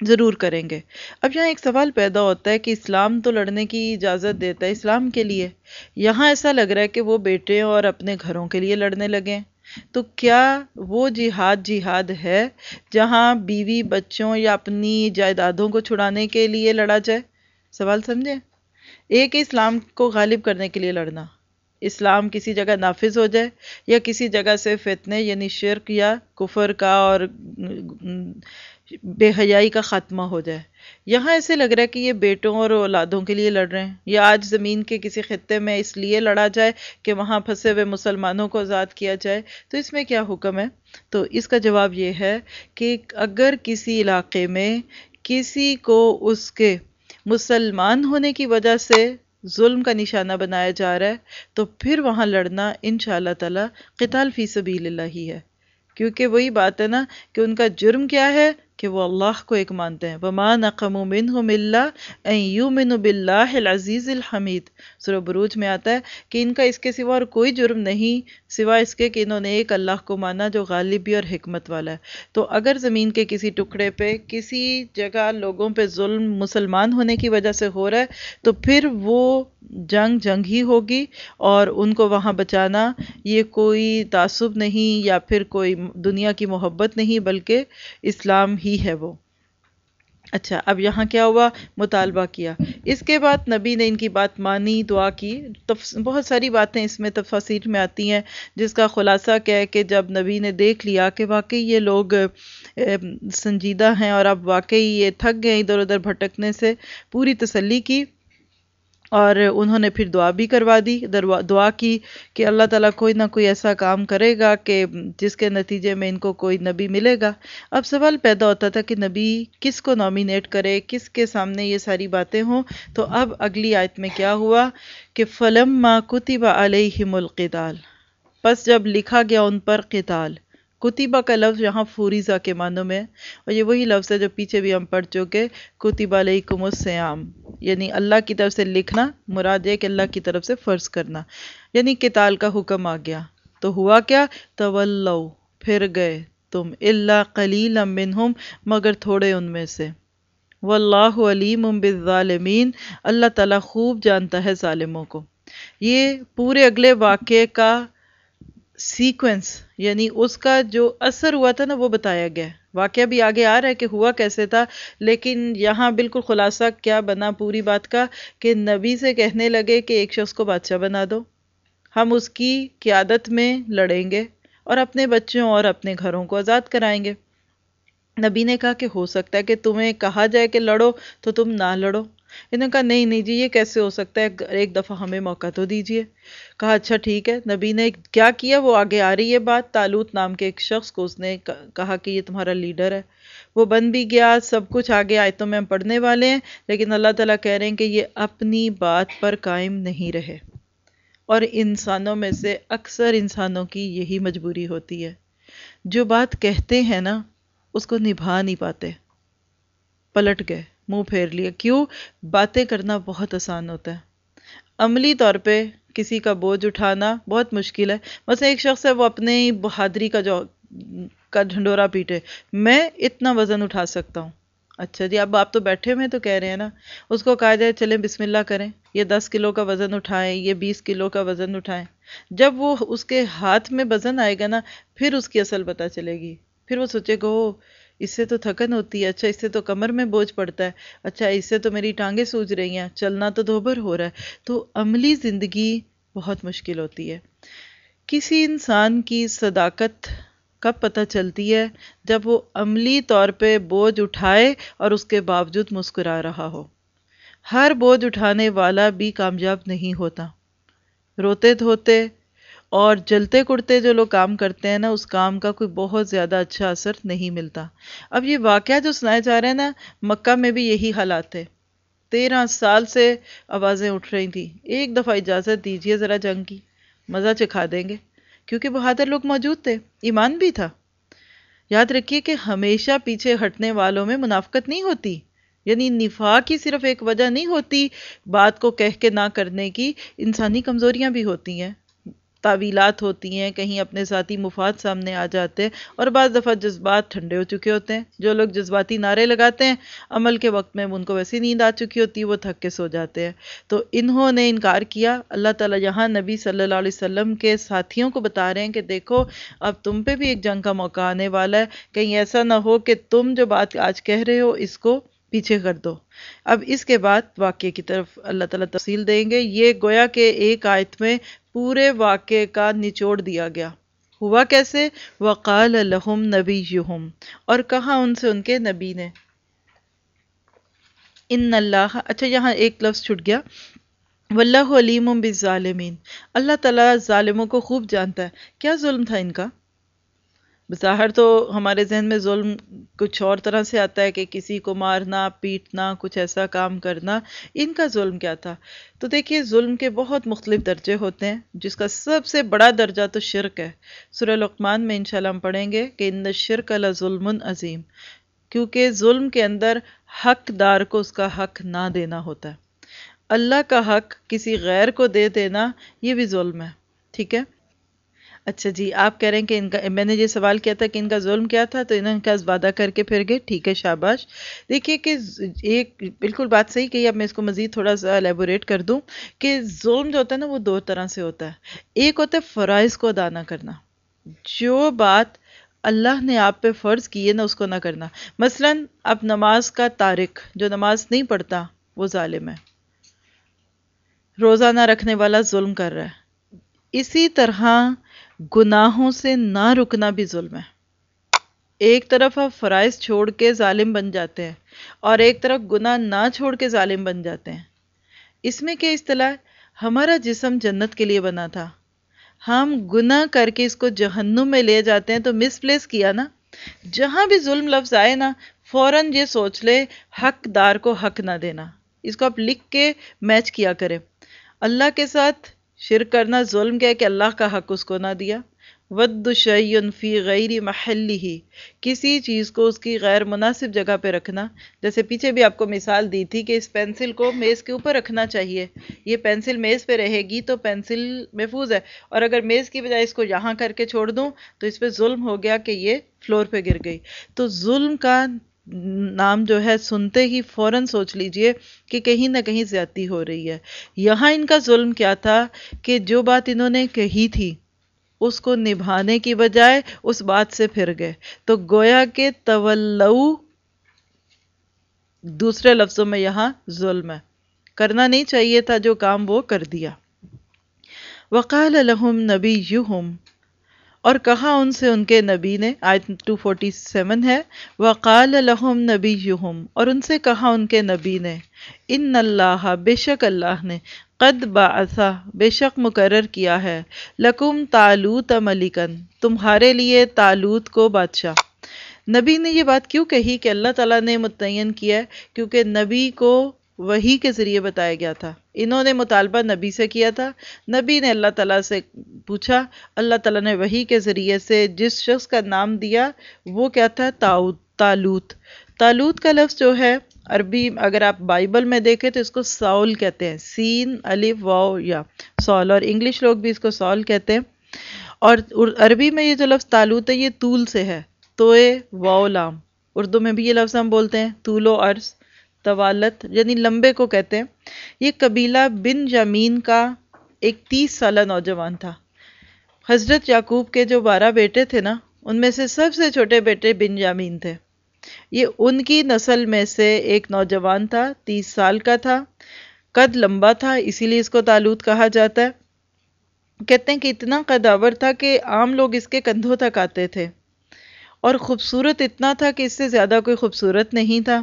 Speaker 1: ضرور کریں گے۔ اب یہاں ایک سوال پیدا ہوتا ہے کہ اسلام تو لڑنے کی اجازت دیتا ہے، اسلام کے لیے۔ یہاں ایسا لگ رہا ہے کہ وہ بیٹے اور اپنے گھروں کے لیے لڑنے لگے۔ تو کیا وہ جہاد جہاد ہے جہاں بیوی بچوں یا اپنی جائیدادوں کو چھڑانے کے لیے لڑا جائے؟ سوال سمجھے؟ ایک اسلام کو غالب کرنے کے لیے لڑنا۔ اسلام کسی جگہ نافذ ہو جائے یا کسی جگہ سے فتنے یعنی شرک یا کفر کا اور بے حیائی کا خاتمہ ہو جائے۔ یہاں ایسے لگ رہا ہے کہ یہ بیٹوں اور اولادوں کے لیے لڑ رہے ہیں۔ یا آج زمین کے کسی خطے میں اس لیے لڑا جائے کہ وہاں پھنسے ہوئے مسلمانوں کو آزاد کیا جائے۔ تو اس میں کیا حکم ہے؟ تو اس کا جواب یہ ہے کہ اگر کسی علاقے میں کسی کو اس کے مسلمان ہونے کی وجہ سے ظلم کا نشانہ بنایا جا رہا ہے، تو پھر وہاں لڑنا انشاءاللہ تعالی قتال فی سبیل اللہ ہی ہے۔ کیونکہ وہی بات ہے نا کہ ان کا جرم کیا ہے کہ وہ اللہ کو ایک مانتے ہیں۔ وَمَا نَقَمُ مِنْهُمْ إِلَّا أَن يُؤْمِنُوا بِاللَّهِ الْعَزِيزِ الْحَمِيدِ۔ سورہ بروج میں آتا ہے کہ ان کا اس کے سوا اور کوئی جرم نہیں، سوا اس کے کہ انہوں نے ایک اللہ کو مانا جو غالبی اور حکمت والا ہے۔ تو اگر زمین کے کسی ٹکڑے پہ، کسی جگہ لوگوں پہ ظلم مسلمان ہونے کی وجہ سے ہو رہا ہے، تو پھر وہ جنگ جنگ ہی ہوگی اور ان کو وہاں بچانا یہ کوئی تعصب نہیں یا پھر کوئی دنیا کی محبت نہیں، بلکہ اسلام ہی ہے وہ۔ اچھا اب یہاں کیا ہوا؟ مطالبہ کیا۔ اس کے بعد نبی نے ان کی بات مانی، دعا کی۔ بہت ساری باتیں اس میں تفاصیر میں آتی ہیں، جس کا خلاصہ کیا ہے کہ جب نبی نے دیکھ لیا کہ واقعی یہ لوگ سنجیدہ ہیں اور اب واقعی یہ تھک گئے ادھر ادھر بھٹکنے سے، پوری تسلی کی۔ اور انہوں نے پھر دعا بھی کروا دی دعا کی کہ اللہ تعالیٰ کوئی نہ کوئی ایسا کام کرے گا کہ جس کے نتیجے میں ان کو کوئی نبی ملے گا۔ اب سوال پیدا ہوتا تھا کہ نبی کس کو نامینیٹ کرے، کس کے سامنے یہ ساری باتیں ہوں؟ تو اب اگلی آیت میں کیا ہوا کہ فلم ما کتب علیہم القتال۔ پس جب لکھا گیا ان پر قتال کتبہ کا لفظ یہاں فوریزہ کے معنوں میں اور یہ وہی لفظ ہے جو پیچھے بھی ہم پڑھ چکے کتب علیکم السیام۔ یعنی اللہ کی طرف سے لکھنا، مراد ہے کہ اللہ کی طرف سے فرض کرنا۔ یعنی قتال کا حکم آ گیا۔ تو ہوا کیا؟ تولو پھر گئے۔ تم اللہ قلیل منہم، مگر تھوڑے ان میں سے۔ واللہ علیم بالظالمین۔ اللہ تعالیٰ خوب جانتا ہے ظالموں کو۔ یہ پورے اگلے واقعے کا سیکوینس یعنی اس کا جو اثر ہوا تھا نا وہ بتایا گیا۔ واقعہ بھی آگے آ رہا ہے کہ ہوا کیسے تھا، لیکن یہاں بالکل خلاصہ کیا بنا پوری بات کا کہ نبی سے کہنے لگے کہ ایک شخص کو بادشاہ بنا دو۔ ہم اس کی قیادت میں لڑیں گے اور اپنے بچوں اور اپنے گھروں کو آزاد کرائیں گے۔ نبی نے کہا کہ ہو سکتا ہے کہ تمہیں کہا جائے کہ لڑو تو تم نہ لڑو۔ انہوں نے کہا، نہیں نہیں جی یہ کیسے ہو سکتا ہے؟ ایک دفعہ ہمیں موقع تو دیجیے کہا اچھا ٹھیک ہے۔ نبی نے کیا کیا؟ وہ آگے آ رہی ہے بات۔ تالوت نام کے ایک شخص کو اس نے کہا کہ یہ تمہارا لیڈر ہے۔ وہ بن بھی گیا۔ سب کچھ آگے آیتوں میں ہم پڑھنے والے ہیں، لیکن اللہ تعالیٰ کہہ رہے ہیں کہ یہ اپنی بات پر قائم نہیں رہے۔ اور انسانوں میں سے اکثر انسانوں کی یہی مجبوری ہوتی ہے۔ جو بات کہتے ہیں نا، اس کو نبھا نہیں پاتے۔ پلٹ گئے۔ منہ پھیر لیا۔ کیوں؟ باتیں کرنا بہت آسان ہوتا ہے۔ عملی طور پہ کسی کا بوجھ اٹھانا بہت مشکل ہے۔ بس ایک شخص ہے، وہ اپنے ہی بہادری کا جو، کا ڈھنڈورا پیٹے۔ میں اتنا وزن اٹھا سکتا ہوں۔ اچھا جی اب آپ تو بیٹھے ہوئے تو کہہ رہے ہیں نا۔ اس کو کہا جائے، چلیں بسم اللہ کریں۔ یہ دس کلو کا وزن اٹھائیں، یہ بیس کلو کا وزن اٹھائیں۔ جب وہ اس کے ہاتھ میں وزن آئے گا نا، پھر اس کی اصل پتہ چلے گی۔ پھر وہ سوچے گا اس سے تو تھکن ہوتی ہے۔ اچھا اس سے تو کمر میں بوجھ پڑتا ہے۔ اچھا اس سے تو میری ٹانگیں سوج رہی ہیں۔ چلنا تو دوبر ہو رہا ہے۔ تو عملی زندگی بہت مشکل ہوتی ہے۔ کسی انسان کی صداقت کب پتہ چلتی ہے؟ جب وہ عملی طور پہ بوجھ اٹھائے اور اس کے باوجود مسکرا رہا ہو۔ ہر بوجھ اٹھانے والا بھی کامیاب نہیں ہوتا۔ روتے دھوتے اور جلتے کڑتے جو لوگ کام کرتے ہیں نا، اس کام کا کوئی بہت زیادہ اچھا اثر نہیں ملتا۔ اب یہ واقعہ جو سنائے جا رہے ہیں نا، مکہ میں بھی یہی حالات تھے۔ تیرہ سال سے آوازیں اٹھ رہی تھیں۔ ایک دفعہ اجازت دیجیے ذرا جنگ کی۔ مزہ چکھا دیں گے۔ کیونکہ بہادر لوگ موجود تھے۔ ایمان بھی تھا۔ یاد رکھیے کہ ہمیشہ پیچھے ہٹنے والوں میں منافقت نہیں ہوتی۔ یعنی نفاق کی صرف ایک وجہ نہیں ہوتی، بات کو کہہ کے نہ کرنے کی انسانی کمزوریاں بھی ہوتی ہیں۔ تعویلات ہوتی ہیں، کہیں اپنے ذاتی مفاد سامنے آ جاتے ہیں اور بعض دفعہ جذبات ٹھنڈے ہو چکے ہوتے ہیں۔ جو لوگ جذباتی نعرے لگاتے ہیں، عمل کے وقت میں ان کو ویسی نیند آ چکی ہوتی ہے وہ تھک کے سو جاتے ہیں۔ تو انہوں نے انکار کیا، اللہ تعالیٰ یہاں نبی صلی اللہ علیہ وسلم کے ساتھیوں کو بتا رہے ہیں کہ دیکھو، اب تم پہ بھی ایک جنگ کا موقع آنے والا ہے۔ کہیں ایسا نہ ہو کہ تم جو بات آج کہہ رہے ہو، اس کو پیچھے کر دو۔ اب اس کے بعد واقعے کی طرف اللہ تعالیٰ تفصیل دیں گے۔ یہ گویا کہ ایک آیت میں پورے واقعے کا نچوڑ دیا گیا۔ ہوا کیسے؟ وقال لہم نبی اور کہا ان سے ان کے نبی نے؟ ان اللہ اچھا یہاں ایک لفظ چھٹ گیا۔ واللہ علیم بالظالمین۔ اللہ تعالیٰ ظالموں کو خوب جانتا ہے۔ کیا ظلم تھا ان کا؟ بظاہر تو ہمارے ذہن میں ظلم کچھ اور طرح سے آتا ہے کہ کسی کو مارنا، پیٹنا، کچھ ایسا کام کرنا، ان کا ظلم کیا تھا؟ تو دیکھیے، ظلم کے بہت مختلف درجے ہوتے ہیں، جس کا سب سے بڑا درجہ تو شرک ہے۔ سورہ لقمان میں انشاءاللہ ہم پڑھیں گے کہ ان شرک ظلم عظیم، کیونکہ ظلم کے اندر حق دار کو اس کا حق نہ دینا ہوتا ہے۔ اللہ کا حق کسی غیر کو دے دینا، یہ بھی ظلم ہے، ٹھیک ہے؟ اچھا جی آپ کہہ رہے ہیں کہ ان کا، میں نے یہ سوال کیا تھا کہ ان کا ظلم کیا تھا، تو انہوں نے کیا وعدہ کر کے پھر گئے، ٹھیک ہے، شاباش۔ دیکھیے کہ ایک بالکل بات صحیح کہ اب میں اس کو مزید تھوڑا سا الیبوریٹ کر دوں کہ ظلم جو ہوتا ہے نا، وہ دو طرح سے ہوتا ہے۔ ایک ہوتا ہے فرائض کو ادا نہ کرنا۔ جو بات اللہ نے آپ پہ فرض کی ہے نا، اس کو نہ کرنا۔ مثلا اب نماز کا تارک جو نماز نہیں پڑھتا، وہ ظالم ہے۔ روزہ نہ رکھنے والا ظلم کر رہا ہے۔ اسی طرح گناہوں سے نہ رکنا بھی ظلم ہے۔ ایک طرف آپ فرائض چھوڑ کے ظالم بن جاتے ہیں اور ایک طرف گناہ نہ چھوڑ کے ظالم بن جاتے ہیں۔ اس میں کیا اصطلاح ہمارا جسم جنت کے لیے بنا تھا۔ ہم گناہ کر کے اس کو جہنم میں لے جاتے ہیں تو مس پلیس کیا نا؟ جہاں بھی ظلم لفظ آئے نا، فوراً یہ سوچ لے حق دار کو حق نہ دینا۔ اس کو آپ لکھ کے میچ کیا کریں۔ اللہ کے ساتھ شرک کرنا ظلم کیا کہ اللہ کا حق اس کو نہ دیا۔ ود شعین فی غیر محلی ہی کسی چیز کو اس کی غیر مناسب جگہ پہ رکھنا۔ جیسے پیچھے بھی آپ کو مثال دی تھی کہ اس پینسل کو میز کے اوپر رکھنا چاہیے۔ یہ پینسل میز پہ رہے گی تو پینسل محفوظ ہے۔ اور اگر میز کی بجائے اس کو یہاں کر کے چھوڑ دوں تو اس پہ ظلم ہو گیا کہ یہ فلور پہ گر گئی۔ تو ظلم کا نام جو ہے سنتے ہی فوراً سوچ لیجیے کہ کہیں نہ کہیں زیادتی ہو رہی ہے۔ یہاں ان کا ظلم کیا تھا کہ جو بات انہوں نے کہی تھی، اس کو نبھانے کی بجائے اس بات سے پھر گئے۔ تو گویا کے تولو دوسرے لفظوں میں یہاں ظلم ہے۔ کرنا نہیں چاہیے تھا جو کام وہ کر دیا۔ وقال لہم نبی اور کہا ان سے ان کے نبی نے، آیت 247 ہے، وقال لہم نبی اور ان سے کہا ان کے نبی نے؟ ان اللہ، بے شک اللہ نے، قد بعثا بے شک مقرر کیا ہے، لکم تالوت ملکن، تمہارے لیے تالوت کو بادشاہ۔ نبی نے یہ بات کیوں کہی کہ اللہ تعالیٰ نے متعین کیا ہے؟ کیونکہ نبی کو وہی کے ذریعے بتایا گیا تھا۔ انہوں نے مطالبہ نبی سے کیا تھا۔ نبی نے اللہ تعالیٰ سے پوچھا، اللہ تعالیٰ نے وہی کے ذریعے سے جس شخص کا نام دیا، وہ کیا تھا؟ تالوت۔ تالوت کا لفظ جو ہے، عربی اگر آپ بائبل میں دیکھیں تو اس کو سول کہتے ہیں۔ سین، الف، واو یا سول اور انگلش لوگ بھی اس کو سول کہتے ہیں۔ اور عربی میں یہ جو لفظ تالوت ہے، یہ طول سے ہے۔ توئے واو لام۔ اردو میں بھی یہ لفظ ہم بولتے ہیں، طول و عرض۔ طوالت یعنی لمبے کو کہتے ہیں، یہ قبیلہ بن جامین کا ایک تیس سالہ نوجوان تھا۔ حضرت یعقوب کے جو بارہ بیٹے تھے نا، ان میں سے سب سے چھوٹے بیٹے بن جامین تھے۔ یہ ان کی نسل میں سے ایک نوجوان تھا، تیس سال کا تھا۔ قد لمبا تھا، اسی لیے اس کو تالوت کہا جاتا ہے۔ کہتے ہیں کہ اتنا قداور تھا کہ عام لوگ اس کے کندھوں تک آتے تھے۔ اور خوبصورت اتنا تھا کہ اس سے زیادہ کوئی خوبصورت نہیں تھا۔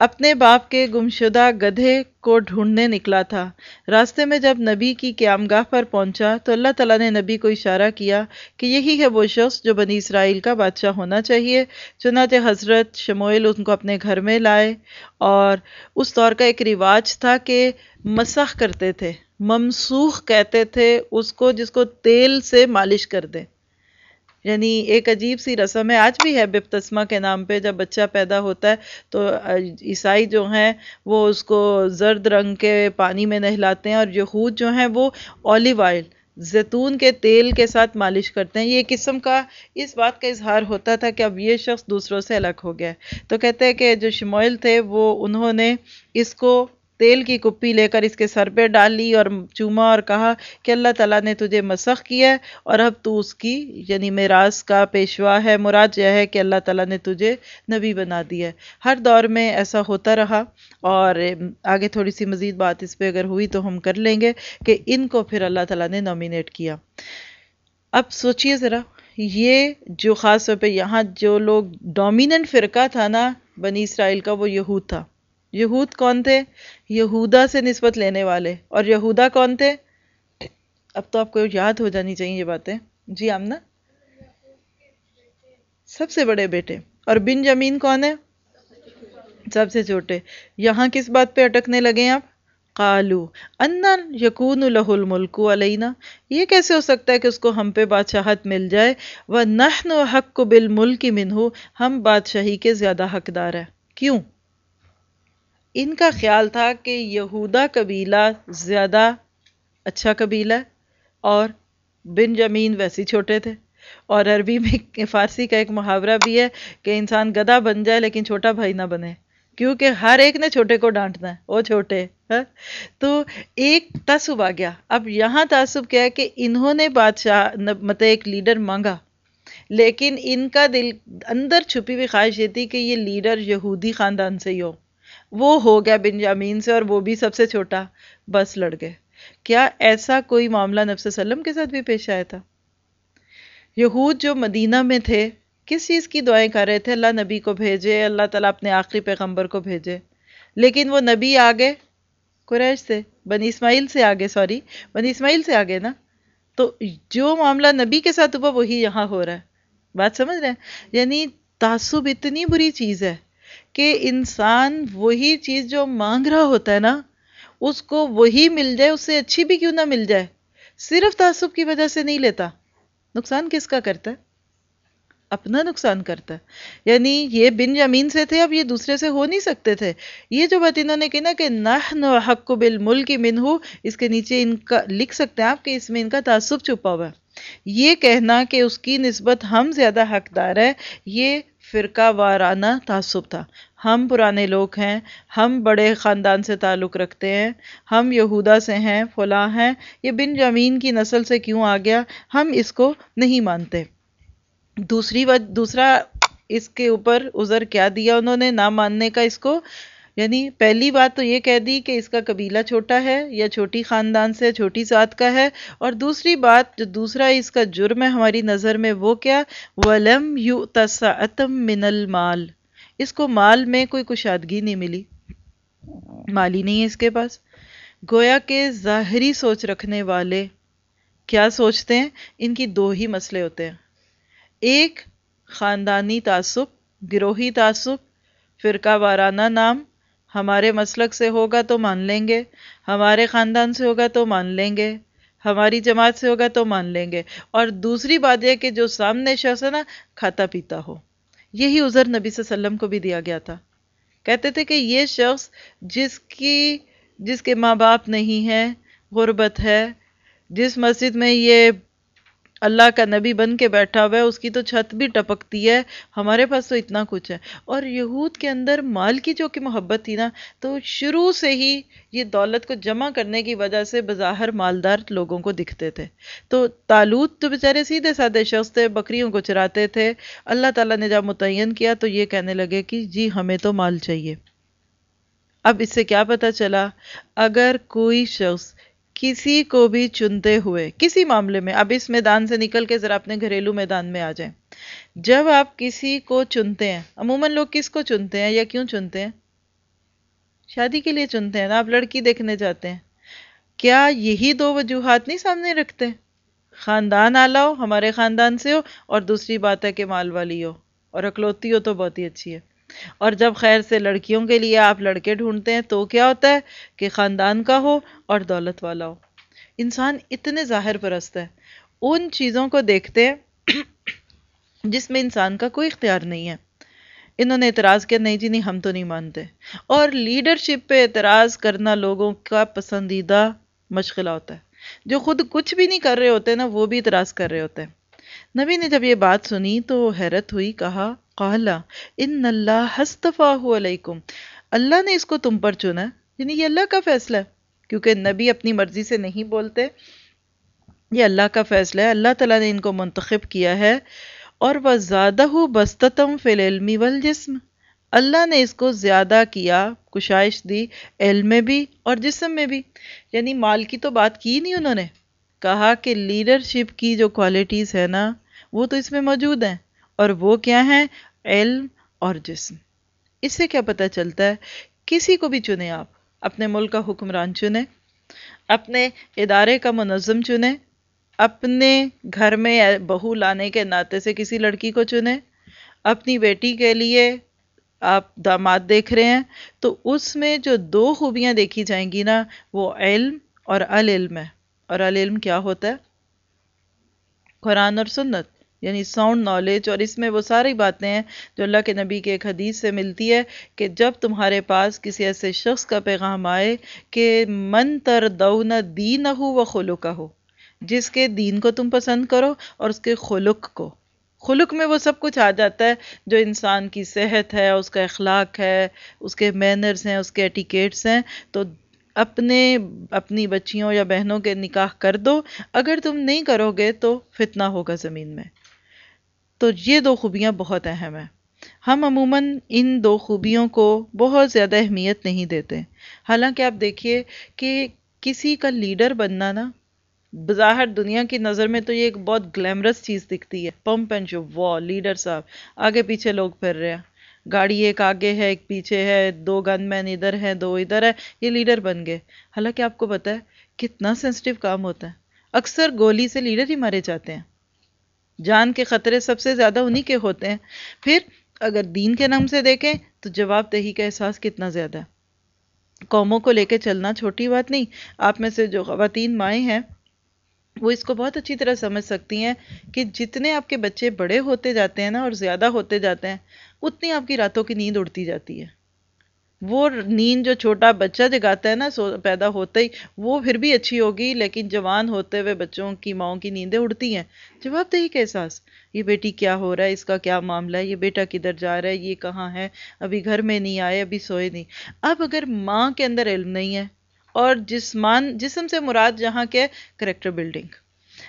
Speaker 1: اپنے باپ کے گمشدہ گدھے کو ڈھونڈنے نکلا تھا۔ راستے میں جب نبی کی قیامگاہ پر پہنچا تو اللہ تعالیٰ نے نبی کو اشارہ کیا کہ یہی ہے وہ شخص جو بنی اسرائیل کا بادشاہ ہونا چاہیے۔ چنانچہ حضرت شموئل ان کو اپنے گھر میں لائے اور اس طور کا ایک رواج تھا کہ مسخ کرتے تھے، ممسوخ کہتے تھے اس کو جس کو تیل سے مالش کر دیں یعنی ایک عجیب سی رسم ہے۔ آج بھی ہے بپتسمہ کے نام پہ، جب بچہ پیدا ہوتا ہے تو عیسائی جو ہیں وہ اس کو زرد رنگ کے پانی میں نہلاتے ہیں اور یہود جو ہیں وہ اولیو آئل، زیتون کے تیل کے ساتھ مالش کرتے ہیں۔ یہ قسم کا اس بات کا اظہار ہوتا تھا کہ اب یہ شخص دوسروں سے الگ ہو گیا ہے۔ تو کہتے ہیں کہ جو شموئل تھے وہ، انہوں نے اس کو تیل کی کپی لے کر اس کے سر پہ ڈال لی اور چوما اور کہا کہ اللہ تعالیٰ نے تجھے مسخ کیا ہے اور اب تو اس کی یعنی میراث کا پیشوا ہے، مراد یہ ہے کہ اللہ تعالیٰ نے تجھے نبی بنا دیا ہے۔ ہر دور میں ایسا ہوتا رہا اور آگے تھوڑی سی مزید بات اس پہ اگر ہوئی تو ہم کر لیں گے کہ ان کو پھر اللہ تعالیٰ نے نومینیٹ کیا۔ اب سوچئے ذرا، یہ جو خاص طور پہ یہاں جو لوگ ڈومیننٹ فرقہ تھا نا بنی اسرائیل کا، وہ یہود تھا۔ یہود کون تھے؟ یہودا سے نسبت لینے والے۔ اور یہودا کون تھے؟ اب تو آپ کو یاد ہو جانی چاہیے یہ باتیں۔ جی آمنا۔ سب سے بڑے بیٹے۔ اور بن جمین کون ہے؟ سب سے چھوٹے۔ یہاں کس بات پہ اٹکنے لگے آپ؟ قالو۔ انن یکون لہ الملک علینا۔ یہ کیسے ہو سکتا ہے کہ اس کو ہم پہ بادشاہت مل جائے؟ وہ نحن حق بالملک منہ۔ ہم بادشاہی کے زیادہ حقدار ہیں۔ کیوں؟ ان کا خیال تھا کہ یہودا قبیلہ زیادہ اچھا قبیلہ ہے اور بن جمین ویسے چھوٹے تھے اور عربی میں فارسی کا ایک محاورہ بھی ہے کہ انسان گدا بن جائے لیکن چھوٹا بھائی نہ بنے، کیونکہ ہر ایک نے چھوٹے کو ڈانٹنا ہے، وہ چھوٹے ہاں؟ تو ایک تعصب آ گیا۔ اب یہاں تعصب کیا ہے کہ انہوں نے بادشاہ مطلب ایک لیڈر مانگا، لیکن ان کا دل اندر چھپی ہوئی خواہش یہ تھی کہ یہ لیڈر یہودی خاندان سے ہی ہو۔ وہ ہو گیا بنجامین سے اور وہ بھی سب سے چھوٹا بس لڑ گئے کیا ایسا کوئی معاملہ نفس وسلم کے ساتھ بھی پیش آیا تھا؟ یہود جو مدینہ میں تھے، کس چیز کی دعائیں کر رہے تھے؟ اللہ نبی کو بھیجے، اللہ تعالیٰ اپنے آخری پیغمبر کو بھیجے۔ لیکن وہ نبی آگے، قریش سے، بنی اسماعیل سے آگے، سوری، بنی اسماعیل سے آگے نا؟ تو جو معاملہ نبی کے ساتھ ہوا، وہی یہاں ہو رہا ہے۔ بات سمجھ رہے ہیں؟ یعنی تعصب اتنی بری چیز ہے۔ کہ انسان وہی چیز جو مانگ رہا ہوتا ہے نا، اس کو وہی مل جائے، اس سے اچھی بھی کیوں نہ مل جائے؟ صرف تعصب کی وجہ سے نہیں لیتا۔ نقصان کس کا کرتا ہے؟ اپنا نقصان کرتا ہے۔ یعنی یہ بن یمین سے تھے، اب یہ دوسرے سے ہو نہیں سکتے تھے۔ یہ جو بات انہوں نے کہنا کہ نحن حق بالملک منہ اس کے نیچے ان کا لکھ سکتے ہیں آپ کہ اس میں ان کا تعصب چھپا ہوا ہے۔ یہ کہنا کہ اس کی نسبت ہم زیادہ حقدار ہے یہ فرقہ وارانہ تعصب تھا۔ ہم پرانے لوگ ہیں، ہم بڑے خاندان سے تعلق رکھتے ہیں، ہم یہودا سے ہیں، فلاں ہیں، یہ بن جمین کی نسل سے کیوں آ گیا، ہم اس کو نہیں مانتے۔ دوسری دوسرا اس کے اوپر عذر کیا دیا انہوں نے نہ ماننے کا اس کو۔ یعنی پہلی بات تو یہ کہہ دی کہ اس کا قبیلہ چھوٹا ہے یا چھوٹی خاندان سے، چھوٹی ذات کا ہے۔ اور دوسری بات، جو دوسرا اس کا جرم ہے ہماری نظر میں وہ کیا؟ وَلَمْ يُؤْتَسَعَتَمْ مِنَ الْمَال۔ اس کو مال میں کوئی کشادگی نہیں ملی۔ مالی نہیں ہے اس کے پاس۔ گویا کہ ظاہری سوچ رکھنے والے کیا سوچتے ہیں؟ ان کی دو ہی مسئلے ہوتے ہیں۔ ایک، خاندانی تعصب، گروہی تعصب، فرقہ وارانہ نام۔ ہمارے مسلک سے ہوگا تو مان لیں گے، ہمارے خاندان سے ہوگا تو مان لیں گے، ہماری جماعت سے ہوگا تو مان لیں گے۔ اور دوسری بات یہ کہ جو سامنے شخص ہے نا، کھاتا پیتا ہو۔ یہی عذر نبی صلی اللہ علیہ وسلم کو بھی دیا گیا تھا۔ کہتے تھے کہ یہ شخص جس کی، جس کے ماں باپ نہیں ہیں، غربت ہے، جس مسجد میں یہ اللہ کا نبی بن کے بیٹھا ہوا ہے، اس کی تو چھت بھی ٹپکتی ہے۔ ہمارے پاس تو اتنا کچھ ہے۔ اور یہود کے اندر مال کی جو کہ محبت تھی نا، تو شروع سے ہی یہ دولت کو جمع کرنے کی وجہ سے بظاہر مالدار لوگوں کو دکھتے تھے۔ تو تالوت تو بیچارے سیدھے سادے شخص تھے، بکریوں کو چراتے تھے۔ اللہ تعالیٰ نے جب متعین کیا تو یہ کہنے لگے کہ جی ہمیں تو مال چاہیے۔ اب اس سے کیا پتا چلا؟ اگر کوئی شخص کسی کو بھی چنتے ہوئے۔ کسی معاملے میں، اب اس میدان سے نکل کے ذرا اپنے گھریلو میدان میں آ جائیں۔ جب آپ کسی کو چنتے ہیں، عموماً لوگ کس کو چنتے ہیں یا کیوں چنتے ہیں؟ شادی کے لیے چنتے ہیں نا، آپ لڑکی دیکھنے جاتے ہیں۔ کیا یہی دو وجوہات نہیں سامنے رکھتے؟ خاندان آلہ ہو، ہمارے خاندان سے ہو، اور دوسری بات ہے کہ مال والی ہو۔ اور اکلوتی ہو تو بہت ہی اچھی ہے۔ اور جب خیر سے لڑکیوں کے لیے آپ لڑکے ڈھونڈتے ہیں تو کیا ہوتا ہے کہ خاندان کا ہو اور دولت والا ہو۔ انسان اتنے ظاہر پرست ہے، ان چیزوں کو دیکھتے ہیں جس میں انسان کا کوئی اختیار نہیں ہے۔ انہوں نے اعتراض کیا، نہیں جی نہیں، ہم تو نہیں مانتے۔ اور لیڈرشپ پہ اعتراض کرنا لوگوں کا پسندیدہ مشغلہ ہوتا ہے۔ جو خود کچھ بھی نہیں کر رہے ہوتے نا، وہ بھی اعتراض کر رہے ہوتے ہیں۔ نبی نے جب یہ بات سنی تو حیرت ہوئی، کہا قالا ان اللہ علیکم اللہ نے اس کو تم پر چنا یعنی یہ اللہ کا فیصلہ ہے۔ کیونکہ نبی اپنی مرضی سے نہیں بولتے، یہ اللہ کا فیصلہ ہے۔ اللہ تعالیٰ نے ان کو منتخب کیا ہے۔ اور وہ زیادہ ہو بستتم فی العلمی والجسم۔ اللہ نے اس کو زیادہ کیا، کشائش دی، علم میں بھی اور جسم میں بھی۔ یعنی مال کی تو بات کی نہیں انہوں نے۔ کہا کہ لیڈرشپ کی جو کوالٹیز ہے نا، وہ تو اس میں موجود ہیں۔ اور وہ کیا ہیں؟ علم اور جسم۔ اس سے کیا پتہ چلتا ہے، کسی کو بھی چنیں آپ، اپنے ملک کا حکمران چنیں، اپنے ادارے کا منظم چنیں، اپنے گھر میں بہو لانے کے ناطے سے کسی لڑکی کو چنیں، اپنی بیٹی کے لیے آپ داماد دیکھ رہے ہیں، تو اس میں جو دو خوبیاں دیکھی جائیں گی نا، وہ علم اور العلم ہے۔ اور العلم کیا ہوتا ہے؟ قرآن اور سنت۔ یعنی ساؤنڈ نالج اور اس میں وہ ساری باتیں ہیں جو اللہ کے نبی کے ایک حدیث سے ملتی ہے کہ جب تمہارے پاس کسی ایسے شخص کا پیغام آئے کہ من تر دون دین ہو و خلق ہو جس کے دین کو تم پسند کرو اور اس کے خلق کو۔ خلق میں وہ سب کچھ آ جاتا ہے جو انسان کی صحت ہے، اس کا اخلاق ہے، اس کے مینرز ہیں، اس کے ایٹیکیٹس ہیں۔ تو اپنے، اپنی بچیوں یا بہنوں کے نکاح کر دو۔ اگر تم نہیں کرو گے تو فتنہ ہوگا زمین میں۔ تو یہ دو خوبیاں بہت اہم ہیں۔ ہم عموماً ان دو خوبیوں کو بہت زیادہ اہمیت نہیں دیتے۔ حالانکہ آپ دیکھیے کہ کسی کا لیڈر بننا نا، بظاہر دنیا کی نظر میں تو یہ ایک بہت گلیمرس چیز دکھتی ہے۔ پمپ اینڈ جو وا لیڈر صاحب، آگے پیچھے لوگ پھر رہے ہیں۔ گاڑی ایک آگے ہے، ایک پیچھے ہے، دو گن مین ادھر ہیں، دو ادھر ہے یہ لیڈر بن گئے۔ حالانکہ آپ کو پتا ہے کتنا سینسٹیو کام ہوتا ہے۔ اکثر گولی سے لیڈر ہی مارے جاتے ہیں۔ جان کے خطرے سب سے زیادہ انہی کے ہوتے ہیں۔ پھر اگر دین کے نام سے دیکھیں تو جواب دہی کا احساس کتنا زیادہ ہے۔ قوموں کو لے کے چلنا چھوٹی بات نہیں، آپ میں سے جو خواتین مائیں ہیں، وہ اس کو بہت اچھی طرح سمجھ سکتی ہیں کہ جتنے آپ کے بچے بڑے ہوتے جاتے ہیں نا اور زیادہ ہوتے جاتے ہیں، اتنی آپ کی راتوں کی نیند اڑتی جاتی ہے۔ وہ نیند جو چھوٹا بچہ جگاتا ہے نا پیدا ہوتا ہی، وہ پھر بھی اچھی ہوگی، لیکن جوان ہوتے ہوئے بچوں کی ماؤں کی نیندیں اڑتی ہیں۔ جواب دہی کا احساس، یہ بیٹی کیا ہو رہا ہے؟ اس کا کیا معاملہ ہے؟ یہ بیٹا کدھر جا رہا ہے؟ یہ کہاں ہے؟ ابھی گھر میں نہیں آئے، ابھی سوئے نہیں۔ اب اگر ماں کے اندر علم نہیں ہے اور جسمان، جسم سے مراد جہاں کے؟ Character building.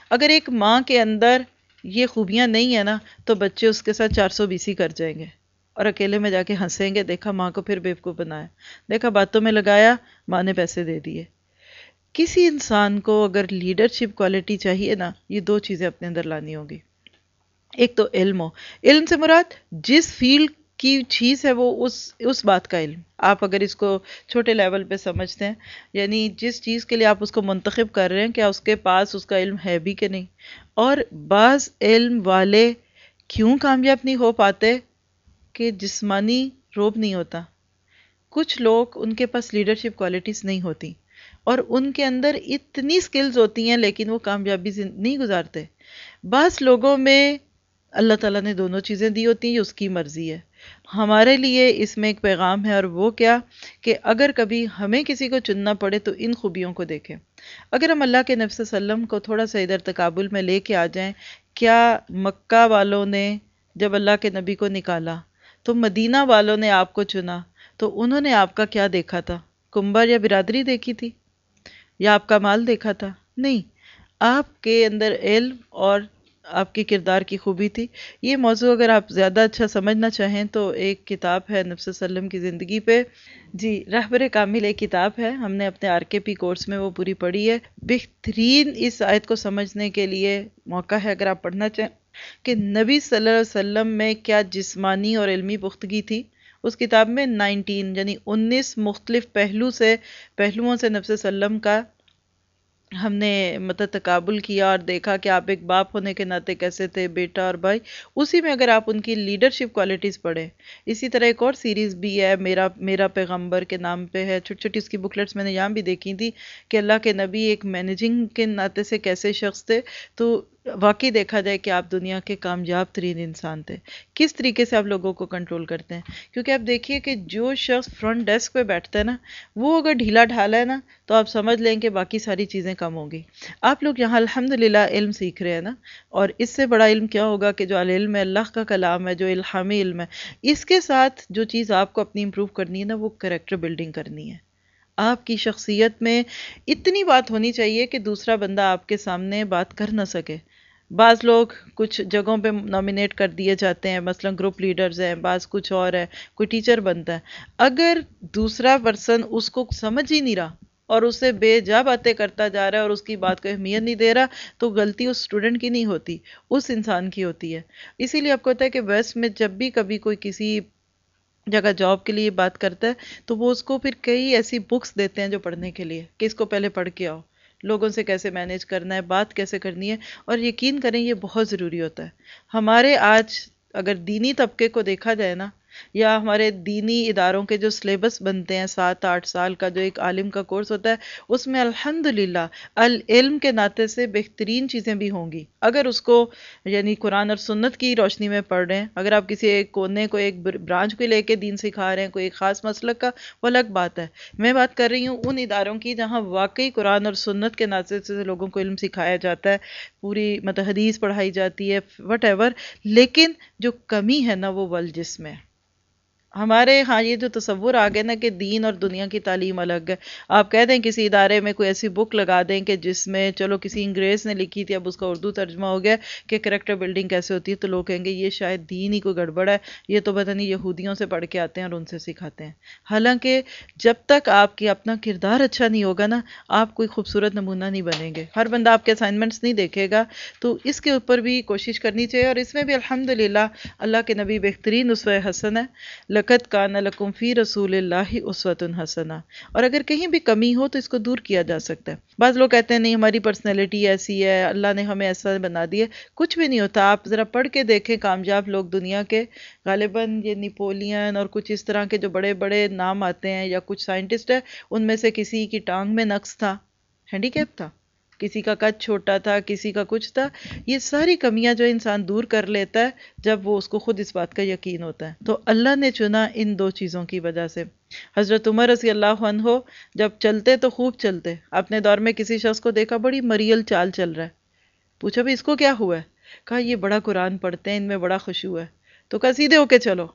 Speaker 1: اگر ایک ماں کے اندر یہ خوبیاں نہیں ہیں نا، تو بچے اس کے ساتھ چار سو بیسی کر جائیں گے۔ اور اکیلے میں جا کے ہنسیں گے، دیکھا ماں کو پھر بیوقوف بنایا۔ دیکھا باتوں میں لگایا، ماں نے پیسے دے دیے۔ کسی انسان کو اگر لیڈرشپ کوالٹی چاہیے نا، یہ دو چیزیں اپنے اندر لانی ہوگی ایک تو علم ہو۔ علم سے مراد جس فیلڈ کی چیز ہے وہ اس اس بات کا علم۔ آپ اگر اس کو چھوٹے لیول پہ سمجھتے ہیں یعنی جس چیز کے لیے آپ اس کو منتخب کر رہے ہیں، کیا اس کے پاس اس کا علم ہے بھی کہ نہیں؟ اور بعض علم والے کیوں کامیاب نہیں ہو پاتے؟ کہ جسمانی روب نہیں ہوتا۔ کچھ لوگ ان کے پاس لیڈرشپ کوالٹیز نہیں ہوتی اور ان کے اندر اتنی سکلز ہوتی ہیں لیکن وہ کامیابی نہیں گزارتے۔ بعض لوگوں میں اللہ تعالیٰ نے دونوں چیزیں دی ہوتی ہیں یہ اس کی مرضی ہے۔ ہمارے لیے اس میں ایک پیغام ہے اور وہ کیا کہ اگر کبھی ہمیں کسی کو چننا پڑے تو ان خوبیوں کو دیکھیں۔ اگر ہم اللہ کے نفس وسلم کو تھوڑا سا ادھر تقابل میں لے کے آ جائیں، کیا مکہ والوں نے جب اللہ کے نبی کو نکالا تو مدینہ والوں نے آپ کو چنا تو انہوں نے آپ کا کیا دیکھا تھا؟ کمبر یا برادری دیکھی تھی؟ یا آپ کا مال دیکھا تھا؟ نہیں، آپ کے اندر علم اور آپ کی کردار کی خوبی تھی۔ یہ موضوع اگر آپ زیادہ اچھا سمجھنا چاہیں تو ایک کتاب ہے نفس وسلم کی زندگی پہ۔ جی رہبر کامل ایک کتاب ہے۔ ہم نے اپنے آر کے پی کورس میں وہ پوری پڑھی ہے۔ بہترین اس آیت کو سمجھنے کے لیے موقع ہے اگر آپ پڑھنا چاہیں۔ کہ نبی صلی اللہ علیہ وسلم میں کیا جسمانی اور علمی پختگی تھی؟ اس کتاب میں نائنٹین یعنی انیس مختلف پہلو سے، پہلوؤں سے نفس وسلم کا ہم نے مطلب تقابل کیا اور دیکھا کہ آپ ایک باپ ہونے کے ناطے کیسے تھے، بیٹا اور بھائی۔ اسی میں اگر آپ ان کی لیڈرشپ کوالٹیز پڑھیں، اسی طرح ایک اور سیریز بھی ہے، میرا میرا پیغمبر کے نام پہ ہے، چھوٹی چھوٹی اس کی بکلیٹس میں نے یہاں بھی دیکھی تھی کہ اللہ کے نبی ایک مینیجنگ کے ناطے سے کیسے شخص تھے۔ تو واقعی دیکھا جائے کہ آپ دنیا کے کامیاب ترین انسان تھے۔ کس طریقے سے آپ لوگوں کو کنٹرول کرتے ہیں؟ کیونکہ آپ دیکھیے کہ جو شخص فرنٹ ڈیسک پہ بیٹھتا ہے نا، وہ اگر ڈھیلا ڈھالا ہے نا، تو آپ سمجھ لیں کہ باقی ساری چیزیں کم ہوں گی۔ آپ لوگ یہاں الحمدللہ علم سیکھ رہے ہیں نا، اور اس سے بڑا علم کیا ہوگا کہ جو علم ہے، اللہ کا کلام ہے، جو الہامی علم ہے، اس کے ساتھ جو چیز آپ کو اپنی امپروو کرنی ہے نا، وہ کریکٹر بلڈنگ کرنی ہے۔ آپ کی شخصیت میں اتنی بات ہونی چاہیے کہ دوسرا بندہ آپ کے سامنے بات کر نہ سکے۔ بعض لوگ کچھ جگہوں پہ نامینیٹ کر دیے جاتے ہیں، مثلا گروپ لیڈرز ہیں، بعض کچھ اور ہے کوئی ٹیچر بنتا ہے۔ اگر دوسرا پرسن اس کو سمجھ ہی نہیں رہا اور اسے بے جا باتیں کرتا جا رہا ہے اور اس کی بات کو اہمیت نہیں دے رہا، تو غلطی اس اسٹوڈنٹ کی نہیں ہوتی، اس انسان کی ہوتی ہے۔ اسی لیے آپ کو ہوتا ہے کہ ویسٹ میں جب بھی کبھی کوئی کسی جگہ جاب کے لیے بات کرتا ہے، تو وہ اس کو پھر کئی ایسی بکس دیتے ہیں جو پڑھنے کے لیے کہ اس کو پہلے پڑھ کے آؤ۔ لوگوں سے کیسے مینیج کرنا ہے، بات کیسے کرنی ہے، اور یقین کریں یہ بہت ضروری ہوتا ہے۔ ہمارے آج اگر دینی طبقے کو دیکھا جائے نا یا ہمارے دینی اداروں کے جو سلیبس بنتے ہیں، سات آٹھ سال کا جو ایک عالم کا کورس ہوتا ہے، اس میں الحمدللہ العلم کے ناطے سے بہترین چیزیں بھی ہوں گی۔ اگر اس کو یعنی قرآن اور سنت کی روشنی میں پڑھ رہے ہیں، اگر آپ کسی ایک کونے کو، ایک برانچ کو لے کے دین سکھا رہے ہیں، کوئی ایک خاص مسلک کا، وہ الگ بات ہے۔ میں بات کر رہی ہوں ان اداروں کی جہاں واقعی قرآن اور سنت کے ناطے سے لوگوں کو علم سکھایا جاتا ہے، پوری مطلب حدیث پڑھائی جاتی ہے وٹ ایور لیکن جو کمی ہے نا، وہ ول جس میں۔ ہمارے ہاں یہ جو تصور آ گیا نا کہ دین اور دنیا کی تعلیم الگ ہے۔ آپ کہہ دیں کسی ادارے میں کوئی ایسی بک لگا دیں کہ جس میں چلو کسی انگریز نے لکھی تھی، اب اس کا اردو ترجمہ ہو گیا کہ کریکٹر بلڈنگ کیسے ہوتی ہے، تو لوگ کہیں گے یہ شاید دین ہی کوئی گڑبڑ ہے، یہ تو پتہ نہیں یہودیوں سے پڑھ کے آتے ہیں اور ان سے سکھاتے ہیں۔ حالانکہ جب تک آپ کی اپنا کردار اچھا نہیں ہوگا نا، آپ کوئی خوبصورت نمونہ نہیں بنیں گے۔ ہر بندہ آپ کے اسائنمنٹس نہیں دیکھے گا، تو اس کے اوپر بھی کوشش کرنی چاہیے اور اس میں بھی الحمدللہ اللہ کے نبی بہترین اسوہ حسن ہے۔ لقت کان لکم فی رسول اللہ اسوت الحسنہ اور اگر کہیں بھی کمی ہو تو اس کو دور کیا جا سکتا ہے۔ بعض لوگ کہتے ہیں، نہیں، ہماری پرسنالٹی ایسی ہے، اللہ نے ہمیں ایسا بنا دیا۔ کچھ بھی نہیں ہوتا، آپ ذرا پڑھ کے دیکھیں کامیاب لوگ دنیا کے۔ غالباً یہ نیپولین اور کچھ اس طرح کے جو بڑے بڑے نام آتے ہیں یا کچھ سائنٹسٹ ہے ان میں سے کسی کی ٹانگ میں نقص تھا۔ ہینڈی کیپ تھا۔ کسی کا قد چھوٹا تھا، کسی کا کچھ تھا، یہ ساری کمیاں جو انسان دور کر لیتا ہے جب وہ اس کو خود اس بات کا یقین ہوتا ہے۔ تو اللہ نے چنا ان دو چیزوں کی وجہ سے۔ حضرت عمر رضی اللہ عنہ ہو جب چلتے تو خوب چلتے۔ اپنے دور میں کسی شخص کو دیکھا بڑی مریل چال چل رہا ہے۔ پوچھا بھی اس کو کیا ہوا ہے؟ کہا یہ بڑا قرآن پڑھتے ہیں، ان میں بڑا خوشو ہے۔ تو کہا سیدھے ہو کے چلو۔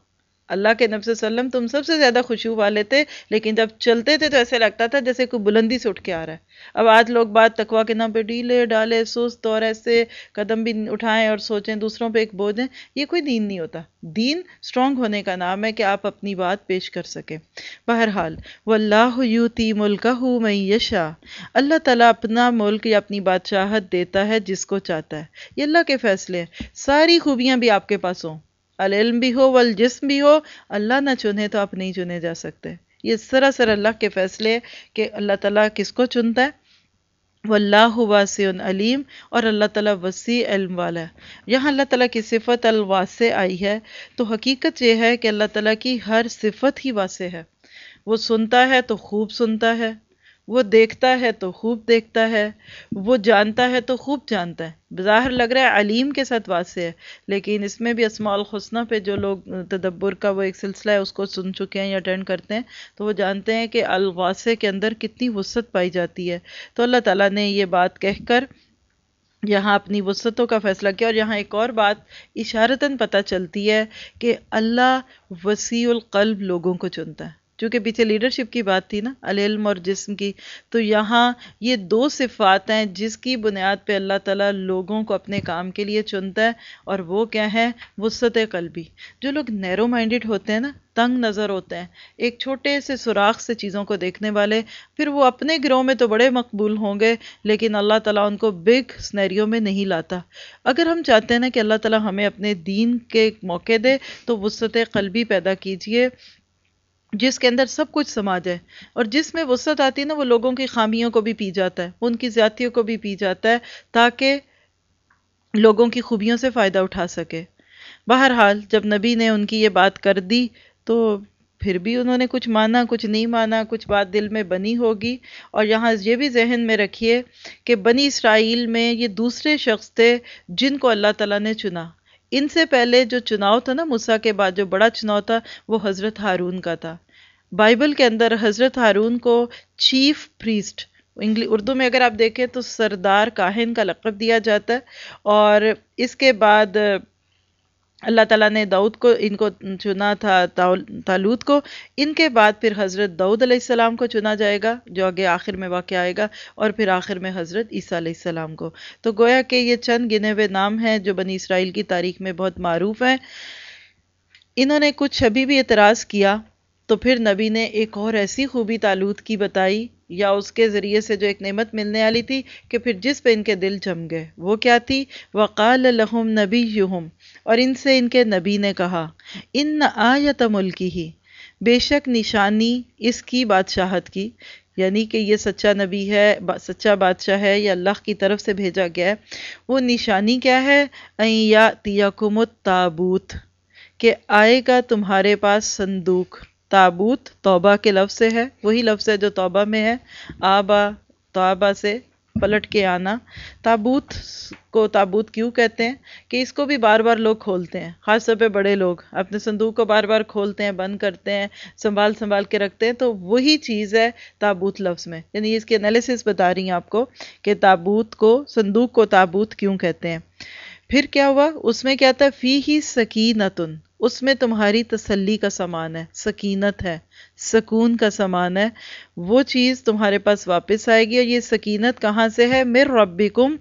Speaker 1: اللہ کے نبی وسلم تم سب سے زیادہ خوشبو والے تھے لیکن جب چلتے تھے تو ایسے لگتا تھا جیسے کوئی بلندی سے اٹھ کے آ رہا ہے۔ اب آج لوگ بات تقوا کے نام پہ ڈیلے ڈالے، سست اور ایسے قدم بھی اٹھائیں اور سوچیں دوسروں پہ ایک بوجھ دیں، یہ کوئی دین نہیں ہوتا۔ دین سٹرونگ ہونے کا نام ہے کہ آپ اپنی بات پیش کر سکیں۔ بہرحال، واللہ یوتی ملکہ میں یشا اللہ تعالیٰ اپنا ملک یا اپنی بادشاہت دیتا ہے جس کو چاہتا ہے۔ یہ اللہ کے فیصلے ہیں۔ ساری خوبیاں بھی آپ کے پاس ہوں۔ العلم بھی ہو، والجسم بھی ہو، اللہ نہ چنے تو آپ نہیں چنے جا سکتے۔ یہ سراسر اللہ کے فیصلے کہ اللہ تعالیٰ کس کو چنتا ہے۔ واللہ واسع علیم اور اللہ تعالیٰ وسیع علم والا ہے۔ یہاں اللہ تعالیٰ کی صفت الواسع آئی ہے۔ تو حقیقت یہ ہے کہ اللہ تعالیٰ کی ہر صفت ہی واسع ہے۔ وہ سنتا ہے تو خوب سنتا ہے۔ وہ دیکھتا ہے تو خوب دیکھتا ہے، وہ جانتا ہے تو خوب جانتا ہے۔ بظاہر لگ رہا ہے علیم کے ساتھ واسع ہے، لیکن اس میں بھی اسماع الحسنہ پہ جو لوگ تدبر کا وہ ایک سلسلہ ہے، اس کو سن چکے ہیں یا اٹینڈ کرتے ہیں، تو وہ جانتے ہیں کہ الواسع کے اندر کتنی وسعت پائی جاتی ہے۔ تو اللہ تعالیٰ نے یہ بات کہہ کر یہاں اپنی وسعتوں کا فیصلہ کیا اور یہاں ایک اور بات اشارتاً پتہ چلتی ہے کہ اللہ وسیع القلب لوگوں کو چنتا ہے۔ چونکہ پیچھے لیڈرشپ کی بات تھی نا، العلم اور جسم کی۔ تو یہاں یہ دو صفات ہیں جس کی بنیاد پہ اللہ تعالیٰ لوگوں کو اپنے کام کے لیے چنتا ہے، اور وہ کیا ہے؟ وسط قلبی۔ جو لوگ نیرو مائنڈڈ ہوتے ہیں نا، تنگ نظر ہوتے ہیں۔ ایک چھوٹے سے سوراخ سے چیزوں کو دیکھنے والے، پھر وہ اپنے گروہ میں تو بڑے مقبول ہوں گے، لیکن اللہ تعالیٰ ان کو بگ سنیریو میں نہیں لاتا۔ اگر ہم چاہتے ہیں نا کہ اللہ تعالیٰ ہمیں اپنے دین کے موقع دے، تو وسط قلبی پیدا کیجیے۔ جس کے اندر سب کچھ سما جائے اور جس میں وسعت آتی ہے نا، وہ لوگوں کی خامیوں کو بھی پی جاتا ہے، ان کی زیادتیوں کو بھی پی جاتا ہے تاکہ لوگوں کی خوبیوں سے فائدہ اٹھا سکے۔ بہرحال جب نبی نے ان کی یہ بات کر دی تو پھر بھی انہوں نے کچھ مانا، کچھ نہیں مانا، کچھ بات دل میں بنی ہوگی۔ اور یہاں یہ بھی ذہن میں رکھیے کہ بنی اسرائیل میں یہ دوسرے شخص تھے جن کو اللہ تعالیٰ نے چنا۔ ان سے پہلے جو چناؤ تھا نا مسا کے بعد، جو بڑا چناؤ تھا، وہ حضرت ہارون کا تھا۔ بائبل کے اندر حضرت ہارون کو چیف پریسٹ اردو میں اگر آپ دیکھیں تو سردار کاہن کا لقب دیا جاتا ہے اور اس کے بعد اللہ تعالیٰ نے دعوت کو، ان کو چنا تھا تالوت کو، ان کے بعد پھر حضرت دعود علیہ السلام کو چنا جائے گا، جو آگے آخر میں واقع آئے گا، اور پھر آخر میں حضرت عیسیٰ علیہ السلام کو۔ تو گویا کہ یہ چند گنے ہوئے نام ہیں جو بنی اسرائیل کی تاریخ میں بہت معروف ہیں۔ انہوں نے کچھ ابھی بھی اعتراض کیا۔ تو پھر نبی نے ایک اور ایسی خوبی تالوت کی بتائی، یا اس کے ذریعے سے جو ایک نعمت ملنے والی تھی، کہ پھر جس پہ ان کے دل جم گئے۔ وہ کیا تھی؟ وقال لہم نبی اور ان سے ان کے نبی نے کہا ان آیت ملکی ہی بے شک نشانی اس کی بادشاہت کی۔ یعنی کہ یہ سچا نبی ہے سچا بادشاہ ہے یا اللہ کی طرف سے بھیجا گیا ہے۔ وہ نشانی کیا ہے؟ یا تیکم التابوت کہ آئے گا تمہارے پاس صندوق۔ تابوت توبہ کے لفظ سے ہے، وہی لفظ ہے جو توبہ میں ہے۔ آبا توبہ سے پلٹ کے آنا۔ تابوت کو تابوت کیوں کہتے ہیں؟ کہ اس کو بھی بار بار لوگ کھولتے ہیں، خاص طور پہ بڑے لوگ۔ اپنے صندوق کو بار بار کھولتے ہیں، بند کرتے ہیں، سنبھال سنبھال کے رکھتے ہیں۔ تو وہی چیز ہے تابوت لفظ میں۔ یعنی اس کی انالیسس بتا رہی ہیں آپ کو کہ تابوت کو، صندوق کو تابوت کیوں کہتے ہیں۔ پھر کیا ہوا؟ اس میں کیا تھا؟ فی ہی سکینتن۔ اس میں تمہاری تسلی کا سامان ہے، سکینت ہے، سکون کا سامان ہے۔ وہ چیز تمہارے پاس واپس آئے گی اور یہ سکینت کہاں سے ہے؟ مر ربکم،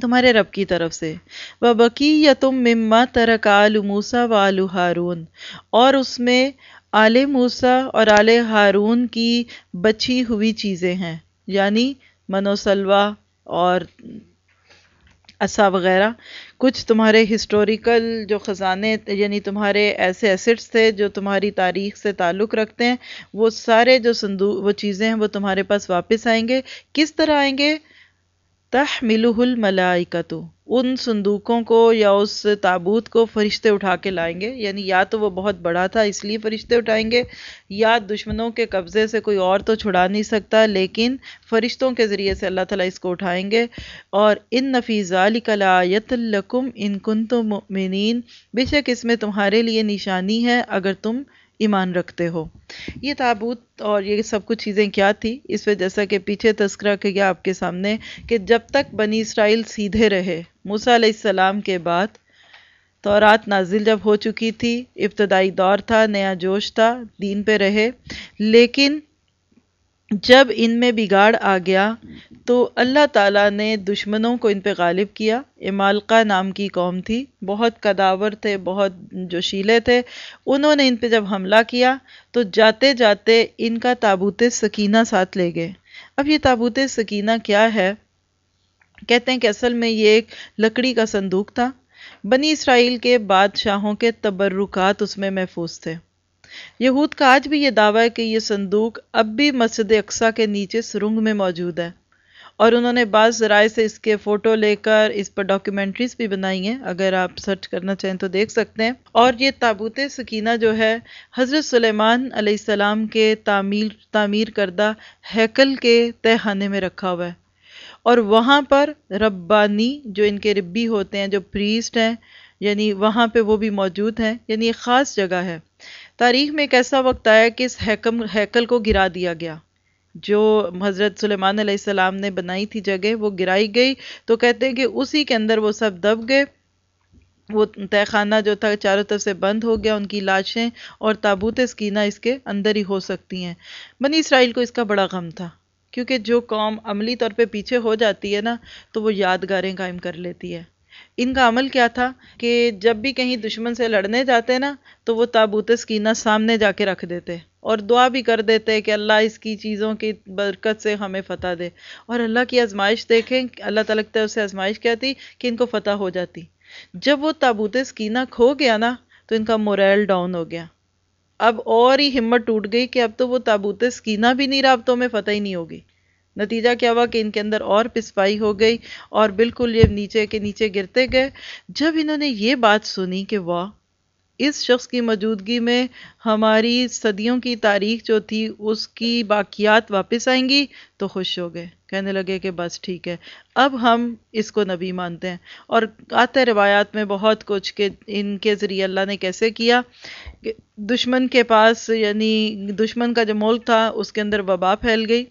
Speaker 1: تمہارے رب کی طرف سے۔ وہ بکی یا تم مما ترک آل موسا و آلو ہارون۔ اور اس میں آل موسا اور آل ہارون کی بچی ہوئی چیزیں ہیں یعنی منوسلوا اور اسا وغیرہ۔ کچھ تمہارے ہسٹوریکل جو خزانے یعنی تمہارے ایسے ایسٹس تھے جو تمہاری تاریخ سے تعلق رکھتے ہیں، وہ سارے جو صندوق، وہ چیزیں ہیں، وہ تمہارے پاس واپس آئیں گے۔ کس طرح آئیں گے؟ تحملہ الملائکتو ان صندوقوں کو یا اس تابوت کو فرشتے اٹھا کے لائیں گے۔ یعنی یا تو وہ بہت بڑا تھا اس لیے فرشتے اٹھائیں گے، یا دشمنوں کے قبضے سے کوئی اور تو چھڑا نہیں سکتا، لیکن فرشتوں کے ذریعے سے اللہ تعالیٰ اس کو اٹھائیں گے۔ اور ان نفیز لایت الکم ان کن تو مؤمنین۔ بے شک اس میں تمہارے لیے نشانی ہے، اگر تم ایمان رکھتے ہو۔ یہ تابوت اور یہ سب کچھ چیزیں کیا تھی؟ اس پہ جیسا کہ پیچھے تذکرہ کیا آپ کے سامنے کہ جب تک بنی اسرائیل سیدھے رہے، موسیٰ علیہ السلام کے بعد تورات نازل جب ہو چکی تھی، ابتدائی دور تھا، نیا جوش تھا، دین پہ رہے۔ لیکن جب ان میں بگاڑ آ گیا تو اللہ تعالیٰ نے دشمنوں کو ان پہ غالب کیا۔ امالقہ نام کی قوم تھی، بہت قداور تھے، بہت جوشیلے تھے۔ انہوں نے ان پہ جب حملہ کیا تو جاتے جاتے ان کا تابوت سکینہ ساتھ لے گئے۔ اب یہ تابوت سکینہ کیا ہے؟ کہتے ہیں کہ اصل میں یہ ایک لکڑی کا صندوق تھا۔ بنی اسرائیل کے بادشاہوں کے تبرکات اس میں محفوظ تھے۔ یہود کا آج بھی یہ دعویٰ ہے کہ یہ صندوق اب بھی مسجد اقسا کے نیچے سرنگ میں موجود ہے اور انہوں نے بعض ذرائع سے اس کے فوٹو لے کر اس پر ڈاکیومنٹریز بھی بنائی ہیں، اگر آپ سرچ کرنا چاہیں تو دیکھ سکتے ہیں۔ اور یہ تابوت سکینہ جو ہے، حضرت سلیمان علیہ السلام کے تعمیر تعمیر کردہ ہیکل کے تہانے میں رکھا ہوا ہے۔ اور وہاں پر ربانی جو ان کے ربی ہوتے ہیں، جو پریسٹ ہیں یعنی وہاں پہ وہ بھی موجود ہیں یعنی ایک خاص جگہ ہے۔ تاریخ میں ایک ایسا وقت آیا کہ اس حیکم ہیکل کو گرا دیا گیا۔ جو حضرت سلیمان علیہ السلام نے بنائی تھی جگہ، وہ گرائی گئی۔ تو کہتے ہیں کہ اسی کے اندر وہ سب دب گئے۔ وہ تہ خانہ جو تھا، چاروں طرف سے بند ہو گیا۔ ان کی لاشیں اور تابوت سکینہ اس کے اندر ہی ہو سکتی ہیں۔ بنی اسرائیل کو اس کا بڑا غم تھا۔ کیونکہ جو قوم عملی طور پہ پیچھے ہو جاتی ہے نا، تو وہ یادگاریں قائم کر لیتی ہے۔ ان کا عمل کیا تھا کہ جب بھی کہیں دشمن سے لڑنے جاتے نا، تو وہ تابوت سکینہ سامنے جا کے رکھ دیتے اور دعا بھی کر دیتے کہ اللہ اس کی چیزوں کی برکت سے ہمیں فتح دے۔ اور اللہ کی آزمائش دیکھیں، اللہ تعالیٰ کی طرف سے آزمائش کیا تھی کہ ان کو فتح ہو جاتی۔ جب وہ تابوت سکینہ کھو گیا نا، تو ان کا موریل ڈاؤن ہو گیا۔ اب اور ہی ہمت ٹوٹ گئی کہ اب تو وہ تابوت سکینہ بھی نہیں رابطوں میں، فتح ہی نہیں ہوگی۔ نتیجہ کیا ہوا کہ ان کے اندر اور پسپائی ہو گئی اور بالکل یہ نیچے کے نیچے گرتے گئے۔ جب انہوں نے یہ بات سنی کہ واہ، اس شخص کی موجودگی میں ہماری صدیوں کی تاریخ جو تھی، اس کی باقیات واپس آئیں گی تو خوش ہو گئے۔ کہنے لگے کہ بس ٹھیک ہے، اب ہم اس کو نبی مانتے ہیں۔ اور آتے روایات میں بہت کچھ کہ ان کے ذریعے اللہ نے کیسے کیا کہ دشمن کے پاس یعنی دشمن کا جو ملک تھا، اس کے اندر وبا پھیل گئی۔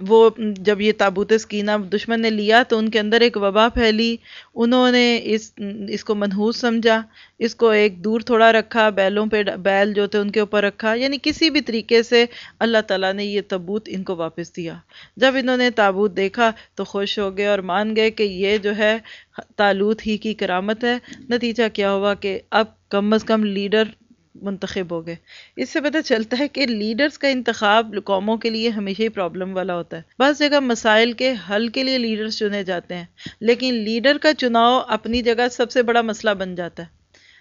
Speaker 1: وہ جب یہ تابوت سکینہ دشمن نے لیا تو ان کے اندر ایک وبا پھیلی۔ انہوں نے اس اس کو منحوس سمجھا، اس کو ایک دور تھوڑا رکھا، بیلوں پہ بیل جو تھے ان کے اوپر رکھا۔ یعنی کسی بھی طریقے سے اللہ تعالیٰ نے یہ تابوت ان کو واپس دیا۔ جب انہوں نے تابوت دیکھا تو خوش ہو گئے اور مان گئے کہ یہ جو ہے، تالوت ہی کی کرامت ہے۔ نتیجہ کیا ہوا کہ اب کم از کم لیڈر منتخب ہو گئے۔ اس سے پتہ چلتا ہے کہ لیڈرز کا انتخاب قوموں کے لیے ہمیشہ ہی پرابلم والا ہوتا ہے۔ بعض جگہ مسائل کے حل کے لیے لیڈرز چنے جاتے ہیں، لیکن لیڈر کا چناؤ اپنی جگہ سب سے بڑا مسئلہ بن جاتا ہے۔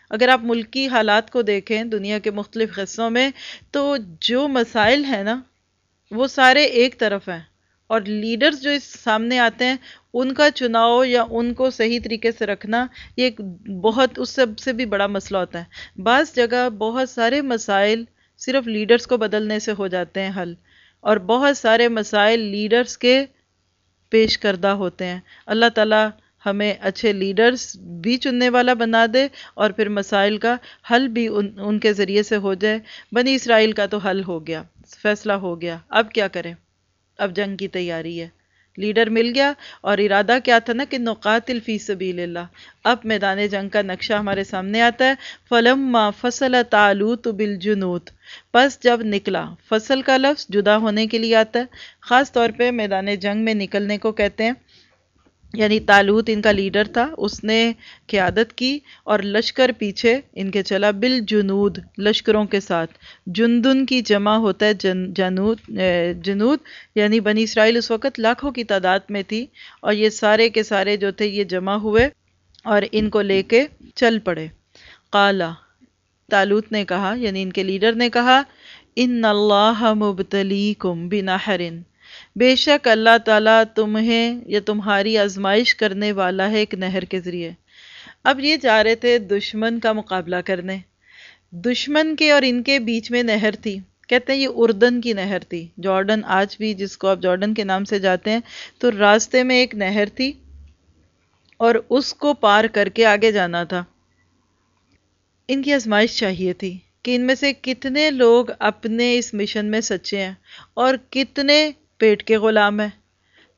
Speaker 1: اگر آپ ملکی حالات کو دیکھیں دنیا کے مختلف حصوں میں، تو جو مسائل ہیں نا، وہ سارے ایک طرف ہیں۔ اور لیڈرز جو اس سامنے آتے ہیں، ان کا چناؤ یا ان کو صحیح طریقے سے رکھنا، یہ ایک بہت، اس سب سے بھی بڑا مسئلہ ہوتا ہے۔ بعض جگہ بہت سارے مسائل صرف لیڈرز کو بدلنے سے ہو جاتے ہیں حل، اور بہت سارے مسائل لیڈرز کے پیش کردہ ہوتے ہیں۔ اللہ تعالیٰ ہمیں اچھے لیڈرز بھی چننے والا بنا دے، اور پھر مسائل کا حل بھی ان ان کے ذریعے سے ہو جائے۔ بنی اسرائیل کا تو حل ہو گیا، فیصلہ ہو گیا۔ اب کیا کریں؟ اب جنگ کی تیاری ہے۔ لیڈر مل گیا اور ارادہ کیا تھا نا کہ نقاتل فی سبیل اللہ۔ اب میدان جنگ کا نقشہ ہمارے سامنے آتا ہے۔ فلما فصل تعلوت بالجنود۔ پس جب نکلا، فصل کا لفظ جدا ہونے کے لیے آتا ہے۔ خاص طور پہ میدان جنگ میں نکلنے کو کہتے ہیں۔ یعنی تالوت ان کا لیڈر تھا، اس نے قیادت کی اور لشکر پیچھے ان کے چلا بالجنود، لشکروں کے ساتھ۔ جندن کی جمع ہوتا ہے جن، جنود جنود یعنی بنی اسرائیل اس وقت لاکھوں کی تعداد میں تھی اور یہ سارے کے سارے جو تھے یہ جمع ہوئے اور ان کو لے کے چل پڑے۔ قالا، تالوت نے کہا یعنی ان کے لیڈر نے کہا، ان اللہ مبتلیکم بنحرن بے شک اللہ تعالیٰ تمہیں یا تمہاری آزمائش کرنے والا ہے ایک نہر کے ذریعے۔ اب یہ جا رہے تھے دشمن کا مقابلہ کرنے۔ دشمن کے اور ان کے بیچ میں نہر تھی۔ کہتے ہیں یہ اردن کی نہر تھی۔ جارڈن آج بھی جس کو آپ جارڈن کے نام سے جاتے ہیں، تو راستے میں ایک نہر تھی اور اس کو پار کر کے آگے جانا تھا۔ ان کی آزمائش چاہیے تھی کہ ان میں سے کتنے لوگ اپنے اس مشن میں سچے ہیں اور کتنے پیٹ کے غلام ہے۔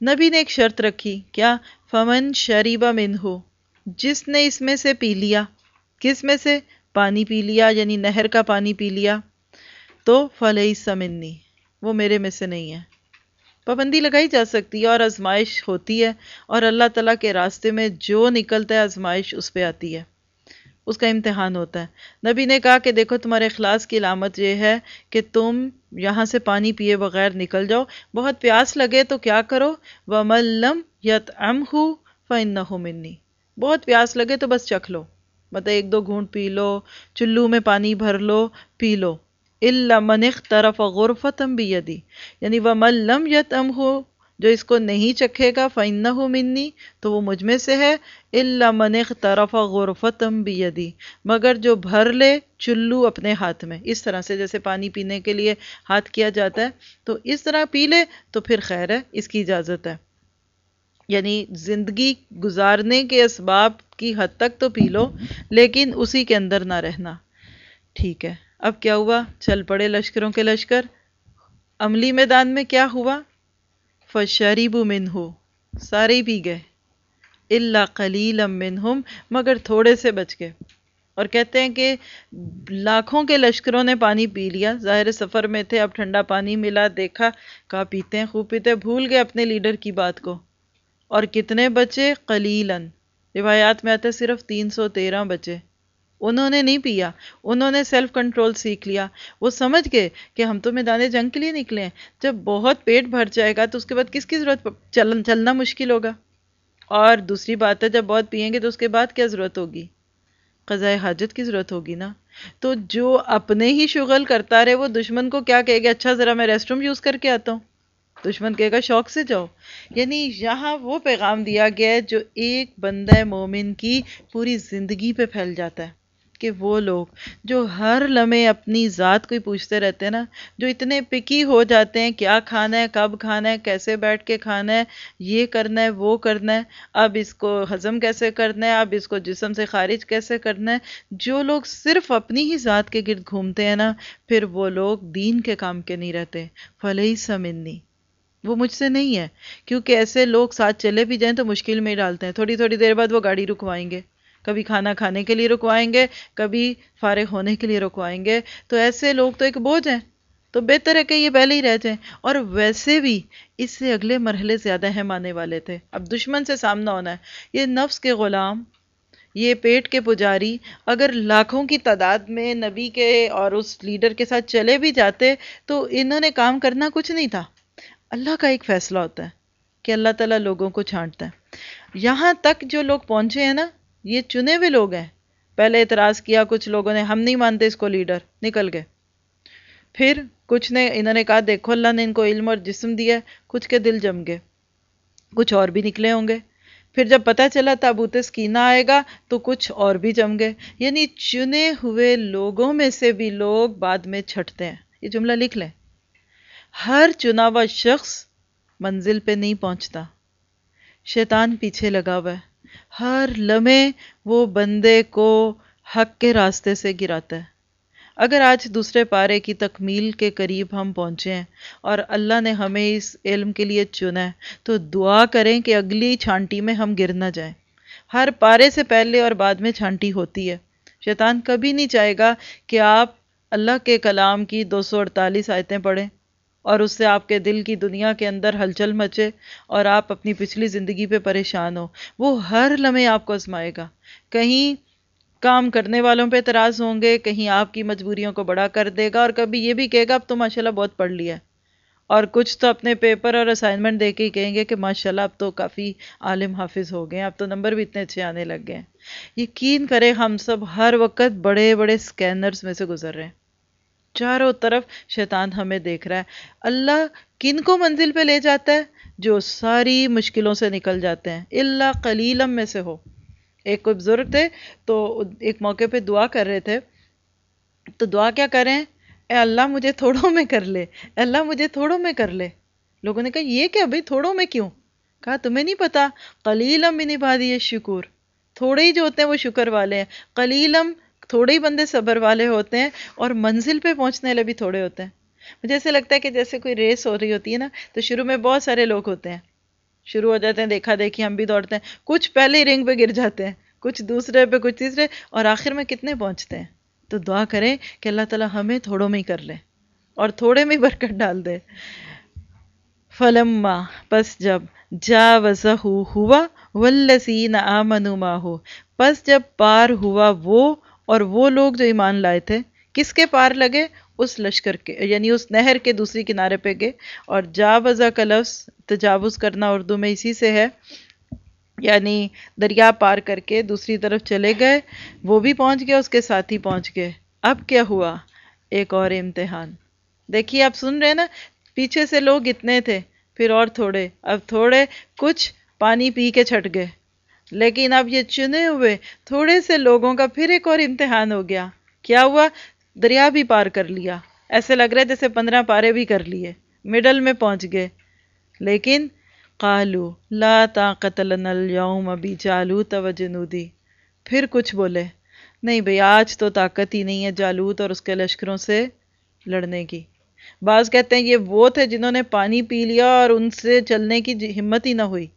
Speaker 1: نبی نے ایک شرط رکھی، کیا؟ فمن شریبہ من ہو جس نے اس میں سے پی لیا۔ کس میں سے؟ پانی پی لیا یعنی نہر کا پانی پی لیا۔ تو فلحی سمنی وہ میرے میں سے نہیں ہے۔ پابندی لگائی جا سکتی ہے اور آزمائش ہوتی ہے اور اللہ تعالیٰ کے راستے میں جو نکلتا ہے، آزمائش اس پہ آتی ہے۔ اس کا امتحان ہوتا ہے۔ نبی نے کہا کہ دیکھو، تمہارے اخلاص کی علامت یہ ہے کہ تم یہاں سے پانی پیے بغیر نکل جاؤ۔ بہت پیاس لگے تو کیا کرو؟ وَمَلَّمْ يَتْعَمْهُ فَإِنَّهُ مِنِّي بہت پیاس لگے تو بس چکھ لو۔ مطلب ایک دو گھونٹ پی لو، چلو میں پانی بھر لو، پی لو۔ إِلَّا مَنِ اخْتَرَفَ غُرْفَةً بِيَدِي یعنی وَمَن لَمْ يَتْعَمْهُ جو اس کو نہیں چکھے گا، فَإِنَّهُ مِنِّي، تو وہ مجھ میں سے ہے، إِلَّا مَنِ اخْتَرَفَ غُرْفَةً بِيَدِي مگر جو بھر لے چلو اپنے ہاتھ میں۔ اس طرح سے جیسے پانی پینے کے لیے ہاتھ کیا جاتا ہے، تو اس طرح پی لے تو پھر خیر ہے، اس کی اجازت ہے۔ یعنی زندگی گزارنے کے اسباب کی حد تک تو پی لو، لیکن اسی کے اندر نہ رہنا۔ ٹھیک ہے، اب کیا ہوا؟ چل پڑے لشکروں کے لشکر۔ عملی میدان میں کیا ہوا؟ فشریب من ہو سارے پی گئے۔ اللہ قلیل منہم، مگر تھوڑے سے بچ گئے۔ اور کہتے ہیں کہ لاکھوں کے لشکروں نے پانی پی لیا۔ ظاہر سفر میں تھے، اب ٹھنڈا پانی ملا، دیکھا، کہا، پیتے ہیں، خوب پیتے بھول گئے اپنے لیڈر کی بات کو۔ اور کتنے بچے؟ قلیلاً۔ روایات میں آتے صرف تین سو تیرہ بچے۔ انہوں نے نہیں پیا، انہوں نے سیلف کنٹرول سیکھ لیا۔ وہ سمجھ گئے کہ ہم تو میدان جنگ کے لیے نکلے ہیں۔ جب بہت پیٹ بھر جائے گا تو اس کے بعد کس کی ضرورت چلنا مشکل ہوگا۔ اور دوسری بات ہے، جب بہت پئیں گے تو اس کے بعد کیا ضرورت ہوگی؟ قضاء حاجت کی ضرورت ہوگی نا۔ تو جو اپنے ہی شغل کرتا رہے، وہ دشمن کو کیا کہے گا؟ اچھا ذرا میں ریسٹ روم یوز کر کے آتا ہوں۔ دشمن کہے گا، شوق سے جاؤ۔ یعنی یہاں وہ پیغام دیا گیا ہے جو ایک بندہ مومن کی پوری زندگی پہ پھیل جاتا ہے۔ کہ وہ لوگ جو ہر لمحے اپنی ذات کو ہی پوچھتے رہتے ہیں نا، جو اتنے پکی ہو جاتے ہیں کیا کھانا ہے، کب کھانا ہے، کیسے بیٹھ کے کھانا ہے، یہ کرنا ہے، وہ کرنا ہے، اب اس کو ہضم کیسے کرنا ہے، اب اس کو جسم سے خارج کیسے کرنا ہے، جو لوگ صرف اپنی ہی ذات کے گرد گھومتے ہیں نا، پھر وہ لوگ دین کے کام کے نہیں رہتے۔ فلحی سمنی وہ مجھ سے نہیں ہے۔ کیونکہ ایسے لوگ ساتھ چلے بھی جائیں تو مشکل میں ہی ڈالتے ہیں۔ تھوڑی تھوڑی دیر بعد وہ گاڑی رکوائیں گے۔ کبھی کھانا کھانے کے لیے رکوائیں گے، کبھی فارغ ہونے کے لیے رکوائیں گے۔ تو ایسے لوگ تو ایک بوجھ ہیں۔ تو بہتر ہے کہ یہ پہلے ہی رہ جائیں۔ اور ویسے بھی اس سے اگلے مرحلے زیادہ اہم آنے والے تھے۔ اب دشمن سے سامنا ہونا ہے۔ یہ نفس کے غلام، یہ پیٹ کے پجاری اگر لاکھوں کی تعداد میں نبی کے اور اس لیڈر کے ساتھ چلے بھی جاتے تو انہوں نے کام کرنا کچھ نہیں تھا۔ اللہ کا ایک فیصلہ ہوتا ہے کہ اللہ تعالیٰ لوگوں کو چھانٹتا ہے۔ یہاں تک جو لوگ پہنچے ہیں نا یہ چنے ہوئے لوگ ہیں۔ پہلے اعتراض کیا، کچھ لوگوں نے، ہم نہیں مانتے اس کو لیڈر، نکل گئے۔ پھر کچھ نے، انہوں نے کہا، دیکھو، اللہ نے ان کو علم اور جسم دیا کچھ کے دل جم گئے۔ کچھ اور بھی نکلے ہوں گے۔ پھر جب پتہ چلا تابوت سکینہ آئے گا، تو کچھ اور بھی جم گئے۔ یعنی چنے ہوئے لوگوں میں سے بھی لوگ بعد میں چھٹتے ہیں۔ یہ جملہ لکھ لیں۔ ہر چناوا شخص منزل پہ نہیں پہنچتا۔ شیطان پیچھے لگا ہوا ہے۔ ہر لمحے وہ بندے کو حق کے راستے سے گراتا ہے۔ اگر آج دوسرے پارے کی تکمیل کے قریب ہم پہنچے ہیں اور اللہ نے ہمیں اس علم کے لیے چنا ہے، تو دعا کریں کہ اگلی چھانٹی میں ہم گر نہ جائیں۔ ہر پارے سے پہلے اور بعد میں چھانٹی ہوتی ہے۔ شیطان کبھی نہیں چاہے گا کہ آپ اللہ کے کلام کی دو سو اڑتالیس آیتیں پڑھیں۔ اور اس سے آپ کے دل کی دنیا کے اندر ہلچل مچے اور آپ اپنی پچھلی زندگی پہ پریشان ہو وہ ہر لمحے آپ کو آزمائے گا۔ کہیں کام کرنے والوں پہ اعتراض ہوں گے، کہیں آپ کی مجبوریوں کو بڑا کر دے گا اور کبھی یہ بھی کہے گا، اب تو ماشاءاللہ بہت پڑھ لیا ہے۔ اور کچھ تو اپنے پیپر اور اسائنمنٹ دے کے ہی کہیں گے کہ ماشاءاللہ اب تو کافی عالم حافظ ہو گئے ہیں، اب تو نمبر بھی اتنے اچھے آنے لگ گئے ہیں۔ یقین کرے ہم سب ہر وقت بڑے بڑے سکینرز میں سے گزر رہے ہیں۔ چاروں طرف شیطان ہمیں دیکھ رہا ہے۔ اللہ کن کو منزل پہ لے جاتا ہے؟ جو ساری مشکلوں سے نکل جاتے ہیں۔ اللہ قلیلم میں سے ہو۔ ایک کوئی بزرگ تھے تو ایک موقع پہ دعا کر رہے تھے۔ تو دعا کیا کریں اے اللہ مجھے تھوڑوں میں کر لے۔ اے اللہ مجھے تھوڑوں میں کر لے۔ لوگوں نے کہا، یہ کیا بھائی، تھوڑوں میں کیوں؟ کہا، تمہیں نہیں پتا قلیلم من عبادی شکور۔ تھوڑے ہی جو ہوتے ہیں وہ شکر والے ہیں۔ قلیلم تھوڑے ہی بندے صبر والے ہوتے ہیں اور منزل پہ پہنچنے والے بھی تھوڑے ہوتے ہیں۔ مجھے ایسے لگتا ہے کہ جیسے کوئی ریس ہو رہی ہوتی ہے نا، تو شروع میں بہت سارے لوگ ہوتے ہیں۔ شروع ہو جاتے ہیں، دیکھا دیکھی ہم بھی دوڑتے ہیں۔ کچھ پہلے ہی رنگ پہ گر جاتے ہیں، کچھ دوسرے پہ، کچھ تیسرے۔ اور آخر میں کتنے پہنچتے ہیں۔ تو دعا کریں کہ اللہ تعالیٰ ہمیں تھوڑوں میں ہی کر لے اور تھوڑے میں برکت ڈال دے۔ فلما، پس جب جا وزہ ہوا ولسین آمنو ہو پس جب پار ہوا وہ اور وہ لوگ جو ایمان لائے تھے، کس کے پار لگے؟ اس لشکر کے یعنی اس نہر کے دوسری کنارے پہ گئے۔ اور جا بزا کا لفظ تجاوز کرنا اردو میں اسی سے ہے یعنی دریا پار کر کے دوسری طرف چلے گئے۔ وہ بھی پہنچ گئے، اس کے ساتھ ہی پہنچ گئے۔ اب کیا ہوا؟ ایک اور امتحان۔ دیکھیے، آپ سن رہے ہیں نا، پیچھے سے لوگ اتنے تھے، پھر اور تھوڑے، اب تھوڑے، کچھ پانی پی کے چھٹ گئے۔ لیکن اب یہ چنے ہوئے تھوڑے سے لوگوں کا پھر ایک اور امتحان ہو گیا۔ کیا ہوا؟ دریا بھی پار کر لیا۔ ایسے لگ رہا ہے جیسے پندرہ پارے بھی کر لیے۔ مڈل میں پہنچ گئے۔ لیکن قالو لا طاقت لنا اليوم ابھی جالوت و جنودی۔ پھر کچھ بولے۔ نہیں بھئی، آج تو طاقت ہی نہیں ہے جالوت اور اس کے لشکروں سے لڑنے کی۔ بعض کہتے ہیں یہ وہ تھے جنہوں نے پانی پی لیا اور ان سے چلنے کی ہمت ہی نہ ہوئی۔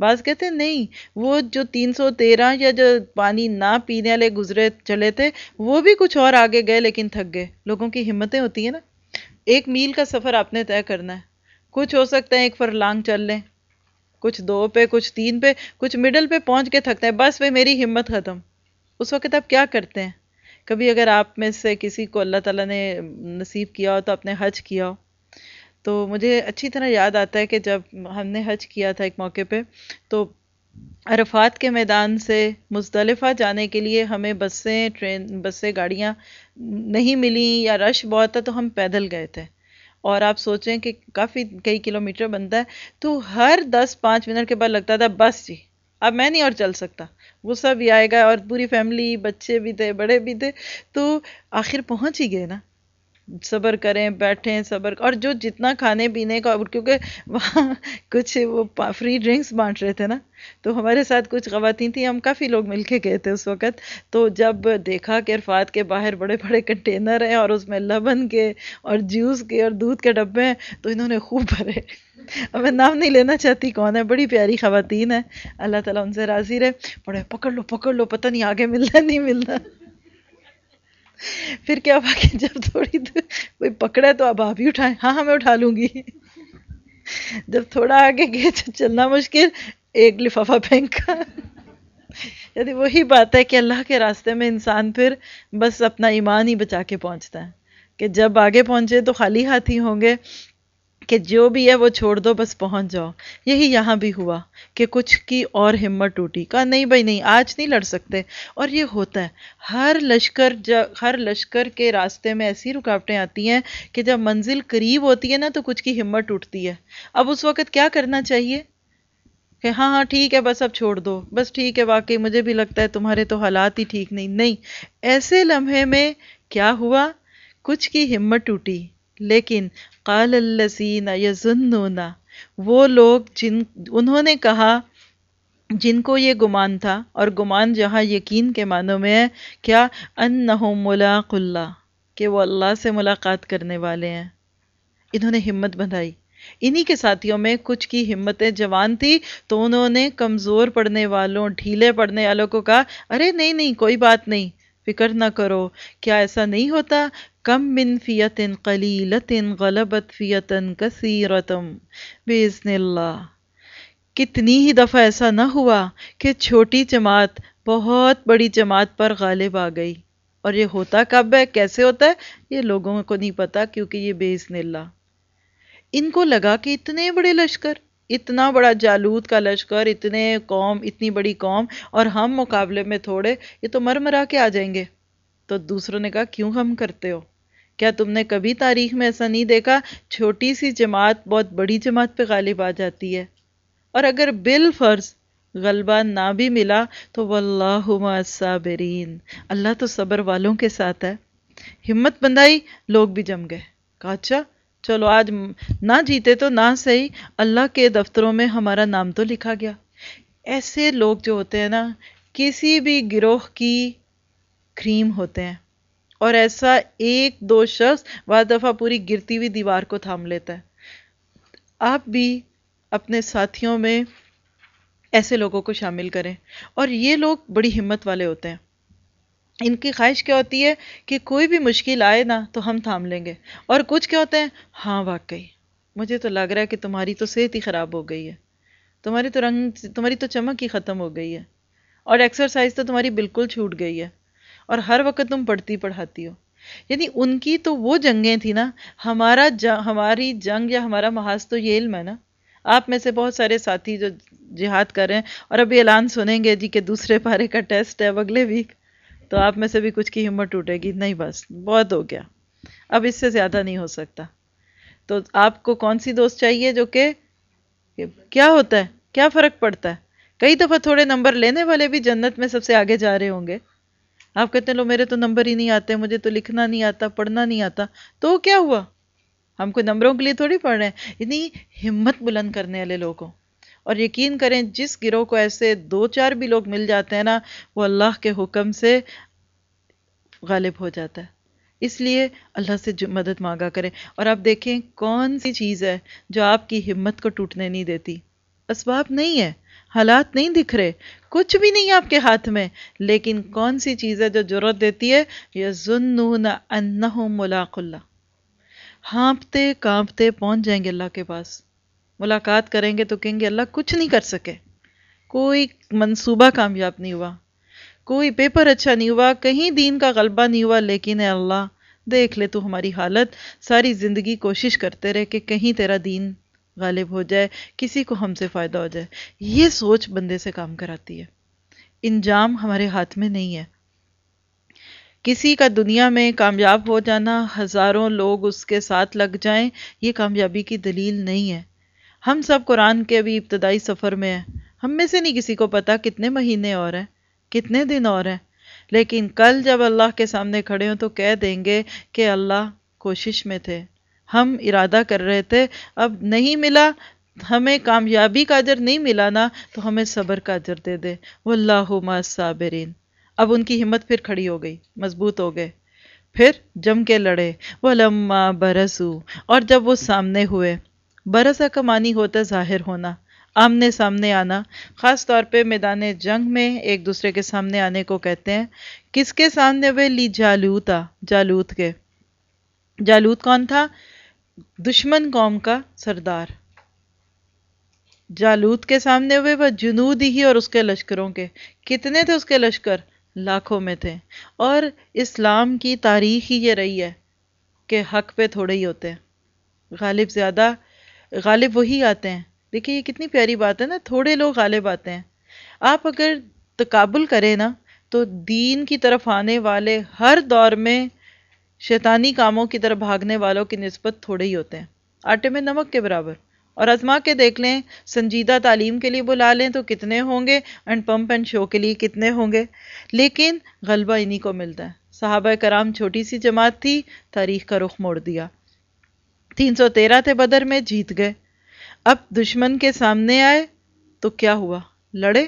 Speaker 1: بعض کہتے ہیں نہیں، وہ جو تین سو تیرہ یا جو پانی نہ پینے والے گزرے چلے تھے، وہ بھی کچھ اور آگے گئے لیکن تھک گئے۔ لوگوں کی ہمتیں ہوتی ہیں نا۔ ایک میل کا سفر آپ نے طے کرنا ہے۔ کچھ ہو سکتا ہے ایک فر لانگ چل لیں۔ کچھ دو پہ، کچھ تین پہ، کچھ مڈل پہ پہنچ کے تھکتے ہیں۔ بس پہ میری ہمت ختم۔ اس وقت آپ کیا کرتے ہیں؟ کبھی اگر آپ میں سے کسی کو اللہ تعالیٰ نے نصیب کیا ہو تو اپنے حج کیا ہو۔ تو مجھے اچھی طرح یاد آتا ہے کہ جب ہم نے حج کیا تھا ایک موقع پہ، تو عرفات کے میدان سے مزدلفہ جانے کے لیے ہمیں بسیں، ٹرین، بسیں، گاڑیاں نہیں ملیں یا رش بہت تھا تو ہم پیدل گئے تھے۔ اور آپ سوچیں کہ کافی کئی کلومیٹر بنتا ہے۔ تو ہر دس، پانچ منٹ کے بعد لگتا تھا، بس جی اب میں نہیں اور چل سکتا۔ وہ سب ہی آئے گا اور پوری فیملی، بچے بھی تھے، بڑے بھی تھے۔ تو آخر پہنچ ہی گئے نا۔ صبر کریں، بیٹھیں، صبر، اور جو جتنا کھانے پینے کا کیونکہ وہاں کچھ وہ فری ڈرنکس بانٹ رہے تھے نا، تو ہمارے ساتھ کچھ خواتین تھیں، ہم کافی لوگ مل کے گئے تھے اس وقت۔ تو جب دیکھا کہ عرفات کے باہر بڑے بڑے کنٹینر ہیں، اور اس میں لبن کے اور جوس کے اور دودھ کے ڈبے ہیں، تو انہوں نے خوب بھرے۔ اب میں نام نہیں لینا چاہتی کون ہے، بڑی پیاری خواتین ہے اللہ تعالیٰ ان سے راضی رہے۔ بڑے پکڑ لو پکڑ لو، پتہ نہیں آگے ملنا، نہیں ملنا۔ پھر کیا ہوا کہ جب تھوڑی کوئی پکڑے تو اب آپ ہی اٹھائیں۔ ہاں ہاں میں اٹھا لوں گی۔ جب تھوڑا آگے گئے تو چلنا مشکل۔ ایک لفافہ پھینکا یعنی وہی بات ہے کہ اللہ کے راستے میں انسان پھر بس اپنا ایمان ہی بچا کے پہنچتا ہے۔ کہ جب آگے پہنچے تو خالی ہاتھ ہی ہوں گے۔ کہ جو بھی ہے وہ چھوڑ دو، بس پہنچ جاؤ۔ یہی یہاں بھی ہوا کہ کچھ کی اور ہمت ٹوٹی۔ کہا، نہیں بھائی، نہیں، آج نہیں لڑ سکتے۔ اور یہ ہوتا ہے، ہر لشکر ہر لشکر کے راستے میں ایسی رکاوٹیں آتی ہیں کہ جب منزل قریب ہوتی ہے نا تو کچھ کی ہمت ٹوٹتی ہے۔ اب اس وقت کیا کرنا چاہیے؟ کہ ہاں ہاں ٹھیک ہے، بس اب چھوڑ دو۔ بس ٹھیک ہے، واقعی مجھے بھی لگتا ہے تمہارے تو حالات ہی ٹھیک نہیں۔ نہیں، ایسے لمحے میں کیا ہوا؟ کچھ کی ہمت ٹوٹی، لیکن قال الذین یظنون۔ وہ لوگ جن، انہوں نے کہا، جن کو یہ گمان تھا، اور گمان جہاں یقین کے معنوں میں ہے، کیا؟ انہم ملاق اللہ، کہ وہ اللہ سے ملاقات کرنے والے ہیں۔ انہوں نے ہمت بندھائی۔ انہی کے ساتھیوں میں کچھ کی ہمتیں جوان تھی، تو انہوں نے کمزور پڑنے والوں، ڈھیلے پڑنے والوں کو کہا، ارے نہیں نہیں، کوئی بات نہیں، فکر نہ کرو، کیا ایسا نہیں ہوتا؟ کم من فیت قلیلت غلبت فیتن کثیرتم بیزن اللہ۔ کتنی ہی دفعہ ایسا نہ ہوا کہ چھوٹی جماعت بہت بڑی جماعت پر غالب آ گئی۔ اور یہ ہوتا کب ہے؟ کیسے ہوتا ہے؟ یہ لوگوں کو نہیں پتا کیونکہ یہ بیزن اللہ۔ ان کو لگا کہ اتنے بڑے لشکر، اتنا بڑا جالود کا لشکر، اتنے قوم، اتنی بڑی قوم، اور ہم مقابلے میں تھوڑے، یہ تو مر مرا کے آ جائیں گے۔ تو دوسروں نے کہا، کیوں ہم کرتے ہو؟ کیا تم نے کبھی تاریخ میں ایسا نہیں دیکھا؟ چھوٹی سی جماعت بہت بڑی جماعت پہ غالب آ جاتی ہے۔ اور اگر بال فرض غلبہ نہ بھی ملا تو واللہ مع الصابرین۔ اللہ تو صبر والوں کے ساتھ ہے۔ ہمت بندائی، لوگ بھی جم گئے۔ کہا اچھا چلو آج نہ جیتے تو نہ صحیح۔ اللہ کے دفتروں میں ہمارا نام تو لکھا گیا۔ ایسے لوگ جو ہوتے ہیں نا، کسی بھی گروہ کی کریم ہوتے ہیں۔ اور ایسا ایک دو شخص بعض دفعہ پوری گرتی ہوئی دیوار کو تھام لیتا ہے۔ آپ بھی اپنے ساتھیوں میں ایسے لوگوں کو شامل کریں۔ اور یہ لوگ بڑی ہمت والے ہوتے ہیں۔ ان کی خواہش کیا ہوتی ہے کہ کوئی بھی مشکل آئے نا تو ہم تھام لیں گے۔ اور کچھ کیا ہوتے ہیں؟ ہاں واقعی۔ مجھے تو لگ رہا ہے کہ تمہاری تو صحت ہی خراب ہو گئی ہے۔ تمہاری تو رنگ، تمہاری تو چمک ہی ختم ہو گئی ہے۔ اور ایکسرسائز تو تمہاری بالکل چھوٹ گئی ہے۔ اور ہر وقت تم پڑھتی پڑھاتی ہو۔ یعنی ان کی تو وہ جنگیں تھیں نا، ہمارا ہماری جنگ یا ہمارا محاذ تو یہ علم ہے نا۔ آپ میں سے بہت سارے ساتھی جو جہاد کر رہے ہیں اور ابھی اعلان سنیں گے جی کہ دوسرے پارے کا ٹیسٹ ہے، اب اگلے ویک تو آپ میں سے بھی کچھ کی ہمت ٹوٹے گی۔ نہیں بس، بہت ہو گیا۔ اب اس سے زیادہ نہیں ہو سکتا۔ تو آپ کو کون سی دوست چاہیے جو کہ کیا ہوتا ہے؟ کیا فرق پڑتا ہے؟ کئی دفعہ تھوڑے نمبر لینے والے بھی جنت میں سب سے آگے جا رہے ہوں گے۔ آپ کہتے ہیں، لو، میرے تو نمبر ہی نہیں آتے، مجھے تو لکھنا نہیں آتا، پڑھنا نہیں آتا۔ تو کیا ہوا؟ ہم کوئی نمبروں کے لیے تھوڑی پڑھ رہے ہیں۔ یعنی ہمت بلند کرنے والے لوگوں۔ اور یقین کریں، جس گروہ کو ایسے دو، چار بھی لوگ مل جاتے ہیں نا، وہ اللہ کے حکم سے غالب ہو جاتا ہے۔ اس لیے اللہ سے مدد مانگا کریں۔ اور آپ دیکھیں، کون سی چیز ہے جو آپ کی ہمت کو ٹوٹنے نہیں دیتی؟ اسباب نہیں ہے۔ حالات نہیں دکھ رہے۔ کچھ بھی نہیں آپ کے ہاتھ میں، لیکن کون سی چیز ہے جو ضرورت دیتی ہے؟ یہ ظنون انہم ملاق اللہ۔ ہانپتے، کانپتے پہنچ جائیں گے اللہ کے پاس۔ ملاقات کریں گے تو کہیں گے اللہ کچھ نہیں کر سکے۔ کوئی منصوبہ کامیاب نہیں ہوا۔ کوئی پیپر اچھا نہیں ہوا۔ کہیں دین کا غلبہ نہیں ہوا۔ لیکن اے اللہ، دیکھ لے تو ہماری حالت۔ ساری زندگی کوشش کرتے رہے کہ کہیں تیرا دین غالب ہو جائے، کسی کو ہم سے فائدہ ہو جائے۔ یہ سوچ بندے سے کام کراتی ہے۔ انجام ہمارے ہاتھ میں نہیں ہے۔ کسی کا دنیا میں کامیاب ہو جانا، ہزاروں لوگ اس کے ساتھ لگ جائیں، یہ کامیابی کی دلیل نہیں ہے۔ ہم سب قرآن کے ابھی ابتدائی سفر میں ہیں۔ ہم میں سے نہیں کسی کو پتا کتنے مہینے اور ہیں، کتنے دن اور ہیں۔ لیکن کل جب اللہ کے سامنے کھڑے ہوں تو کہہ دیں گے کہ اللہ کوشش میں تھے۔ ہم ارادہ کر رہے تھے، اب نہیں ملا، ہمیں کامیابی کا اجر نہیں ملا نا، تو ہمیں صبر کا اجر دے دے۔ واللہ ما صابرین اب ان کی ہمت پھر کھڑی ہو گئی، مضبوط ہو گئے۔ پھر جم کے لڑے۔ وہ لما برسو اور جب وہ سامنے ہوئے برسا کا معنی ہوتا ظاہر ہونا، آمنے سامنے آنا۔ خاص طور پہ میدان جنگ میں ایک دوسرے کے سامنے آنے کو کہتے ہیں۔ کس کے سامنے؟ ہوئے لی جالوتا، جالوت کے۔ جالوت کون تھا؟ دشمن قوم کا سردار۔ جالوت کے سامنے ہوئے وہ جنود ہی اور اس کے لشکروں کے۔ کتنے تھے اس کے لشکر؟ لاکھوں میں تھے۔ اور اسلام کی تاریخ ہی یہ رہی ہے کہ حق پہ تھوڑے ہی ہوتے ہیں۔ غالب زیادہ، غالب وہی آتے ہیں۔ دیکھیے یہ کتنی پیاری بات ہے نا، تھوڑے لوگ غالب آتے ہیں۔ آپ اگر تقابل کریں نا، تو دین کی طرف آنے والے ہر دور میں شیطانی کاموں کی طرف بھاگنے والوں کی نسبت تھوڑے ہی ہوتے ہیں۔ آٹے میں نمک کے برابر۔ اور ازما کے دیکھ لیں، سنجیدہ تعلیم کے لیے بلا لیں تو کتنے ہوں گے؟ اینڈ پمپ اینڈ شو کے لیے کتنے ہوں گے؟ لیکن غلبہ انہی کو ملتا ہے۔ صحابہ کرام چھوٹی سی جماعت تھی، تاریخ کا رخ موڑ دیا۔ تین سو تیرہ تھے بدر میں، جیت گئے۔ اب دشمن کے سامنے آئے تو کیا ہوا؟ لڑے؟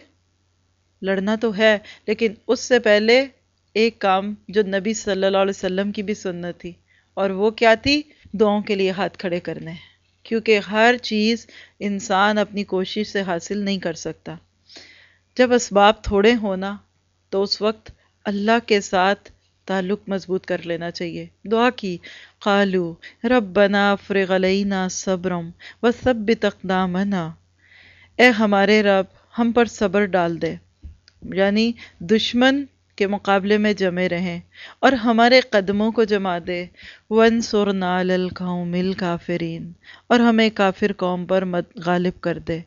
Speaker 1: لڑنا تو ہے، لیکن اس سے پہلے ایک کام جو نبی صلی اللہ علیہ وسلم کی بھی سنت تھی، اور وہ کیا تھی؟ دعاؤں کے لیے ہاتھ کھڑے کرنے۔ کیونکہ ہر چیز انسان اپنی کوشش سے حاصل نہیں کر سکتا۔ جب اسباب تھوڑے ہونا، تو اس وقت اللہ کے ساتھ تعلق مضبوط کر لینا چاہیے۔ دعا کی، قالو، ربنا فرغ علینا صبرم و سب اقدامنا۔ اے ہمارے رب، ہم پر صبر ڈال دے۔ یعنی دشمن کے مقابلے میں جمے رہیں اور ہمارے قدموں کو جما دے۔ ون سر نال مل کافرین اور ہمیں کافر قوم پر مد غالب کر دے۔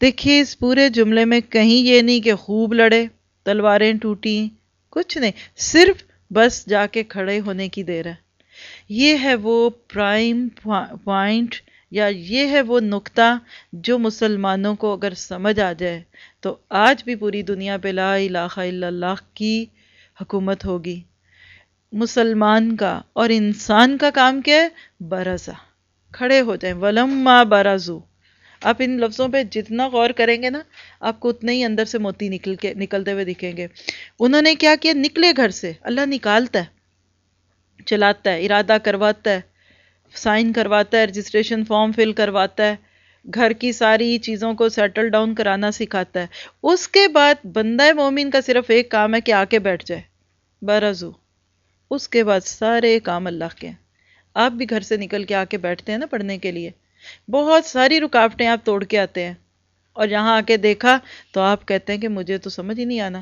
Speaker 1: دیکھیے، اس پورے جملے میں کہیں یہ نہیں کہ خوب لڑے، تلواریں ٹوٹی کچھ نہیں، صرف بس جا کے کھڑے ہونے کی دیر ہے۔ یہ ہے وہ پرائم پوائنٹ یا یہ ہے وہ نقطہ جو مسلمانوں کو اگر سمجھ آ جائے، تو آج بھی پوری دنیا پہ لا الہ الا اللہ کی حکومت ہوگی۔ مسلمان کا اور انسان کا کام کیا ہے؟ برسا کھڑے ہو جائیں۔ ولم برازو۔ آپ ان لفظوں پہ جتنا غور کریں گے نا، آپ کو اتنے ہی اندر سے موتی نکل کے، نکلتے ہوئے دکھیں گے۔ انہوں نے کیا کیا؟ نکلے گھر سے۔ اللہ نکالتا ہے، چلاتا ہے، ارادہ کرواتا ہے۔ سائن کرواتا ہے رجسٹریشن فارم فل کرواتا ہے، گھر کی ساری چیزوں کو سیٹل ڈاؤن کرانا سکھاتا ہے۔ اس کے بعد بندہ مومن کا صرف ایک کام ہے کہ آ کے بیٹھ جائے۔ برضو اس کے بعد سارے کام اللہ کے ہیں۔ آپ بھی گھر سے نکل کے آ کے بیٹھتے ہیں نا پڑھنے کے لیے۔ بہت ساری رکاوٹیں آپ توڑ کے آتے ہیں۔ اور یہاں آ کے دیکھا تو آپ کہتے ہیں کہ مجھے تو سمجھ ہی نہیں آنا۔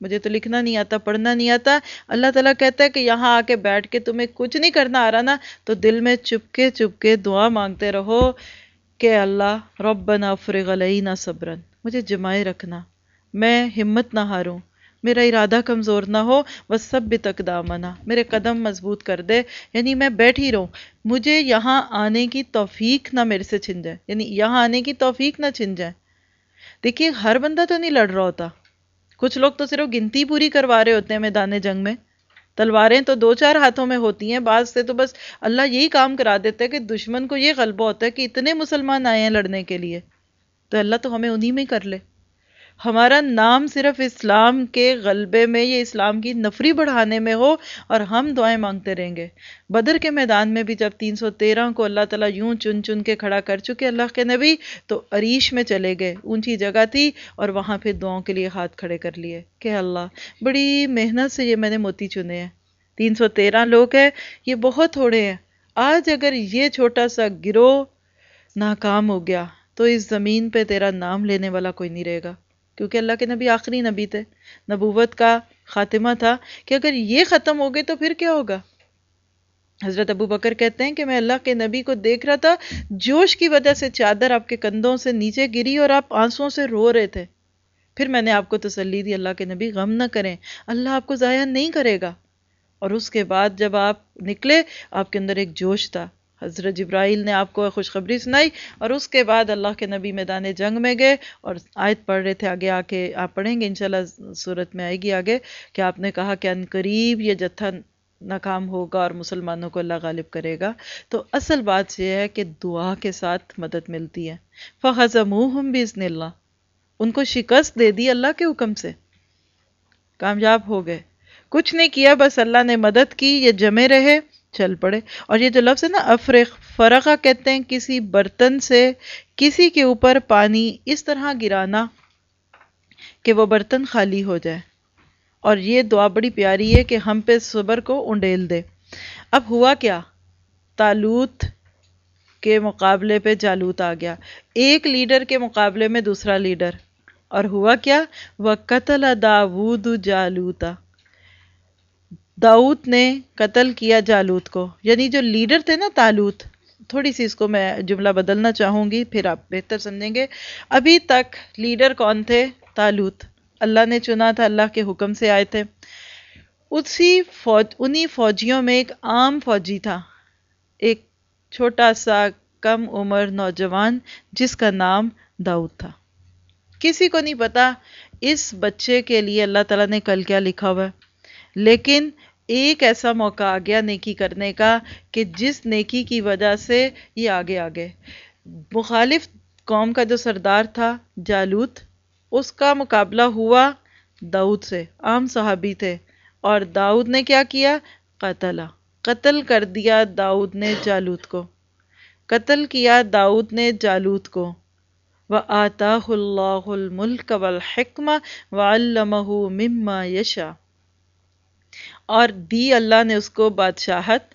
Speaker 1: مجھے تو لکھنا نہیں آتا، پڑھنا نہیں آتا۔ اللہ تعالیٰ کہتا ہے کہ یہاں آ کے بیٹھ کے تمہیں کچھ نہیں کرنا، آ رہا نا۔ تو دل میں چپکے چپکے دعا مانگتے رہو کہ اللہ ربنا فرغ علینا صبرن۔ مجھے جمائے رکھنا، میں ہمت نہ ہاروں۔ میرا ارادہ کمزور نہ ہو وہ سب بھی تک دامنا میرے قدم مضبوط کر دے یعنی میں بیٹھ ہی رہوں۔ مجھے یہاں آنے کی توفیق نہ میرے سے چھن جائے۔ یعنی یہاں آنے کی توفیق نہ چھن جائے۔ دیکھیے، ہر بندہ تو نہیں لڑ رہا ہوتا۔ کچھ لوگ تو صرف گنتی پوری کروا رہے ہوتے ہیں میدان جنگ میں۔ تلواریں تو دو چار ہاتھوں میں ہوتی ہیں، بعض سے تو بس اللہ یہی کام کرا دیتا ہے کہ دشمن کو یہ غلبہ ہوتا ہے کہ اتنے مسلمان آئے ہیں لڑنے کے لیے۔ تو اللہ تو ہمیں انہی میں کر لے۔ ہمارا نام صرف اسلام کے غلبے میں یہ اسلام کی نفری بڑھانے میں ہو اور ہم دعائیں مانگتے رہیں گے۔ بدر کے میدان میں بھی جب تین سو تیرہ کو اللہ تعالیٰ یوں چن چن کے کھڑا کر چکے اللہ کے نبی، تو عریش میں چلے گئے۔ اونچی جگہ تھی اور وہاں پھر دعاؤں کے لیے ہاتھ کھڑے کر لیے۔ کہ اللہ، بڑی محنت سے یہ میں نے موتی چنے ہیں۔ تین سو تیرہ لوگ ہیں، یہ بہت تھوڑے ہیں۔ آج اگر یہ چھوٹا سا گروہ ناکام ہو گیا، تو اس زمین پہ تیرا نام لینے والا کوئی نہیں رہے گا۔ کیونکہ اللہ کے نبی آخری نبی تھے۔ نبوت کا خاتمہ تھا کہ اگر یہ ختم ہو گئے تو پھر کیا ہوگا؟ حضرت ابو بکر کہتے ہیں کہ میں اللہ کے نبی کو دیکھ رہا تھا، جوش کی وجہ سے چادر آپ کے کندھوں سے نیچے گری اور آپ آنسوں سے رو رہے تھے۔ پھر میں نے آپ کو تسلی دی، اللہ کے نبی غم نہ کریں۔ اللہ آپ کو ضائع نہیں کرے گا۔ اور اس کے بعد جب آپ نکلے، آپ کے اندر ایک جوش تھا۔ حضرت جبرائیل نے آپ کو خوشخبری سنائی اور اس کے بعد اللہ کے نبی میدان جنگ میں گئے اور آیت پڑھ رہے تھے آگے آ کے آپ پڑھیں گے انشاءاللہ صورت میں آئے گی آگے کہ آپ نے کہا کہ ان قریب یہ جتھا ناکام ہوگا اور مسلمانوں کو اللہ غالب کرے گا۔ تو اصل بات یہ ہے کہ دعا کے ساتھ مدد ملتی ہے۔ فَخَزَمُوهُمْ بِإِذْنِ اللَّهِ۔ ان کو شکست دے دی اللہ کے حکم سے۔ کامیاب ہو گئے۔ کچھ نہیں کیا، بس اللہ نے مدد کی، یہ جمے رہے۔ چل پڑے۔ اور یہ جو لفظ ہے نا افرق فرقہ کہتے ہیں، کسی برتن سے کسی کے اوپر پانی اس طرح گرانا کہ وہ برتن خالی ہو جائے۔ اور یہ دعا بڑی پیاری ہے کہ ہم پہ صبر کو انڈیل دے۔ اب ہوا کیا؟ تالوت کے مقابلے پہ جالوت آ گیا۔ ایک لیڈر کے مقابلے میں دوسرا لیڈر۔ اور ہوا کیا؟ وہ قتل داود جالوتا داؤد نے قتل کیا جالوت کو۔ یعنی جو لیڈر تھے نا تالوت، تھوڑی سی اس کو میں جملہ بدلنا چاہوں گی، پھر آپ بہتر سمجھیں گے۔ ابھی تک لیڈر کون تھے؟ تالوت۔ اللہ نے چنا تھا، اللہ کے حکم سے آئے تھے۔ اسی فوج، انہی فوجیوں میں ایک عام فوجی تھا۔ ایک چھوٹا سا کم عمر نوجوان، جس کا نام داؤد تھا۔ کسی کو نہیں پتا، اس بچے کے لیے اللہ تعالیٰ نے کل کیا لکھا ہوا ہے۔ لیکن ایک ایسا موقع آ گیا نیکی کرنے کا کہ جس نیکی کی وجہ سے یہ آگے آگے۔ مخالف قوم کا جو سردار تھا، جالوت، اس کا مقابلہ ہوا داؤد سے، عام صحابی تھے۔ اور داؤد نے کیا کیا؟ قتل قتل کر دیا داؤد نے جالوت کو۔ قتل کیا داؤد نے جالوت کو۔ وَآتَاهُ اللَّهُ الْمُلْكَ وَالْحِكْمَ وَعَلَّمَهُ مِمَّا يَشَى اور دی اللہ نے اس کو بادشاہت،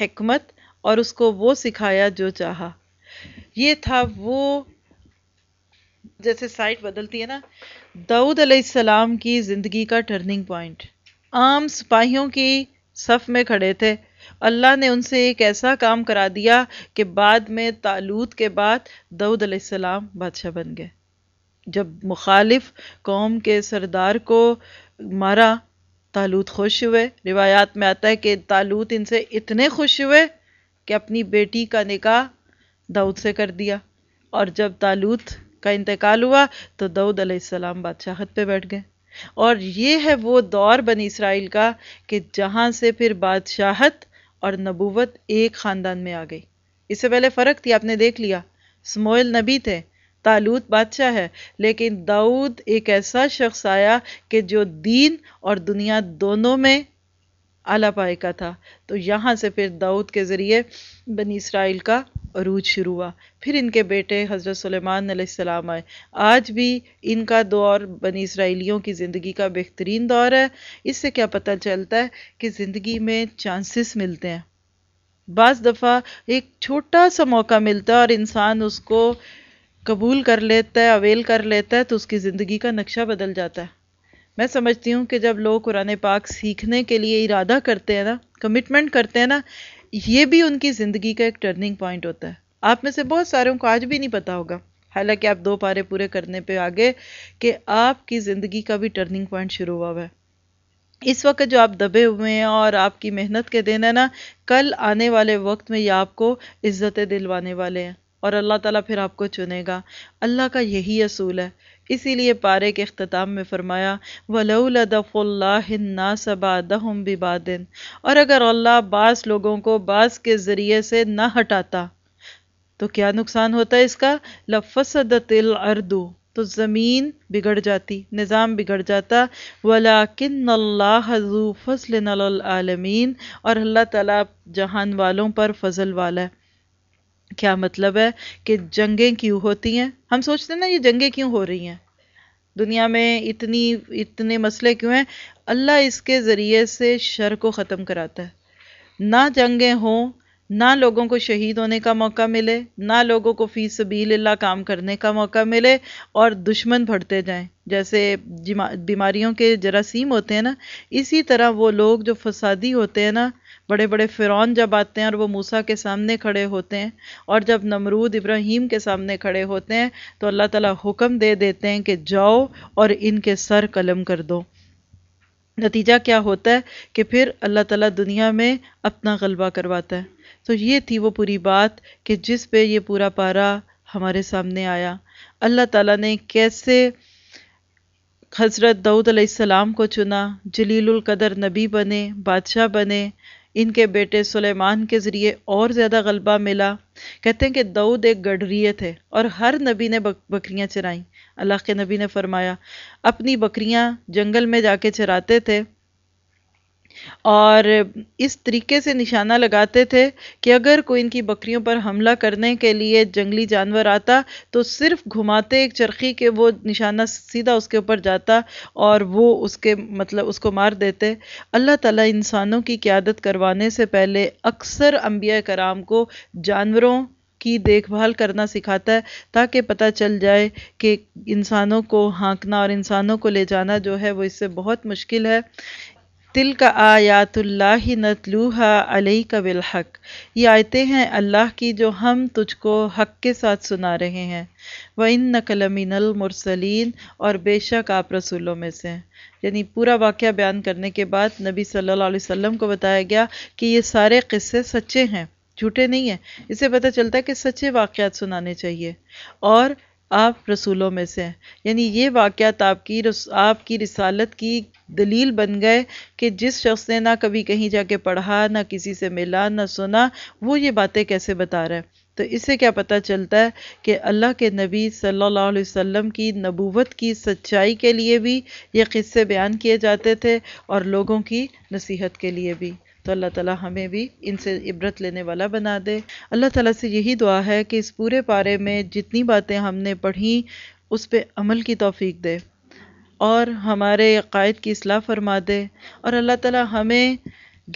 Speaker 1: حکمت اور اس کو وہ سکھایا جو چاہا۔ یہ تھا وہ جیسے سائٹ بدلتی ہے نا دعود علیہ السلام کی زندگی کا ٹرننگ پوائنٹ عام سپاہیوں کی صف میں کھڑے تھے۔ اللہ نے ان سے ایک ایسا کام کرا دیا کہ بعد میں تالوت کے بعد دعود علیہ السلام بادشاہ بن گئے۔ جب مخالف قوم کے سردار کو مارا تالوت خوش ہوئے۔ روایات میں آتا ہے کہ تالوت ان سے اتنے خوش ہوئے کہ اپنی بیٹی کا نکاح دعود سے کر دیا۔ اور جب تالوت کا انتقال ہوا تو دعود علیہ السلام بادشاہت پہ بیٹھ گئے۔ اور یہ ہے وہ دور بنی اسرائیل کا کہ جہاں سے پھر بادشاہت اور نبوت ایک خاندان میں آ گئی۔ اس سے پہلے فرق تھی، آپ نے دیکھ لیا۔ سموئل نبی تھے۔ تالوت بادشاہ ہے۔ لیکن داؤد ایک ایسا شخص آیا کہ جو دین اور دنیا دونوں میں اعلیٰ پائے کا تھا۔ تو یہاں سے پھر داؤد کے ذریعے بنی اسرائیل کا عروج شروع ہوا۔ پھر ان کے بیٹے حضرت سلیمان علیہ السلام آئے۔ آج بھی ان کا دور بنی اسرائیلیوں کی زندگی کا بہترین دور ہے۔ اس سے کیا پتہ چلتا ہے کہ زندگی میں چانسز ملتے ہیں۔ بعض دفعہ ایک چھوٹا سا موقع ملتا ہے اور انسان اس کو قبول کر لیتا ہے، اویل کر لیتا ہے، تو اس کی زندگی کا نقشہ بدل جاتا ہے۔ میں سمجھتی ہوں کہ جب لوگ قرآن پاک سیکھنے کے لیے ارادہ کرتے ہیں نا کمٹمنٹ کرتے ہیں نا، یہ بھی ان کی زندگی کا ایک ٹرننگ پوائنٹ ہوتا ہے۔ آپ میں سے بہت ساروں کو آج بھی نہیں پتا ہوگا۔ حالانکہ آپ دو پارے پورے کرنے پہ آگے کہ آپ کی زندگی کا بھی ٹرننگ پوائنٹ شروع ہوا ہوا ہے۔ اس وقت جو آپ دبے ہوئے ہیں اور آپ کی محنت کے دن ہے نا، کل آنے والے وقت میں یہ آپ کو عزتیں دلوانے والے ہیں۔ اور اللہ تعالیٰ پھر آپ کو چنے گا۔ اللہ کا یہی اصول ہے۔ اسی لیے پارے کے اختتام میں فرمایا، وَلَوْ لَدَفُ اللَّهِ النَّاسَ بَعْدَهُمْ بِبَعْدٍ۔ اور اگر اللہ بعض لوگوں کو بعض کے ذریعے سے نہ ہٹاتا، تو کیا نقصان ہوتا ہے اس کا؟ لَفَسَدَتِ الْعَرْضُ تو زمین بگڑ جاتی، نظام بگڑ جاتا۔ وَلَكِنَّ اللَّهَ ذُو فَضْلٍ عَلَى الْعَالَمِينَ۔ اور اللہ تعالیٰ جہان والوں پر فضل والا ہے۔ کیا مطلب ہے کہ جنگیں کیوں ہوتی ہیں؟ ہم سوچتے ہیں نا یہ جنگیں کیوں ہو رہی ہیں؟ دنیا میں اتنی، اتنے مسئلے کیوں ہیں؟ اللہ اس کے ذریعے سے شر کو ختم کراتا ہے۔ نہ جنگیں ہوں، نہ لوگوں کو شہید ہونے کا موقع ملے، نہ لوگوں کو فی سبیل اللہ کام کرنے کا موقع ملے اور دشمن بڑھتے جائیں۔ جیسے بیماریوں کے جراثیم ہوتے ہیں نا، اسی طرح وہ لوگ جو فسادی ہوتے ہیں نا بڑے بڑے فرعون جب آتے ہیں اور وہ موسیٰ کے سامنے کھڑے ہوتے ہیں اور جب نمرود ابراہیم کے سامنے کھڑے ہوتے ہیں تو اللہ تعالیٰ حکم دے دیتے ہیں کہ جاؤ اور ان کے سر قلم کر دو۔ نتیجہ کیا ہوتا ہے کہ پھر اللہ تعالیٰ دنیا میں اپنا غلبہ کرواتا ہے۔ تو یہ تھی وہ پوری بات کہ جس پہ یہ پورا پارا ہمارے سامنے آیا۔ اللہ تعالیٰ نے کیسے حضرت دعوت علیہ السلام کو چنا، جلیل القدر نبی بنے، بادشاہ بنے ان کے بیٹے سلیمان کے ذریعے اور زیادہ غلبہ ملا۔ کہتے ہیں کہ دعود ایک گڈریے تھے اور ہر نبی نے بکریاں چرائیں۔ اللہ کے نبی نے فرمایا، اپنی بکریاں جنگل میں جا کے چراتے تھے۔ اور اس طریقے سے نشانہ لگاتے تھے کہ اگر کوئی ان کی بکریوں پر حملہ کرنے کے لیے جنگلی جانور آتا تو صرف گھماتے ایک چرخی کے وہ نشانہ سیدھا اس کے اوپر جاتا اور وہ اس کے مطلب اس کو مار دیتے۔ اللہ تعالیٰ انسانوں کی قیادت کروانے سے پہلے اکثر انبیاء کرام کو جانوروں کی دیکھ بھال کرنا سکھاتا ہے تاکہ پتہ چل جائے کہ انسانوں کو ہانکنا اور انسانوں کو لے جانا جو ہے وہ اس سے بہت مشکل ہے۔ تل کا آیات اللہ نتلوحا علیہ کا بالحق۔ یہ آیتیں ہیں اللہ کی جو ہم تجھ کو حق کے ساتھ سنا رہے ہیں۔ وہ ان نقل المرسلین۔ اور بے شک آپ رسولوں میں سے یعنی پورا واقعہ بیان کرنے کے بعد نبی صلی اللہ علیہ وسلم کو بتایا گیا کہ یہ سارے قصے سچے ہیں، جھوٹے نہیں ہیں۔ اسے پتہ چلتا ہے کہ سچے واقعات سنانے چاہیے۔ اور آپ رسولوں میں سے ہیں۔ یعنی یہ واقعات آپ کی آپ کی رسالت کی دلیل بن گئے کہ جس شخص نے نہ کبھی کہیں جا کے پڑھا، نہ کسی سے ملا، نہ سنا، وہ یہ باتیں کیسے بتا رہا ہے تو اس سے کیا پتہ چلتا ہے کہ اللہ کے نبی صلی اللہ علیہ وسلم کی نبوت کی سچائی کے لیے بھی یہ قصے بیان کیے جاتے تھے اور لوگوں کی نصیحت کے لیے بھی۔ تو اللہ تعالیٰ ہمیں بھی ان سے عبرت لینے والا بنا دے۔ اللہ تعالیٰ سے یہی دعا ہے کہ اس پورے پارے میں جتنی باتیں ہم نے پڑھیں اس پہ عمل کی توفیق دے اور ہمارے عقائد کی اصلاح فرما دے۔ اور اللہ تعالیٰ ہمیں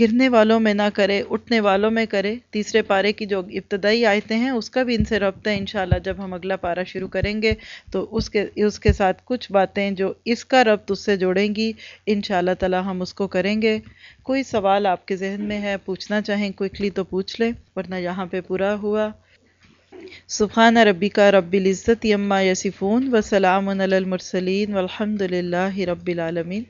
Speaker 1: گرنے والوں میں نہ کرے، اٹھنے والوں میں کرے، تیسرے پارے کی جو ابتدائی آیتیں ہیں، اس کا بھی ان سے ربط ہے انشاءاللہ جب ہم اگلا پارا شروع کریں گے۔ تو اس کے اس کے ساتھ کچھ باتیں جو اس کا ربط اس سے جوڑیں گی، انشاءاللہ تعالیٰ ہم اس کو کریں گے۔ کوئی سوال آپ کے ذہن میں ہے، پوچھنا چاہیں کوئکلی تو پوچھ لیں، ورنہ یہاں پہ پورا ہوا۔ سبحان ربی کا رب العزت یما یسفون وسلام علی المرسلین والحمد للہ رب العالمین۔